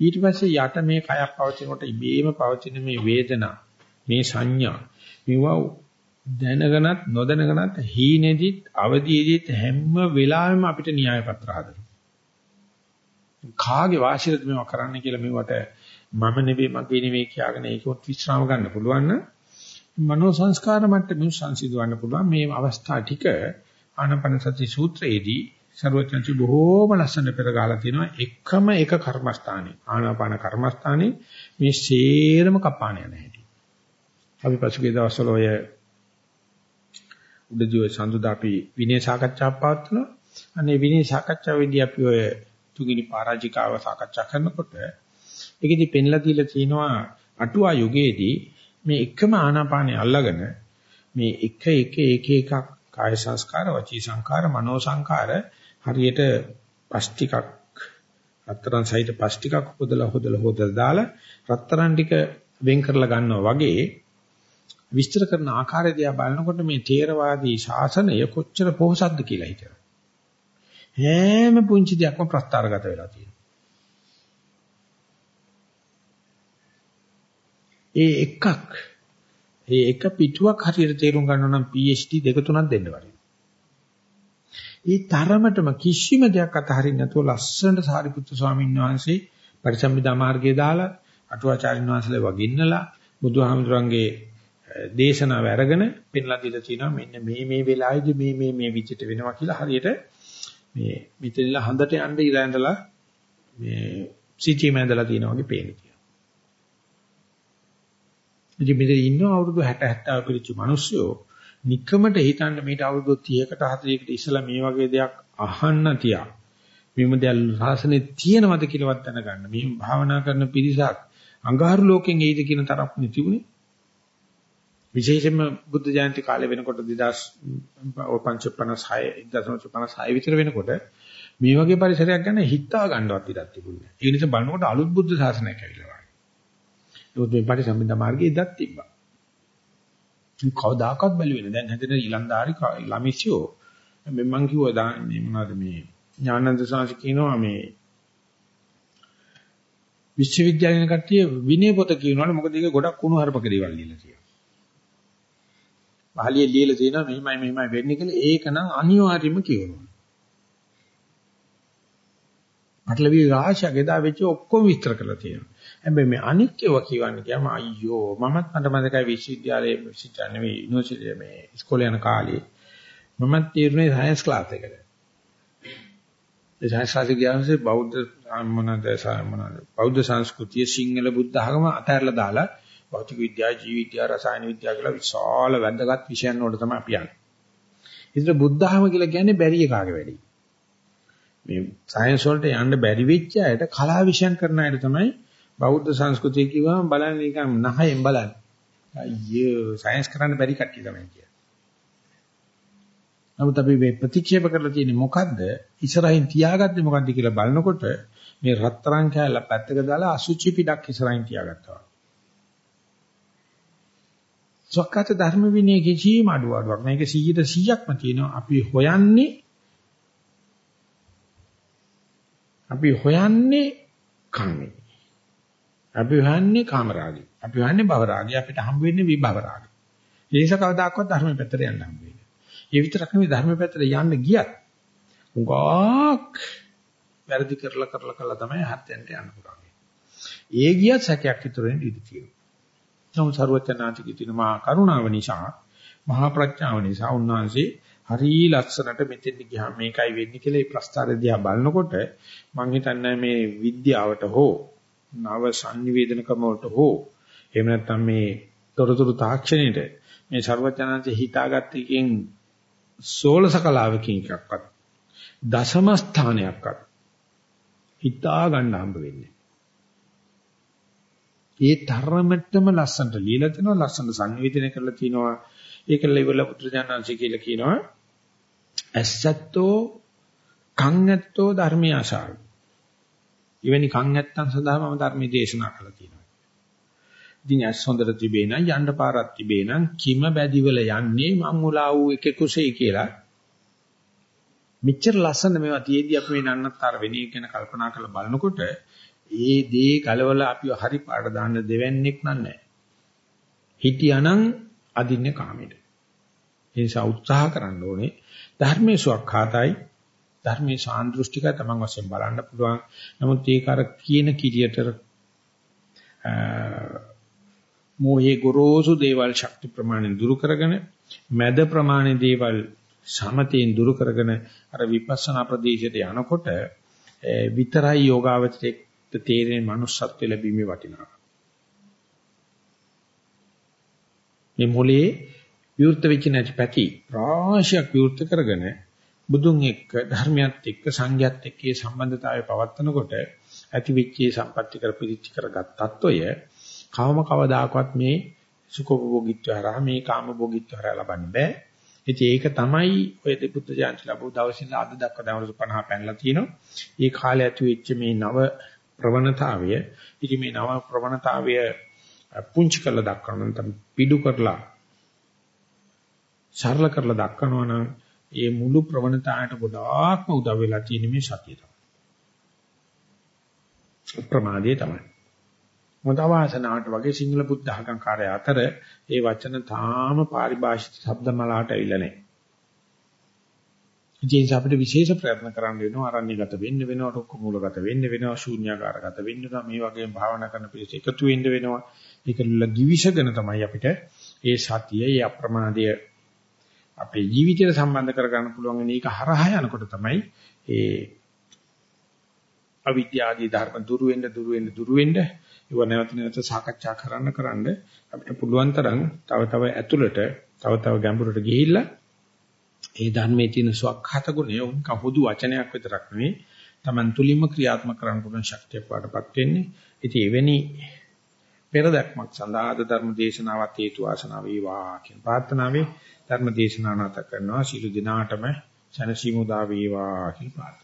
ඊට පස්සේ යට මේ කයක් පවතිනකොට ඉබේම පවතින මේ වේදනා මේ සංඥා මේවා දැනගනත් නොදැනගනත් හීනෙදිත් අවදීදිත් හැම වෙලාවෙම අපිට න්‍යාය පත්‍ර හදනවා. කාගේ වාසියද මේවා කරන්න කියලා මේවට මම නෙවෙයි මගේ නෙවෙයි කියාගෙන ඒකවත් විශ්‍රාම ගන්න පුළුවන් නම් මනෝ සංස්කාර මට්ටමින් සංසිඳවන්න පුළුවන් මේ අවස්ථා ටික ආනපන සති සූත්‍රයේදී ਸਰවඥන්ති බොහෝම ලස්සන පෙර ගාලා තියෙනවා එකම එක කර්මස්ථානේ ආනාපාන කර්මස්ථානේ මේ සේරම කපාණ යන හැටි. අපි පසුගිය දවස්වල ඔය උඩදී සඳුදා අපි විනය සාකච්ඡාවක් පවත්වනවා. අනේ විනය සාකච්ඡාවේදී අපි ඔය තුගිනි පරාජිකාව සාකච්ඡා කරනකොට ඒකෙදි පෙන්ලා දීලා තිනවා අටුවා යුගයේදී මේ එකම ආනාපානිය අල්ලගෙන මේ එක එක එක එකක් කාය සංස්කාර වචී සංස්කාර මනෝ සංස්කාර හරියට පස් ටිකක් රත්තරන් සහිත පස් ටිකක් හොදලා හොදලා හොදලා දාලා රත්තරන් ටික වෙන් කරලා ගන්නවා වගේ විස්තර කරන ආකාරය දිහා බලනකොට මේ තේරවාදී ශාසනය කොච්චර පොහසත්ද කියලා හිතනවා. හැම පුංචි දෙයක්ම ප්‍රස්තාරගත වෙලා තියෙනවා. ඒ එකක් ඒ එක පිටුවක් හරියට තේරුම් ගන්න නම් PhD දෙක තුනක් දෙන්න වරින්. ඒ තරමටම කිසිම දෙයක් අතහරින්න නැතුව ලස්සනට සාරිපුත්තු ස්වාමීන් වහන්සේ පරිසම්පදා මාර්ගයේ දාලා අටුවාචාරින් වහන්සේලා වගින්නලා බුදුහාමුදුරන්ගේ දේශනාව අරගෙන පෙන්ලා දීලා තිනවා මෙන්න මේ මේ වෙලාවේදී මේ මේ මේ විචිත වෙනවා කියලා හරියට මේ මෙතනලා හඳට යන්න ඉර ඇඳලා මේ සිටි මැදලා තියෙනවා වගේ පේන කියලා. ඉතින් මෙතන ඉන්න අවුරුදු 60 70 පිරිච්ච මිනිස්සු নিকමට හිතන්න මේට අවුරුදු 30කට 40කට ඉස්සලා මේ වගේ දෙයක් අහන්න තියා. මෙහෙම දෙයක් රාසනේ තියෙනවද කියලාවත් දැනගන්න. මෙහෙම භාවනා කරන පිරිසක් අඟහරු ලෝකෙන් එයිද කියන තරක් නිතිුනේ. විශේෂයෙන්ම බුද්ධ ජයන්ති කාලේ වෙනකොට 2556 1956 විතර වෙනකොට මේ වගේ පරිසරයක් ගැන හිතා ගන්නවත් ඉඩක් තිබුණේ නැහැ. ඒ නිසා බලනකොට අලුත් බුද්ධ ශාසනයක් ඇවිල්ලා වගේ. ඒකත් මේ පරිසම්බින්ද මාර්ගයේ ඉදක් තිබ්බා. කවදාකවත් බැලුවේ නැහැ. දැන් හැදෙන ඊලන්දාරි ළමිසියෝ මම මං කිව්වා මේ මොනවද මේ ඥානන්ද සාංශ කියනවා මේ විශ්වවිද්‍යාලේ කට්ටිය විනය පොත කියනවනේ මොකද ඒක ගොඩක් කුණු හරපක දේවල් ලියලා තියෙනවා. පහලිය ලියලා තියෙනවා මෙහිමයි මෙහිමයි වෙන්නේ කියලා ඒක නම් අනිවාර්යයෙන්ම කියනවා. අටලවි රාශියක් එදා වෙච්ච ඔක්කොම විස්තර කරලා තියෙනවා. හැබැයි මේ අනික් ඒවා කියවන්නේ කියම අයියෝ මමත් මට මතකයි විශ්වවිද්‍යාලයේ විශ්වවිද්‍යාල නෙවෙයි යුනිවර්සිටි මේ ඉස්කෝලේ යන කාලේ මමත් තීරණේ සයන්ස් ක්ලාස් එකකට. ඒ සයන්ස් ක්ලාස් එක ගියාම බෞද්ධ මොනවාද මොනවාද බෞද්ධ සංස්කෘතිය සිංහල බුද්ධ ආගම අතහැරලා දාලා භෞතික විද්‍යාව, ජීව විද්‍යාව, රසායන විද්‍යාව කියලා විශාල වැදගත් විෂයන් වලට තමයි අපි යන්නේ. ඉතින් බුද්ධ ආගම කියලා කියන්නේ බැරි එකාගේ වැඩි. මේ සයන්ස් වලට යන්න බැරි වෙච්ච අයට කලා විෂයන් කරන අයට තමයි බෞද්ධ සංස්කෘතිය කිව්වම බලන්නේ නිකන් නහයෙන් බලන්නේ. අයියෝ සයන්ස් කරන්න බැරි කට්ටිය තමයි කියන්නේ. නමුත් අපි මේ ප්‍රතික්ෂේප කරලා තියෙන්නේ මොකද්ද? ඉස්සරහින් තියාගත්තේ මොකද්ද කියලා බලනකොට මේ රත්තරන් කෑල්ල පැත්තක දාලා අසුචි පිටක් ඉස්සරහින් තියාගත්තා. සක්කාත ධර්ම විනය කිසිම අඩුවක් මේක 100%ක්ම තියෙනවා. අපි හොයන්නේ අපි හොයන්නේ කන්නේ. අපි හොයන්නේ කාමරාගය. අපි හොයන්නේ භවරාගය. අපිට හම්බ වෙන්නේ විභවරාගය. ඒ නිසා කවදාකවත් ධර්ම පැත්තට යන්න හම්බ වෙන්නේ. ඒ විතරක් නෙවෙයි ධර්ම පැත්තට යන්න ගියත් උගාක් වැරදි කරලා කරලා කරලා තමයි හත්යන්ට යන්න පුළුවන්. ඒ ගියත් සැකයක් ඉතුරු වෙන්න ඉඩ තියෙනවා. නමුත් ਸਰවඥාතිකී තියෙන මහා කරුණාව නිසා මහා ප්‍රඥාව නිසා උන්වහන්සේ හරි ලස්සනට මෙතෙන් ගියාම මේකයි වෙන්නේ කියලා මේ ප්‍රස්තාරය දිහා බලනකොට මම හිතන්නේ මේ විද්‍යාවට හෝ නව සංනිවේදනකම වලට හෝ එහෙම නැත්නම් මේ තොරතුරු තාක්ෂණයට මේ ਸਰවඥාන්සේ හිතාගත් එකෙන් සෝලසකලාවකින් එකක්වත් දශම ස්ථානයක්වත් හිතා ගන්න හම්බ වෙන්නේ. ඒ තරමටම ලස්සනට লীලා තිනවා ලස්සන සංවේදනය කරලා තිනවා ඒකල ඉවල පුත්‍රජානන්සේ කියලා කියනවා ඇස්සත්තෝ කන් ඇත්තෝ ධර්මී ආශාවයි එවැනි කන් ඇත්තන් සඳහා මම ධර්මයේ දේශනා කළා තියෙනවා. ඉතින් ඇස් හොඳට තිබේ නම් යන්න පාරක් තිබේ නම් කිම බැදිවල යන්නේ මං උලා වූ එකෙකුසේ කියලා. මෙච්චර ලස්සන මේවා තියේදී අපි මේ නන්නතර වෙන එක ගැන කල්පනා කරලා බලනකොට ඒ දේ කලවල අපි හරි පාඩ දාන්න දෙවන්නේක් නෑ. හිටියානම් අදින්නේ කාමෙට. ඒ නිසා උත්සාහ කරන්න ඕනේ ධර්මයේ සුවක්ඛාතයි ධර්මයේ සාන්දෘෂ්ටිකයි තමන් වශයෙන් බලන්න පුළුවන්. නමුත් ඒක අර කියන කිරියට මෝහේ ගොරෝසු දේවල් ශක්ති ප්‍රමාණයෙන් දුරු කරගෙන මැද ප්‍රමාණයේ දේවල් සමතයෙන් දුරු කරගෙන අර විපස්සනා ප්‍රදේශයට යනකොට විතරයි යෝගාවචරයේ තේරෙන manussත්ව ලැබීමේ වටිනාකම. මේ මොලේ විවෘත වෙච්ච නැති පැති රාශියක් විවෘත කරගෙන බුදුන් එක්ක ධර්මයත් එක්ක සංඝයත් එක්ක මේ සම්බන්ධතාවය පවත්නකොට ඇතිවිච්චේ සම්පත්‍ති කර පිළිච්ච කරගත්තත් ඔය කවම කවදාකවත් මේ සුඛභෝගීත්වය හරහා මේ කාමභෝගීත්වය හරහා ලබන්න බෑ. ඉතින් ඒක තමයි ඔය දෙපුත්ත ජාන්ති ලැබු දවසින් අද දක්වා දවස් 50 පැනලා තිනවා. ඒ කාලේ ඇතිවෙච්ච මේ නව ප්‍රවණතාවය ඉතින් මේ නව ප්‍රවණතාවය පුංචි කරලා දක්වනවා නම් පිඩු කරලා සරල කරලා දක්වනවා නම් ඒ මුළු ප්‍රවණතාවයට ගොඩාක්ම උදව් වෙලා තියෙන මේ සතිය තමයි. ප්‍රමාදයේ තමයි. මොකද අවාසනාවට වගේ සිංහල බුද්ධ ධර්මකාරය අතර ඒ වචන තාම පාරිභාෂිත શબ્දමලාට ඇවිල්ලා නැහැ. ඉතින් අපිට විශේෂ ප්‍රයත්න කරන්න වෙනවා අරණ්‍යගත වෙන්න වෙනවා රුක්ක මූලගත වෙන්න වෙනවා ශූන්‍යාකාරගත වෙන්න වෙනවා මේ වගේම භාවනා කරන පිළිස එකතු වෙන්න වෙනවා ඒකල givishaගෙන තමයි අපිට ඒ සතිය ඒ අප්‍රමාදය අපේ ජීවිතයට සම්බන්ධ කරගන්න පුළුවන් මේක හරහා යනකොට තමයි ඒ අවිද්‍යාදී ධර්ම දුරු වෙන්න දුරු වෙන්න දුරු වෙන්න ඒව නැවත නැවත සාකච්ඡා කරන්න කරන්න අපිට පුළුවන් තරම් තව තව ඇතුළට තව තව ගැඹුරට ගිහිල්ලා ඒ ධර්මයේ තියෙන සවක්හත ගුණය උන්ක හුදු වචනයක් විතරක් නෙවෙයි Taman තුලින්ම ක්‍රියාත්මක කරන්න පුළුවන් ශක්තියක් වඩපත් වෙන්නේ. ඉතින් එවැනි පෙරදක්මක් සඳහා අද ධර්ම දේශනාවත් හේතු වාසනා වේවා කියන ප්‍රාර්ථනාවෙන් ධර්ම දේශනාව නැත කරනවා. ශිළු දිනාටම සනසීමු දා වේවා කියන ප්‍රාර්ථනාව